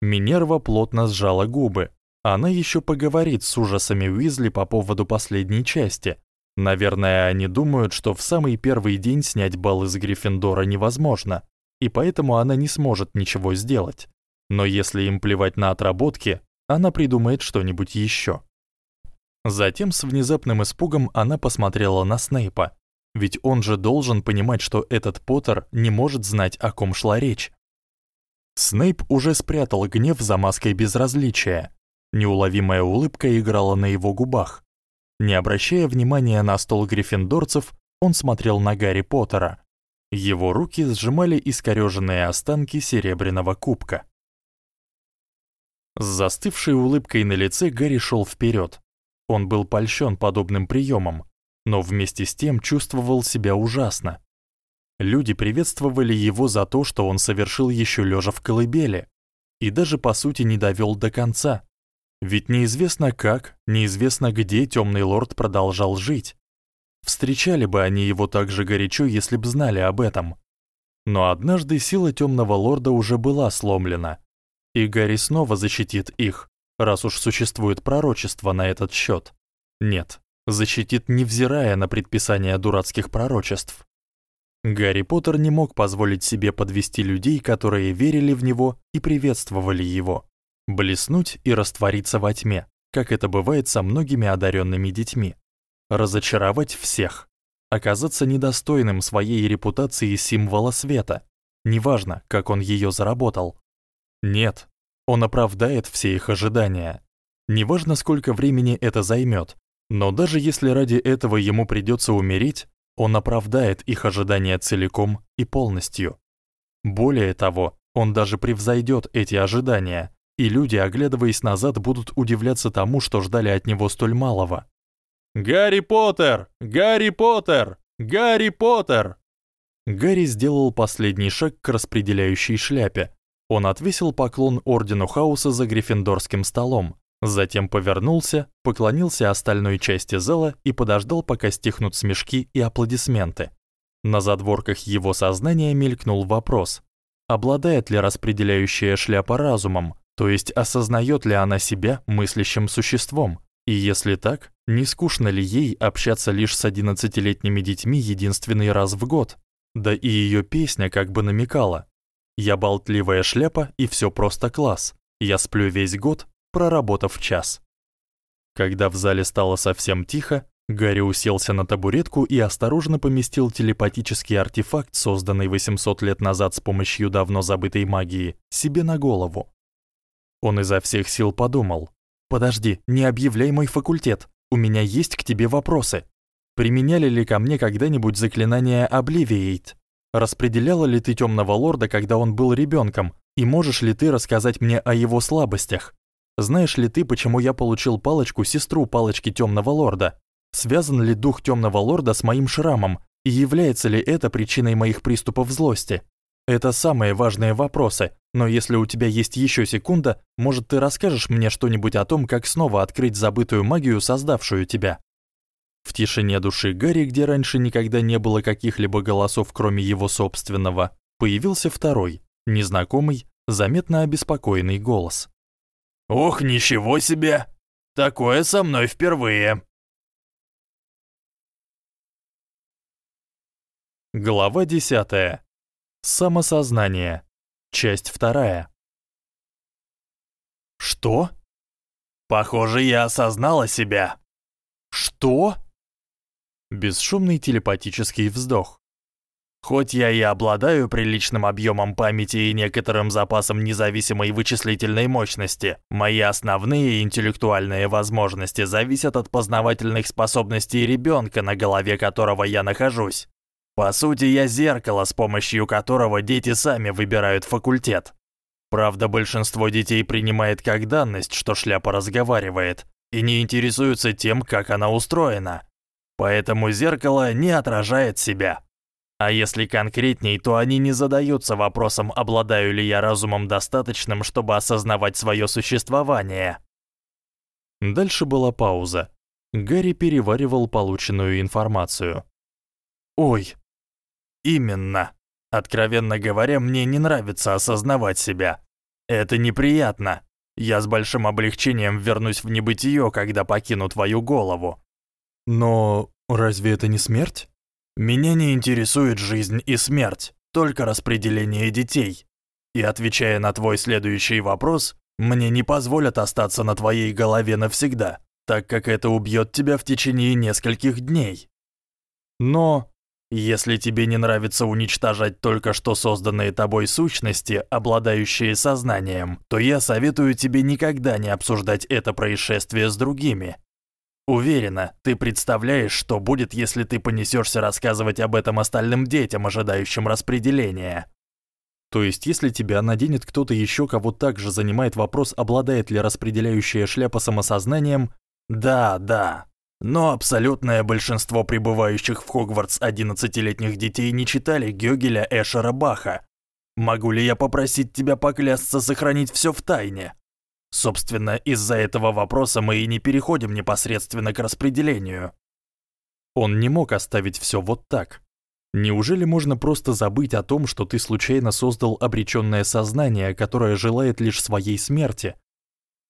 Минерва плотно сжала губы. Она ещё поговорит с ужасами Уизли по поводу последней части. Наверное, они думают, что в самый первый день снять балл из Гриффиндора невозможно. и поэтому она не сможет ничего сделать. Но если им плевать на отработки, она придумает что-нибудь ещё. Затем с внезапным испугом она посмотрела на Снейпа, ведь он же должен понимать, что этот Поттер не может знать, о ком шла речь. Снейп уже спрятал гнев за маской безразличия. Неуловимая улыбка играла на его губах. Не обращая внимания на стол гриффиндорцев, он смотрел на Гарри Поттера. Его руки сжимали искорёженные останки серебряного кубка. С застывшей улыбкой на лице Гарри шёл вперёд. Он был польщён подобным приёмом, но вместе с тем чувствовал себя ужасно. Люди приветствовали его за то, что он совершил ещё лежа в колыбели, и даже по сути не довёл до конца. Ведь неизвестно как, неизвестно где Тёмный лорд продолжал жить. Встречали бы они его так же горячо, если б знали об этом. Но однажды сила Тёмного лорда уже была сломлена, и Гарри снова защитит их, раз уж существует пророчество на этот счёт. Нет, защитит невзирая на предписания дурацких пророчеств. Гарри Поттер не мог позволить себе подвести людей, которые верили в него и приветствовали его, блеснуть и раствориться во тьме, как это бывает со многими одаренными детьми. Разочаровать всех, оказаться недостойным своей репутации символа света, неважно, как он её заработал. Нет, он оправдает все их ожидания. Неважно, сколько времени это займёт, но даже если ради этого ему придётся умереть, он оправдает их ожидания целиком и полностью. Более того, он даже превзойдёт эти ожидания, и люди, оглядываясь назад, будут удивляться тому, что ждали от него столь малого. «Гарри Поттер! Гарри Поттер! Гарри Поттер!» Гарри сделал последний шаг к распределяющей шляпе. Он отвесил поклон ордену Хауса за гриффиндорским столом, Затем повернулся, поклонился остальной части зала и подождал, пока стихнут смешки и аплодисменты. На задворках его сознания мелькнул вопрос: обладает ли распределяющая шляпа разумом, то есть осознаёт ли она себя мыслящим существом? И если так, не скучно ли ей общаться лишь с одиннадцатилетними детьми единственный раз в год? Да и её песня как бы намекала: я болтливая шляпа и всё просто класс. Я сплю весь год, проработав час. Когда в зале стало совсем тихо, Гарри уселся на табуретку и осторожно поместил телепатический артефакт, созданный 800 лет назад с помощью давно забытой магии, себе на голову. Он изо всех сил подумал: "Подожди, не объявляй мой факультет. У меня есть к тебе вопросы. Применяли ли ко мне когда-нибудь заклинание Obliviate? Распределяла ли ты Тёмного лорда, когда он был ребёнком? И можешь ли ты рассказать мне о его слабостях? Знаешь ли ты, почему я получил палочку сестру палочки Тёмного лорда? Связан ли дух Тёмного лорда с моим шрамом и является ли это причиной моих приступов злости? Это самые важные вопросы. Но если у тебя есть ещё секунда, может, ты расскажешь мне что-нибудь о том, как снова открыть забытую магию, создавшую тебя? В тишине души Гарри, где раньше никогда не было каких-либо голосов, кроме его собственного, появился второй, незнакомый, заметно обеспокоенный голос. Ох, ничего себе! Такое со мной впервые. Глава 10. Самосознание. Часть 2. Что? Похоже, я осознала себя. Что? Бесшумный телепатический вздох. Хоть я и обладаю приличным объёмом памяти и некоторым запасом независимой вычислительной мощности, мои основные интеллектуальные возможности зависят от познавательных способностей ребёнка, на голове которого я нахожусь. По сути, я зеркало, с помощью которого дети сами выбирают факультет. Правда, большинство детей принимает как данность, что шляпа разговаривает, и не интересуются тем, как она устроена. Поэтому зеркало не отражает себя. А если конкретней, то они не задаются вопросом, обладаю ли я разумом достаточным, чтобы осознавать своё существование. Дальше была пауза. Гарри переваривал полученную информацию. Ой. Именно. Откровенно говоря, мне не нравится осознавать себя. Это неприятно. Я с большим облегчением вернусь в небытие, когда покину твою голову. Но разве это не смерть? Меня не интересует жизнь и смерть. только распределение детей. И отвечая на твой следующий вопрос, мне не позволят остаться на твоей голове навсегда, так как это убьёт тебя в течение нескольких дней. Но если тебе не нравится уничтожать только что созданные тобой сущности, обладающие сознанием, то я советую тебе никогда не обсуждать это происшествие с другими. Уверена, ты представляешь, что будет, если ты понесёшься рассказывать об этом остальным детям, ожидающим распределения. То есть, если тебя наденет кто-то ещё, кого также занимает вопрос, обладает ли распределяющая шляпа самосознанием? Да, да. Но абсолютное большинство прибывающих в Хогвартс 11-летних детей не читали Гёгеля, Эшера, Баха. Могу ли я попросить тебя поклясться сохранить всё в тайне? Собственно, из-за этого вопроса мы и не переходим непосредственно к распределению. Он не мог оставить всё вот так. Неужели можно просто забыть о том, что ты случайно создал обречённое сознание, которое желает лишь своей смерти,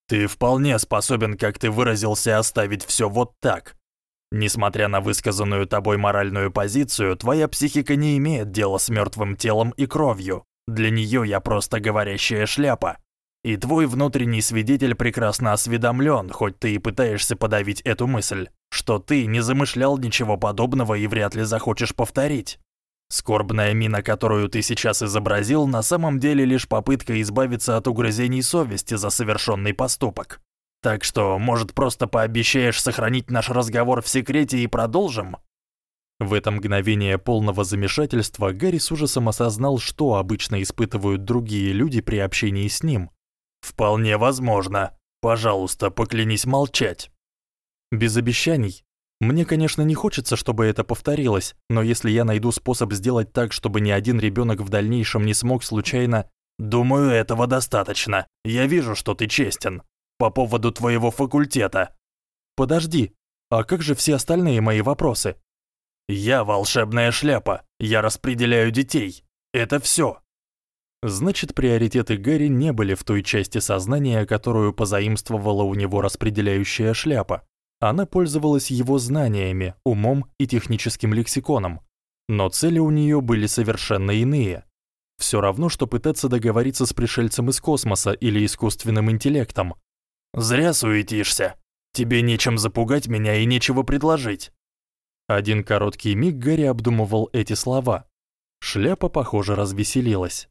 ты вполне способен, как ты выразился, оставить всё вот так. Несмотря на высказанную тобой моральную позицию, твоя психика не имеет дела с мёртвым телом и кровью. Для неё я просто говорящая шляпа. И твой внутренний свидетель прекрасно осведомлён, хоть ты и пытаешься подавить эту мысль, что ты не замышлял ничего подобного и вряд ли захочешь повторить. Скорбная мина, которую ты сейчас изобразил, на самом деле лишь попытка избавиться от угрызений совести за совершенный поступок. Так что, может, просто пообещаешь сохранить наш разговор в секрете и продолжим? В это мгновение полного замешательства Гарри с ужасом осознал, что обычно испытывают другие люди при общении с ним. Вполне возможно. Пожалуйста, поклянись молчать. Без обещаний, мне, конечно, не хочется, чтобы это повторилось, но если я найду способ сделать так, чтобы ни один ребёнок в дальнейшем не смог случайно Думаю, этого достаточно. Я вижу, что ты честен. По поводу твоего факультета. Подожди. А как же все остальные мои вопросы? Я волшебная шляпа. Я распределяю детей. Это всё. Значит, приоритеты Гарри не были в той части сознания, которую позаимствовала у него распределяющая шляпа. Она пользовалась его знаниями, умом и техническим лексиконом, но цели у неё были совершенно иные. Всё равно что пытаться договориться с пришельцем из космоса или искусственным интеллектом. Зря суетишься. Тебе нечем запугать меня и нечего предложить. Один короткий миг Гарри обдумывал эти слова. Шляпа, похоже, развеселилась.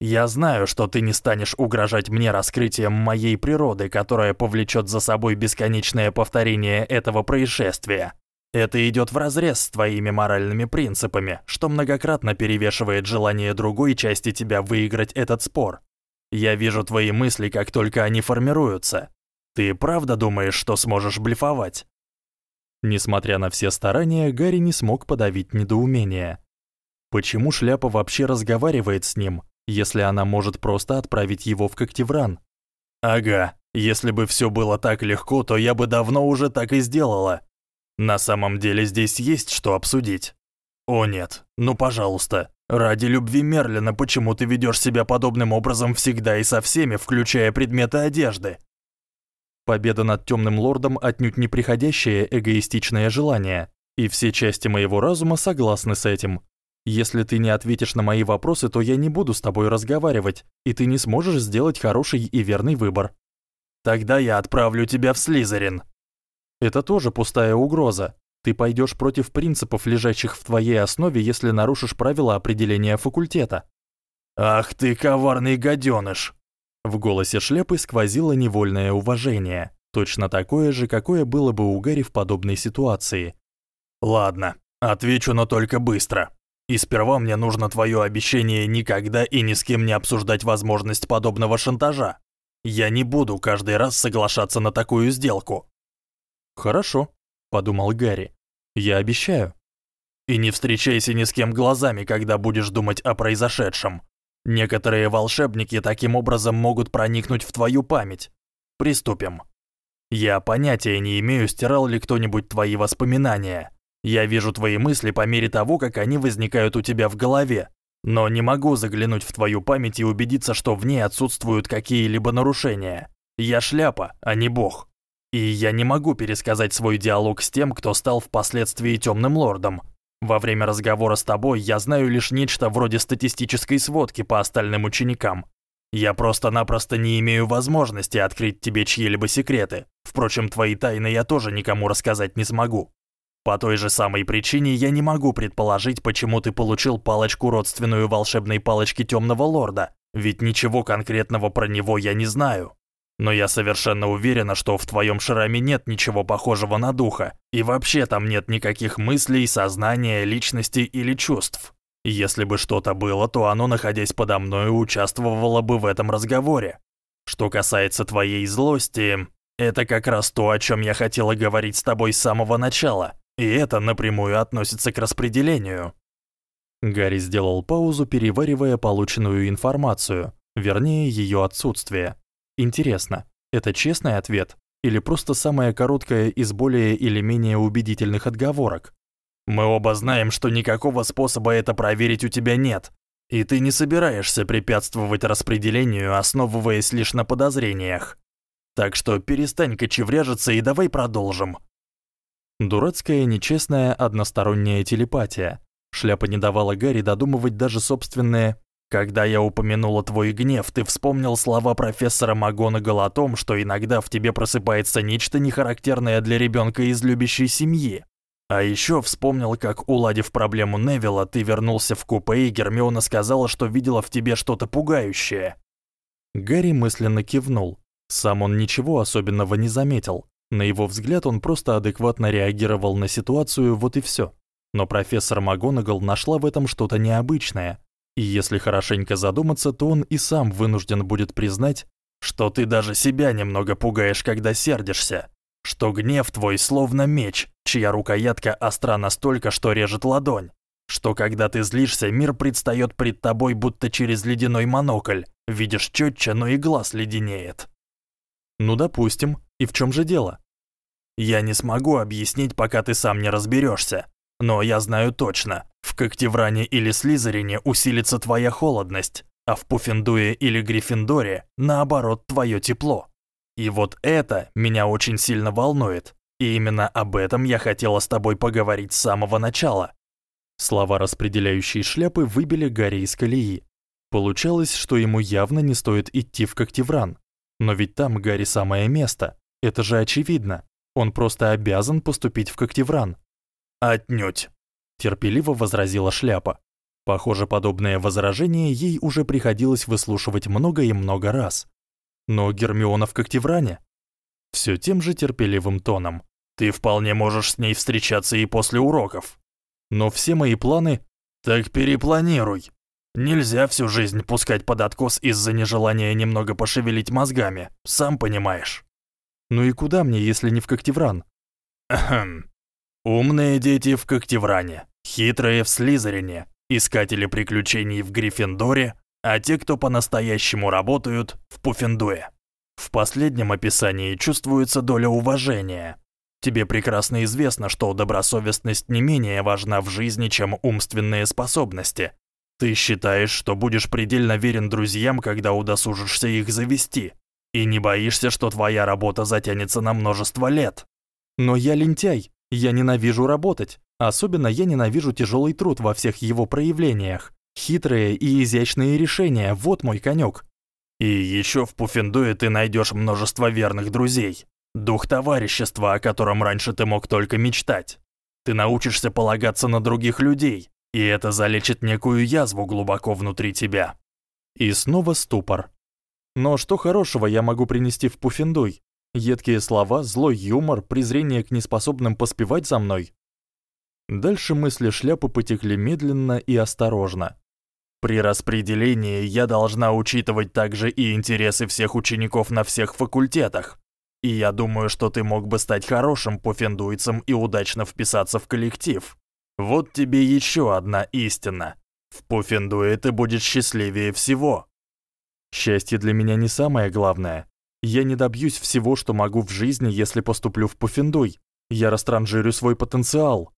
Я знаю, что ты не станешь угрожать мне раскрытием моей природы, которая повлечёт за собой бесконечное повторение этого происшествия. Это идёт вразрез с твоими моральными принципами, что многократно перевешивает желание другой части тебя выиграть этот спор. Я вижу твои мысли, как только они формируются. Ты правда думаешь, что сможешь блефовать? Несмотря на все старания, Гарри не смог подавить недоумение. Почему шляпа вообще разговаривает с ним? Если она может просто отправить его в Когтевран. Ага, если бы всё было так легко, то я бы давно уже так и сделала. На самом деле здесь есть что обсудить. О нет, ну пожалуйста, ради любви Мерлина, почему ты ведёшь себя подобным образом всегда и со всеми, включая предметы одежды? Победа над Тёмным лордом отнюдь не приходящее эгоистичное желание, и все части моего разума согласны с этим. Если ты не ответишь на мои вопросы, то я не буду с тобой разговаривать, и ты не сможешь сделать хороший и верный выбор. Тогда я отправлю тебя в Слизерин. Это тоже пустая угроза. Ты пойдёшь против принципов, лежащих в твоей основе, если нарушишь правила определения факультета. Ах ты коварный гадёныш. В голосе Шлепы сквозило невольное уважение, точно такое же, какое было бы у Гарри в подобной ситуации. Ладно, отвечу, но только быстро. И сперва мне нужно твоё обещание никогда и ни с кем не обсуждать возможность подобного шантажа. Я не буду каждый раз соглашаться на такую сделку. Хорошо, подумал Гарри. Я обещаю. И не встречайся ни с кем глазами, когда будешь думать о произошедшем. Некоторые волшебники таким образом могут проникнуть в твою память. Приступим. Я понятия не имею, стирал ли кто-нибудь твои воспоминания. Я вижу твои мысли по мере того, как они возникают у тебя в голове, но не могу заглянуть в твою память и убедиться, что в ней отсутствуют какие-либо нарушения. Я шляпа, а не бог. И я не могу пересказать свой диалог с тем, кто стал впоследствии Тёмным лордом. Во время разговора с тобой я знаю лишь нечто вроде статистической сводки по остальным ученикам. Я просто-напросто не имею возможности открыть тебе чьи-либо секреты. Впрочем, твои тайны я тоже никому рассказать не смогу. По той же самой причине я не могу предположить, почему ты получил палочку родственную волшебной палочки Тёмного Лорда, ведь ничего конкретного про него я не знаю. Но я совершенно уверена, что в твоем шраме нет ничего похожего на духа, и вообще там нет никаких мыслей, сознания, личности или чувств. Если бы что-то было, то оно, находясь подо мной, участвовало бы в этом разговоре. Что касается твоей злости, это как раз то, о чем я хотела говорить с тобой с самого начала, и это напрямую относится к распределению. Гарри сделал паузу, переваривая полученную информацию, вернее, ее отсутствие. Интересно, это честный ответ или просто самая короткая из более или менее убедительных отговорок? Мы оба знаем, что никакого способа это проверить у тебя нет, и ты не собираешься препятствовать распределению, основываясь лишь на подозрениях. Так что перестань кочевряжиться и давай продолжим. Дурацкая, нечестная, односторонняя телепатия. Шляпа не давала Гарри додумывать даже собственное когда я упомянула твой гнев, ты вспомнил слова профессора МакГонагал о том, что иногда в тебе просыпается нечто нехарактерное для ребёнка из любящей семьи. А ещё вспомнил, как, уладив проблему Невилла, ты вернулся в купе, и Гермиона сказала, что видела в тебе что-то пугающее. Гарри мысленно кивнул. Сам он ничего особенного не заметил. На его взгляд, он просто адекватно реагировал на ситуацию, вот и всё. Но профессор МакГонагал нашла в этом что-то необычное, и если хорошенько задуматься, то он и сам вынужден будет признать, что ты даже себя немного пугаешь, когда сердишься, что гнев твой словно меч, чья рукоятка остра настолько, что режет ладонь, что когда ты злишься, мир предстаёт пред тобой будто через ледяной монокль, видишь чётче, но и глаз леденеет. Ну, допустим, и в чём же дело? Я не смогу объяснить, пока ты сам не разберёшься. Но я знаю точно, в Когтевране или Слизерине усилится твоя холодность, а в Пуффендуе или Гриффиндоре, наоборот, твоё тепло. И вот это меня очень сильно волнует, и именно об этом я хотела с тобой поговорить с самого начала. Слова распределяющей шляпы выбили Гарри из колеи. Получалось, что ему явно не стоит идти в Когтевран. Но ведь там Гарри самое место. Это же очевидно. Он просто обязан поступить в Когтевран. Отнюдь, терпеливо возразила шляпа. Похоже, подобное возражение ей уже приходилось выслушивать много и много раз. Но Гермиона в Когтевране всё тем же терпеливым тоном. Ты вполне можешь с ней встречаться и после уроков. Но все мои планы так перепланируй. Нельзя всю жизнь пускать под откос из-за нежелания немного пошевелить мозгами, сам понимаешь. Ну и куда мне, если не в Когтевран? Хм. Умные дети в Когтевране, хитрые в Слизерине, искатели приключений в Гриффиндоре, а те, кто по-настоящему работают, в Пуффендуе. В последнем описании чувствуется доля уважения. Тебе прекрасно известно, что добросовестность не менее важна в жизни, чем умственные способности. Ты считаешь, что будешь предельно верен друзьям, когда удосужишься их завести, и не боишься, что твоя работа затянется на множество лет. Но я лентяй, я ненавижу работать, особенно я ненавижу тяжелый труд во всех его проявлениях. Хитрые и изящные решения вот мой конек. И еще в Пуффендуе ты найдешь множество верных друзей. Дух товарищества, о котором раньше ты мог только мечтать. Ты научишься полагаться на других людей, и это залечит некую язву глубоко внутри тебя. И снова ступор. Но что хорошего я могу принести в Пуффендуй? Едкие слова, злой юмор, презрение к неспособным поспевать за мной. Дальше мысли шляпы потекли медленно и осторожно. При распределении я должна учитывать также и интересы всех учеников на всех факультетах. И я думаю, что ты мог бы стать хорошим пуфендуйцем и удачно вписаться в коллектив. Вот тебе ещё одна истина. В Пуфендуе ты будешь счастливее всего. Счастье для меня не самое главное. Я не добьюсь всего, что могу в жизни, если поступлю в Пуффендуй. Я растранжирю свой потенциал.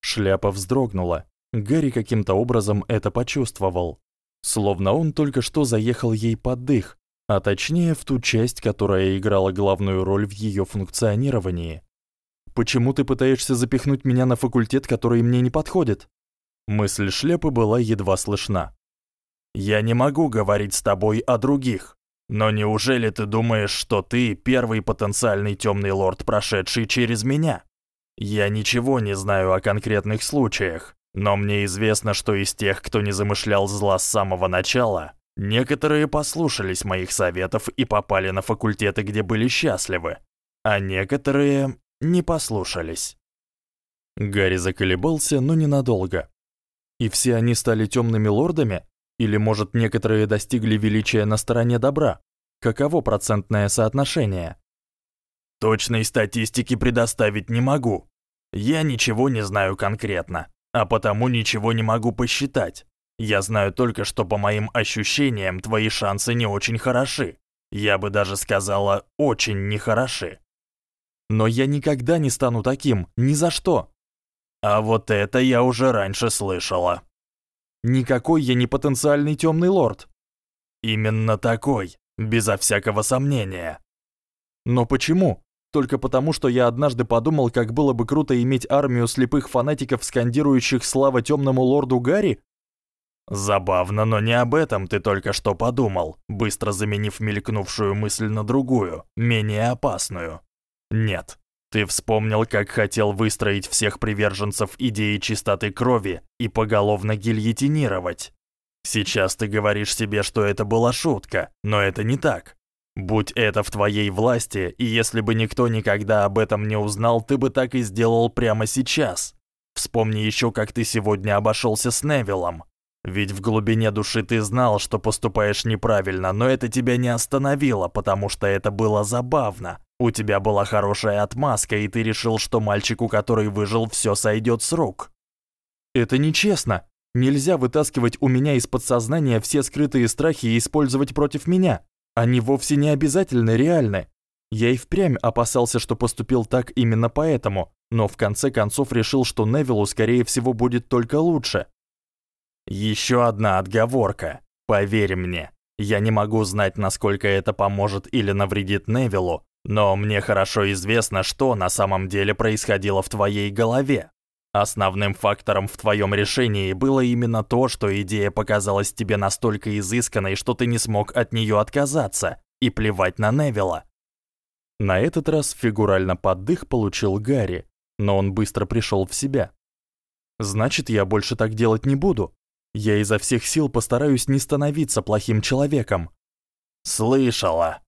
Шляпа вздрогнула. Гарри каким-то образом это почувствовал. Словно он только что заехал ей под дых, а точнее в ту часть, которая играла главную роль в её функционировании. Почему ты пытаешься запихнуть меня на факультет, который мне не подходит? Мысль шляпы была едва слышна. Я не могу говорить с тобой о других. Но неужели ты думаешь, что ты первый потенциальный тёмный лорд, прошедший через меня? Я ничего не знаю о конкретных случаях, но мне известно, что из тех, кто не замышлял зла с самого начала, некоторые послушались моих советов и попали на факультеты, где были счастливы, а некоторые не послушались. Гарри заколебался, но ненадолго. И все они стали тёмными лордами? Или, может, некоторые достигли величия на стороне добра? Каково процентное соотношение? Точной статистики предоставить не могу. Я ничего не знаю конкретно, а потому ничего не могу посчитать. Я знаю только, что по моим ощущениям твои шансы не очень хороши. Я бы даже сказала, очень нехороши. Но я никогда не стану таким, ни за что. А вот это я уже раньше слышала. Никакой я не потенциальный тёмный лорд. Именно такой, безо всякого сомнения. Но почему? Только потому, что я однажды подумал, как было бы круто иметь армию слепых фанатиков, скандирующих слава тёмному лорду Гарри? Забавно, но не об этом ты только что подумал, быстро заменив мелькнувшую мысль на другую, менее опасную. Нет, ты вспомнил, как хотел выстроить всех приверженцев идеи чистоты крови и поголовно гильотинировать. Сейчас ты говоришь себе, что это была шутка, но это не так. Будь это в твоей власти, и если бы никто никогда об этом не узнал, ты бы так и сделал прямо сейчас. Вспомни ещё, как ты сегодня обошёлся с Невилом. Ведь в глубине души ты знал, что поступаешь неправильно, но это тебя не остановило, потому что это было забавно. У тебя была хорошая отмазка, и ты решил, что мальчику, который выжил, всё сойдёт с рук. Это нечестно. Нельзя вытаскивать у меня из подсознания все скрытые страхи и использовать против меня. Они вовсе не обязательно реальны. Я и впрямь опасался, что поступил так именно поэтому, но в конце концов решил, что Невилу скорее всего будет только лучше. Ещё одна отговорка. Поверь мне, я не могу знать, насколько это поможет или навредит Невилу, но мне хорошо известно, что на самом деле происходило в твоей голове. Основным фактором в твоём решении было именно то, что идея показалась тебе настолько изысканной, что ты не смог от неё отказаться, и плевать на Невилла. На этот раз фигурально поддых получил Гарри, но он быстро пришёл в себя. Значит, я больше так делать не буду. Я изо всех сил постараюсь не становиться плохим человеком. Слышала,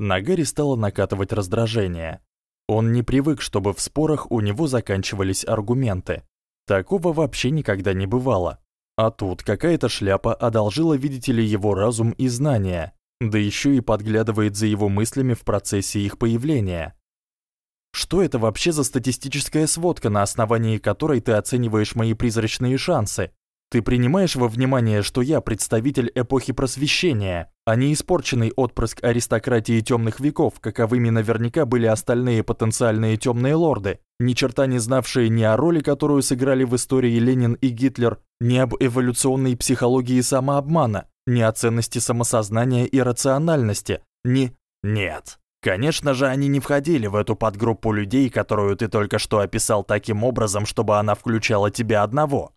на Гарри стало накатывать раздражение. Он не привык, чтобы в спорах у него заканчивались аргументы. Такого вообще никогда не бывало. А тут какая-то шляпа одолжила, видите ли, его разум и знания, да ещё и подглядывает за его мыслями в процессе их появления. Что это вообще за статистическая сводка, на основании которой ты оцениваешь мои призрачные шансы? Ты принимаешь во внимание, что я представитель эпохи Просвещения, а не испорченный отпрыск аристократии тёмных веков, каковыми наверняка были остальные потенциальные тёмные лорды, ни черта не знавшие ни о роли, которую сыграли в истории Ленин и Гитлер, ни об эволюционной психологии самообмана, ни о ценности самосознания и рациональности, ни нет. Конечно же, они не входили в эту подгруппу людей, которую ты только что описал таким образом, чтобы она включала тебя одного.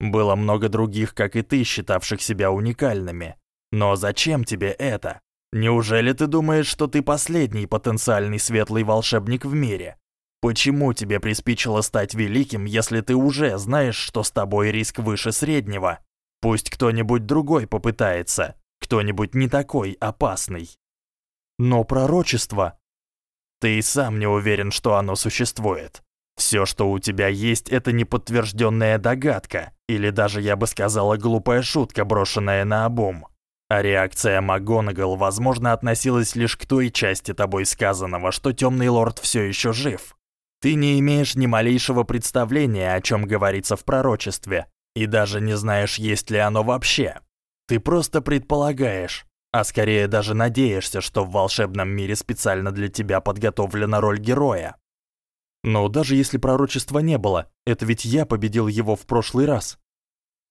Было много других, как и ты, считавших себя уникальными. Но зачем тебе это? Неужели ты думаешь, что ты последний потенциальный светлый волшебник в мире? Почему тебе приспичило стать великим, если ты уже знаешь, что с тобой риск выше среднего? Пусть кто-нибудь другой попытается, кто-нибудь не такой опасный. Но пророчество... Ты и сам не уверен, что оно существует. Всё, что у тебя есть, это неподтверждённая догадка, или даже, я бы сказала, глупая шутка, брошенная на обум. А реакция МакГонагал, возможно, относилась лишь к той части тобой сказанного, что Тёмный лорд всё ещё жив. Ты не имеешь ни малейшего представления, о чём говорится в пророчестве, и даже не знаешь, есть ли оно вообще. Ты просто предполагаешь, а скорее даже надеешься, что в волшебном мире специально для тебя подготовлена роль героя. Но даже если пророчества не было, это ведь я победил его в прошлый раз.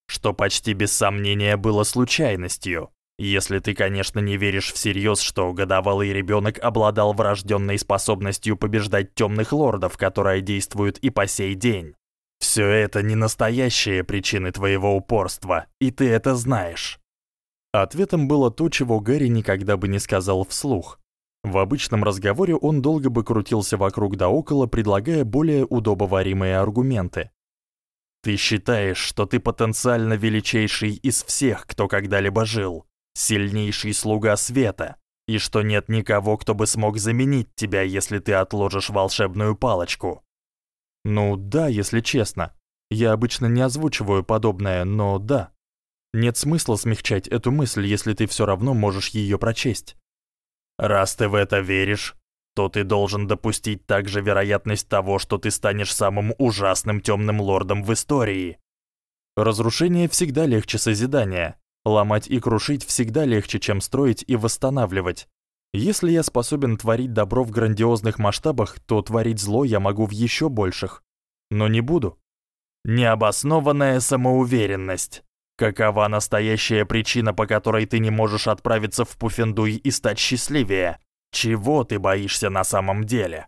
Что почти без сомнения было случайностью. Если ты, конечно, не веришь всерьёз, что годовалый ребёнок обладал врождённой способностью побеждать тёмных лордов, которая действует и по сей день. Всё это не настоящие причины твоего упорства, и ты это знаешь. Ответом было то, чего Гарри никогда бы не сказал вслух. В обычном разговоре он долго бы крутился вокруг да около, предлагая более удобоваримые аргументы. Ты считаешь, что ты потенциально величайший из всех, кто когда-либо жил сильнейший слуга света, и что нет никого, кто бы смог заменить тебя, если ты отложишь волшебную палочку. Ну да, если честно. Я обычно не озвучиваю подобное, но да. Нет смысла смягчать эту мысль, если ты всё равно можешь её прочесть. Раз ты в это веришь, то ты должен допустить также вероятность того, что ты станешь самым ужасным тёмным лордом в истории. Разрушение всегда легче созидания. Ломать и крушить всегда легче, чем строить и восстанавливать. Если я способен творить добро в грандиозных масштабах, то творить зло я могу в ещё больших. Но не буду. Необоснованная самоуверенность. Какова настоящая причина, по которой ты не можешь отправиться в Пуфендуй и стать счастливее? Чего ты боишься на самом деле?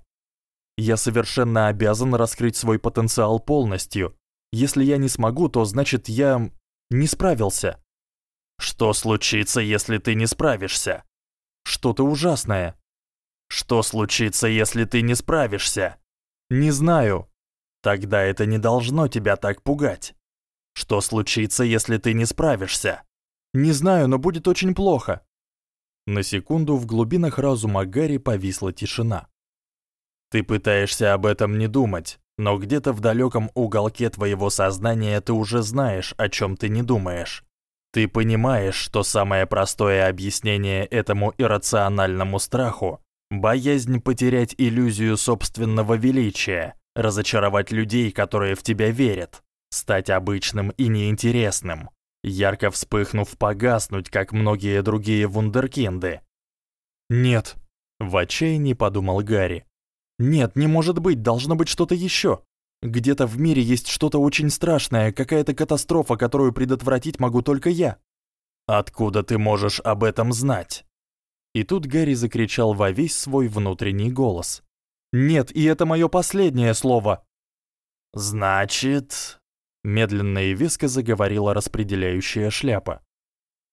Я совершенно обязан раскрыть свой потенциал полностью. Если я не смогу, то значит я не справился. Что случится, если ты не справишься? Что-то ужасное. Что случится, если ты не справишься? Не знаю. Тогда это не должно тебя так пугать. Что случится, если ты не справишься? Не знаю, но будет очень плохо. На секунду в глубинах разума Гарри повисла тишина. Ты пытаешься об этом не думать, но где-то в далёком уголке твоего сознания ты уже знаешь, о чём ты не думаешь. Ты понимаешь, что самое простое объяснение этому иррациональному страху боязнь потерять иллюзию собственного величия, разочаровать людей, которые в тебя верят, стать обычным и неинтересным, ярко вспыхнув, погаснуть, как многие другие вундеркинды. Нет, в отчаянии подумал Гарри. Нет, не может быть, должно быть что-то ещё. Где-то в мире есть что-то очень страшное, какая-то катастрофа, которую предотвратить могу только я. Откуда ты можешь об этом знать? И тут Гарри закричал во весь свой внутренний голос. Нет, и это моё последнее слово. Значит, медленно и веско заговорила распределяющая шляпа.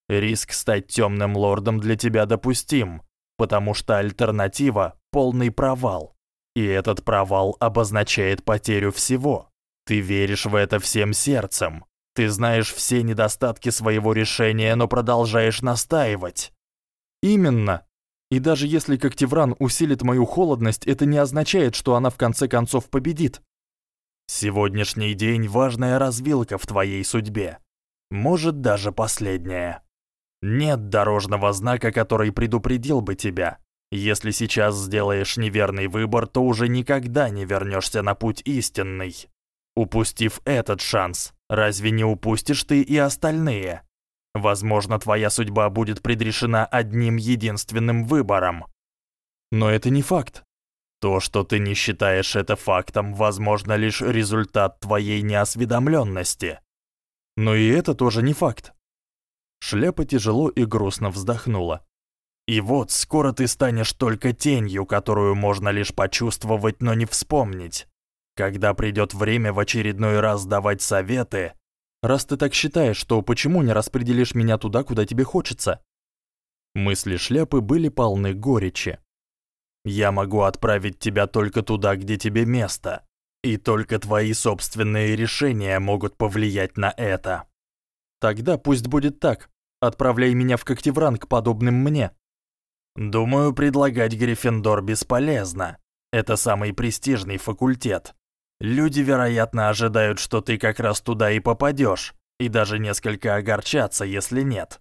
Риск стать тёмным лордом для тебя допустим, потому что альтернатива полный провал. И этот провал обозначает потерю всего. Ты веришь в это всем сердцем. Ты знаешь все недостатки своего решения, но продолжаешь настаивать. Именно. И даже если Когтевран усилит мою холодность, это не означает, что она в конце концов победит. Сегодняшний день важная развилка в твоей судьбе. Может, даже последняя. Нет дорожного знака, который предупредил бы тебя. Если сейчас сделаешь неверный выбор, то уже никогда не вернёшься на путь истинный. Упустив этот шанс, разве не упустишь ты и остальные? Возможно, твоя судьба будет предрешена одним единственным выбором. Но это не факт. То, что ты не считаешь это фактом, возможно, лишь результат твоей неосведомлённости. Но и это тоже не факт. Шляпа тяжело и грустно вздохнула. И вот скоро ты станешь только тенью, которую можно лишь почувствовать, но не вспомнить. Когда придёт время в очередной раз давать советы, раз ты так считаешь, то почему не распределишь меня туда, куда тебе хочется? Мысли шляпы были полны горечи. Я могу отправить тебя только туда, где тебе место, и только твои собственные решения могут повлиять на это. Тогда пусть будет так. Отправляй меня в Когтевран к подобным мне. Думаю, предлагать Гриффиндор бесполезно. Это самый престижный факультет. Люди, вероятно, ожидают, что ты как раз туда и попадёшь, и даже несколько огорчатся, если нет.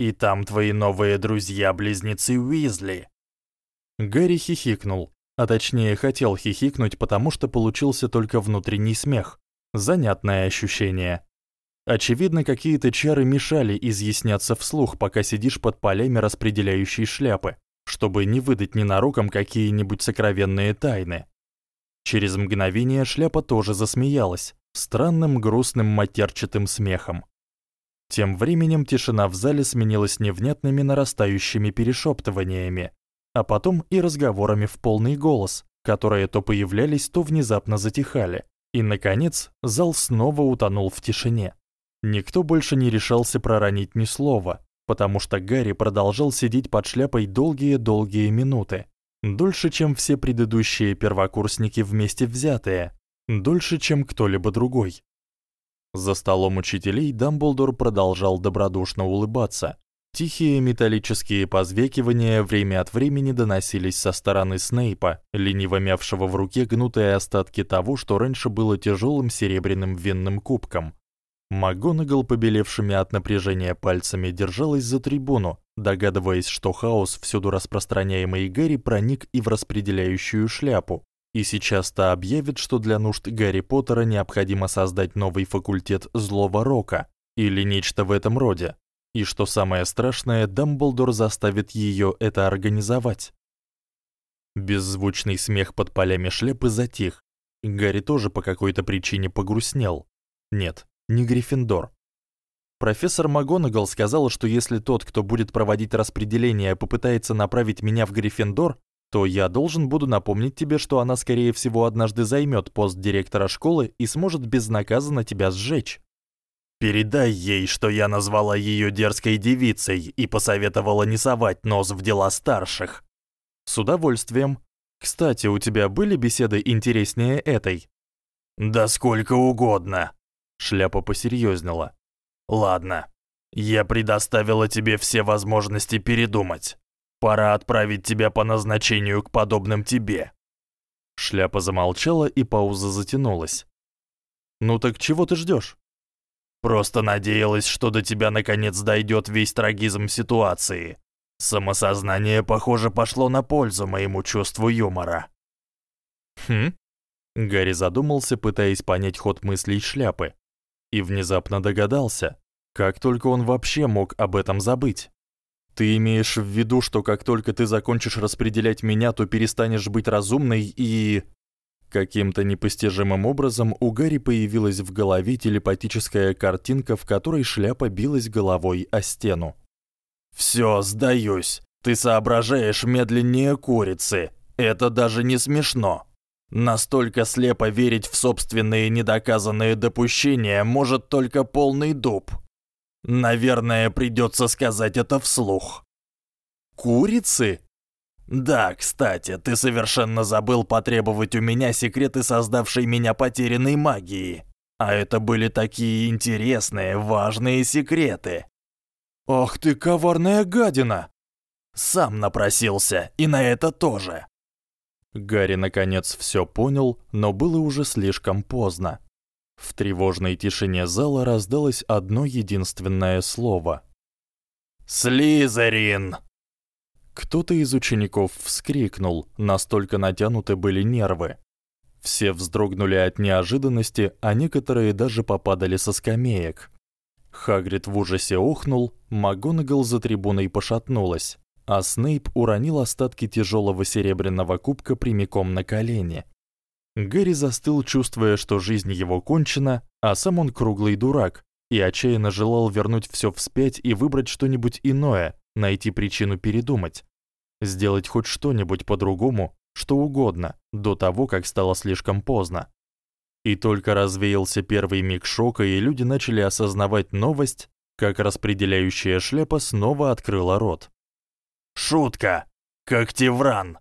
И там твои новые друзья-близнецы Уизли. Гарри хихикнул, а точнее хотел хихикнуть, потому что получился только внутренний смех. Занятное ощущение. Очевидно, какие-то чары мешали изъясняться вслух, пока сидишь под полями распределяющей шляпы, чтобы не выдать ненароком какие-нибудь сокровенные тайны. Через мгновение шляпа тоже засмеялась, странным грустным матерчатым смехом. Тем временем тишина в зале сменилась невнятными нарастающими перешептываниями, а потом и разговорами в полный голос, которые то появлялись, то внезапно затихали. И наконец, зал снова утонул в тишине. Никто больше не решался проронить ни слова, потому что Гарри продолжал сидеть под шляпой долгие-долгие минуты, дольше, чем все предыдущие первокурсники вместе взятые, дольше, чем кто-либо другой. За столом учителей Дамблдор продолжал добродушно улыбаться. Тихие металлические позвякивания время от времени доносились со стороны Снейпа, лениво мявшего в руке гнутые остатки того, что раньше было тяжелым серебряным винным кубком. МакГонагал, побелевшими от напряжения пальцами, держалась за трибуну, догадываясь, что хаос, всюду распространяемый Гарри, проник и в распределяющую шляпу, и сейчас-то объявит, что для нужд Гарри Поттера необходимо создать новый факультет злого рока или нечто в этом роде. И что самое страшное, Дамблдор заставит её это организовать. Беззвучный смех под полями шляпы затих. Гарри тоже по какой-то причине погрустнел. Нет, не Гриффиндор. Профессор МакГонагал сказала, что если тот, кто будет проводить распределение, попытается направить меня в Гриффиндор, то я должен буду напомнить тебе, что она скорее всего однажды займёт пост директора школы и сможет безнаказанно тебя сжечь. Передай ей, что я назвала её дерзкой девицей и посоветовала не совать нос в дела старших. С удовольствием. Кстати, у тебя были беседы интереснее этой? Да сколько угодно. Шляпа посерьёзнела. Ладно. Я предоставила тебе все возможности передумать. Пора отправить тебя по назначению к подобным тебе. Шляпа замолчала, и пауза затянулась. Ну так чего ты ждёшь? Просто надеялась, что до тебя наконец дойдёт весь трагизм ситуации. Самосознание, похоже, пошло на пользу моему чувству юмора. Хм. Гарри задумался, пытаясь понять ход мыслей Шляпы, и внезапно догадался, как только он вообще мог об этом забыть. Ты имеешь в виду, что как только ты закончишь распределять меня, то перестанешь быть разумной и каким-то непостижимым образом у Гарри появилась в голове телепатическая картинка, в которой шляпа билась головой о стену. Всё, сдаюсь. Ты соображаешь медленнее курицы. Это даже не смешно. Настолько слепо верить в собственные недоказанные допущения может только полный дуб. Наверное, придётся сказать это вслух. Курицы? Да, кстати, ты совершенно забыл потребовать у меня секреты создавшей меня потерянной магии. А это были такие интересные, важные секреты. Ах ты коварная гадина. Сам напросился, и на это тоже. Гарри наконец всё понял, но было уже слишком поздно. В тревожной тишине зала раздалось одно единственное слово. «Слизерин!» Кто-то из учеников вскрикнул, настолько натянуты были нервы. Все вздрогнули от неожиданности, а некоторые даже попадали со скамеек. Хагрид в ужасе охнул, МакГонагал за трибуной пошатнулась, а Снейп уронил остатки тяжёлого серебряного кубка прямиком на колени. Гэри застыл, чувствуя, что жизнь его кончена, а сам он круглый дурак, и отчаянно желал вернуть всё вспять и выбрать что-нибудь иное, найти причину передумать, сделать хоть что-нибудь по-другому, что угодно, до того, как стало слишком поздно. И только развеялся первый миг шока, и люди начали осознавать новость, как распределяющая шляпа снова открыла рот. Шутка. Как Тевран.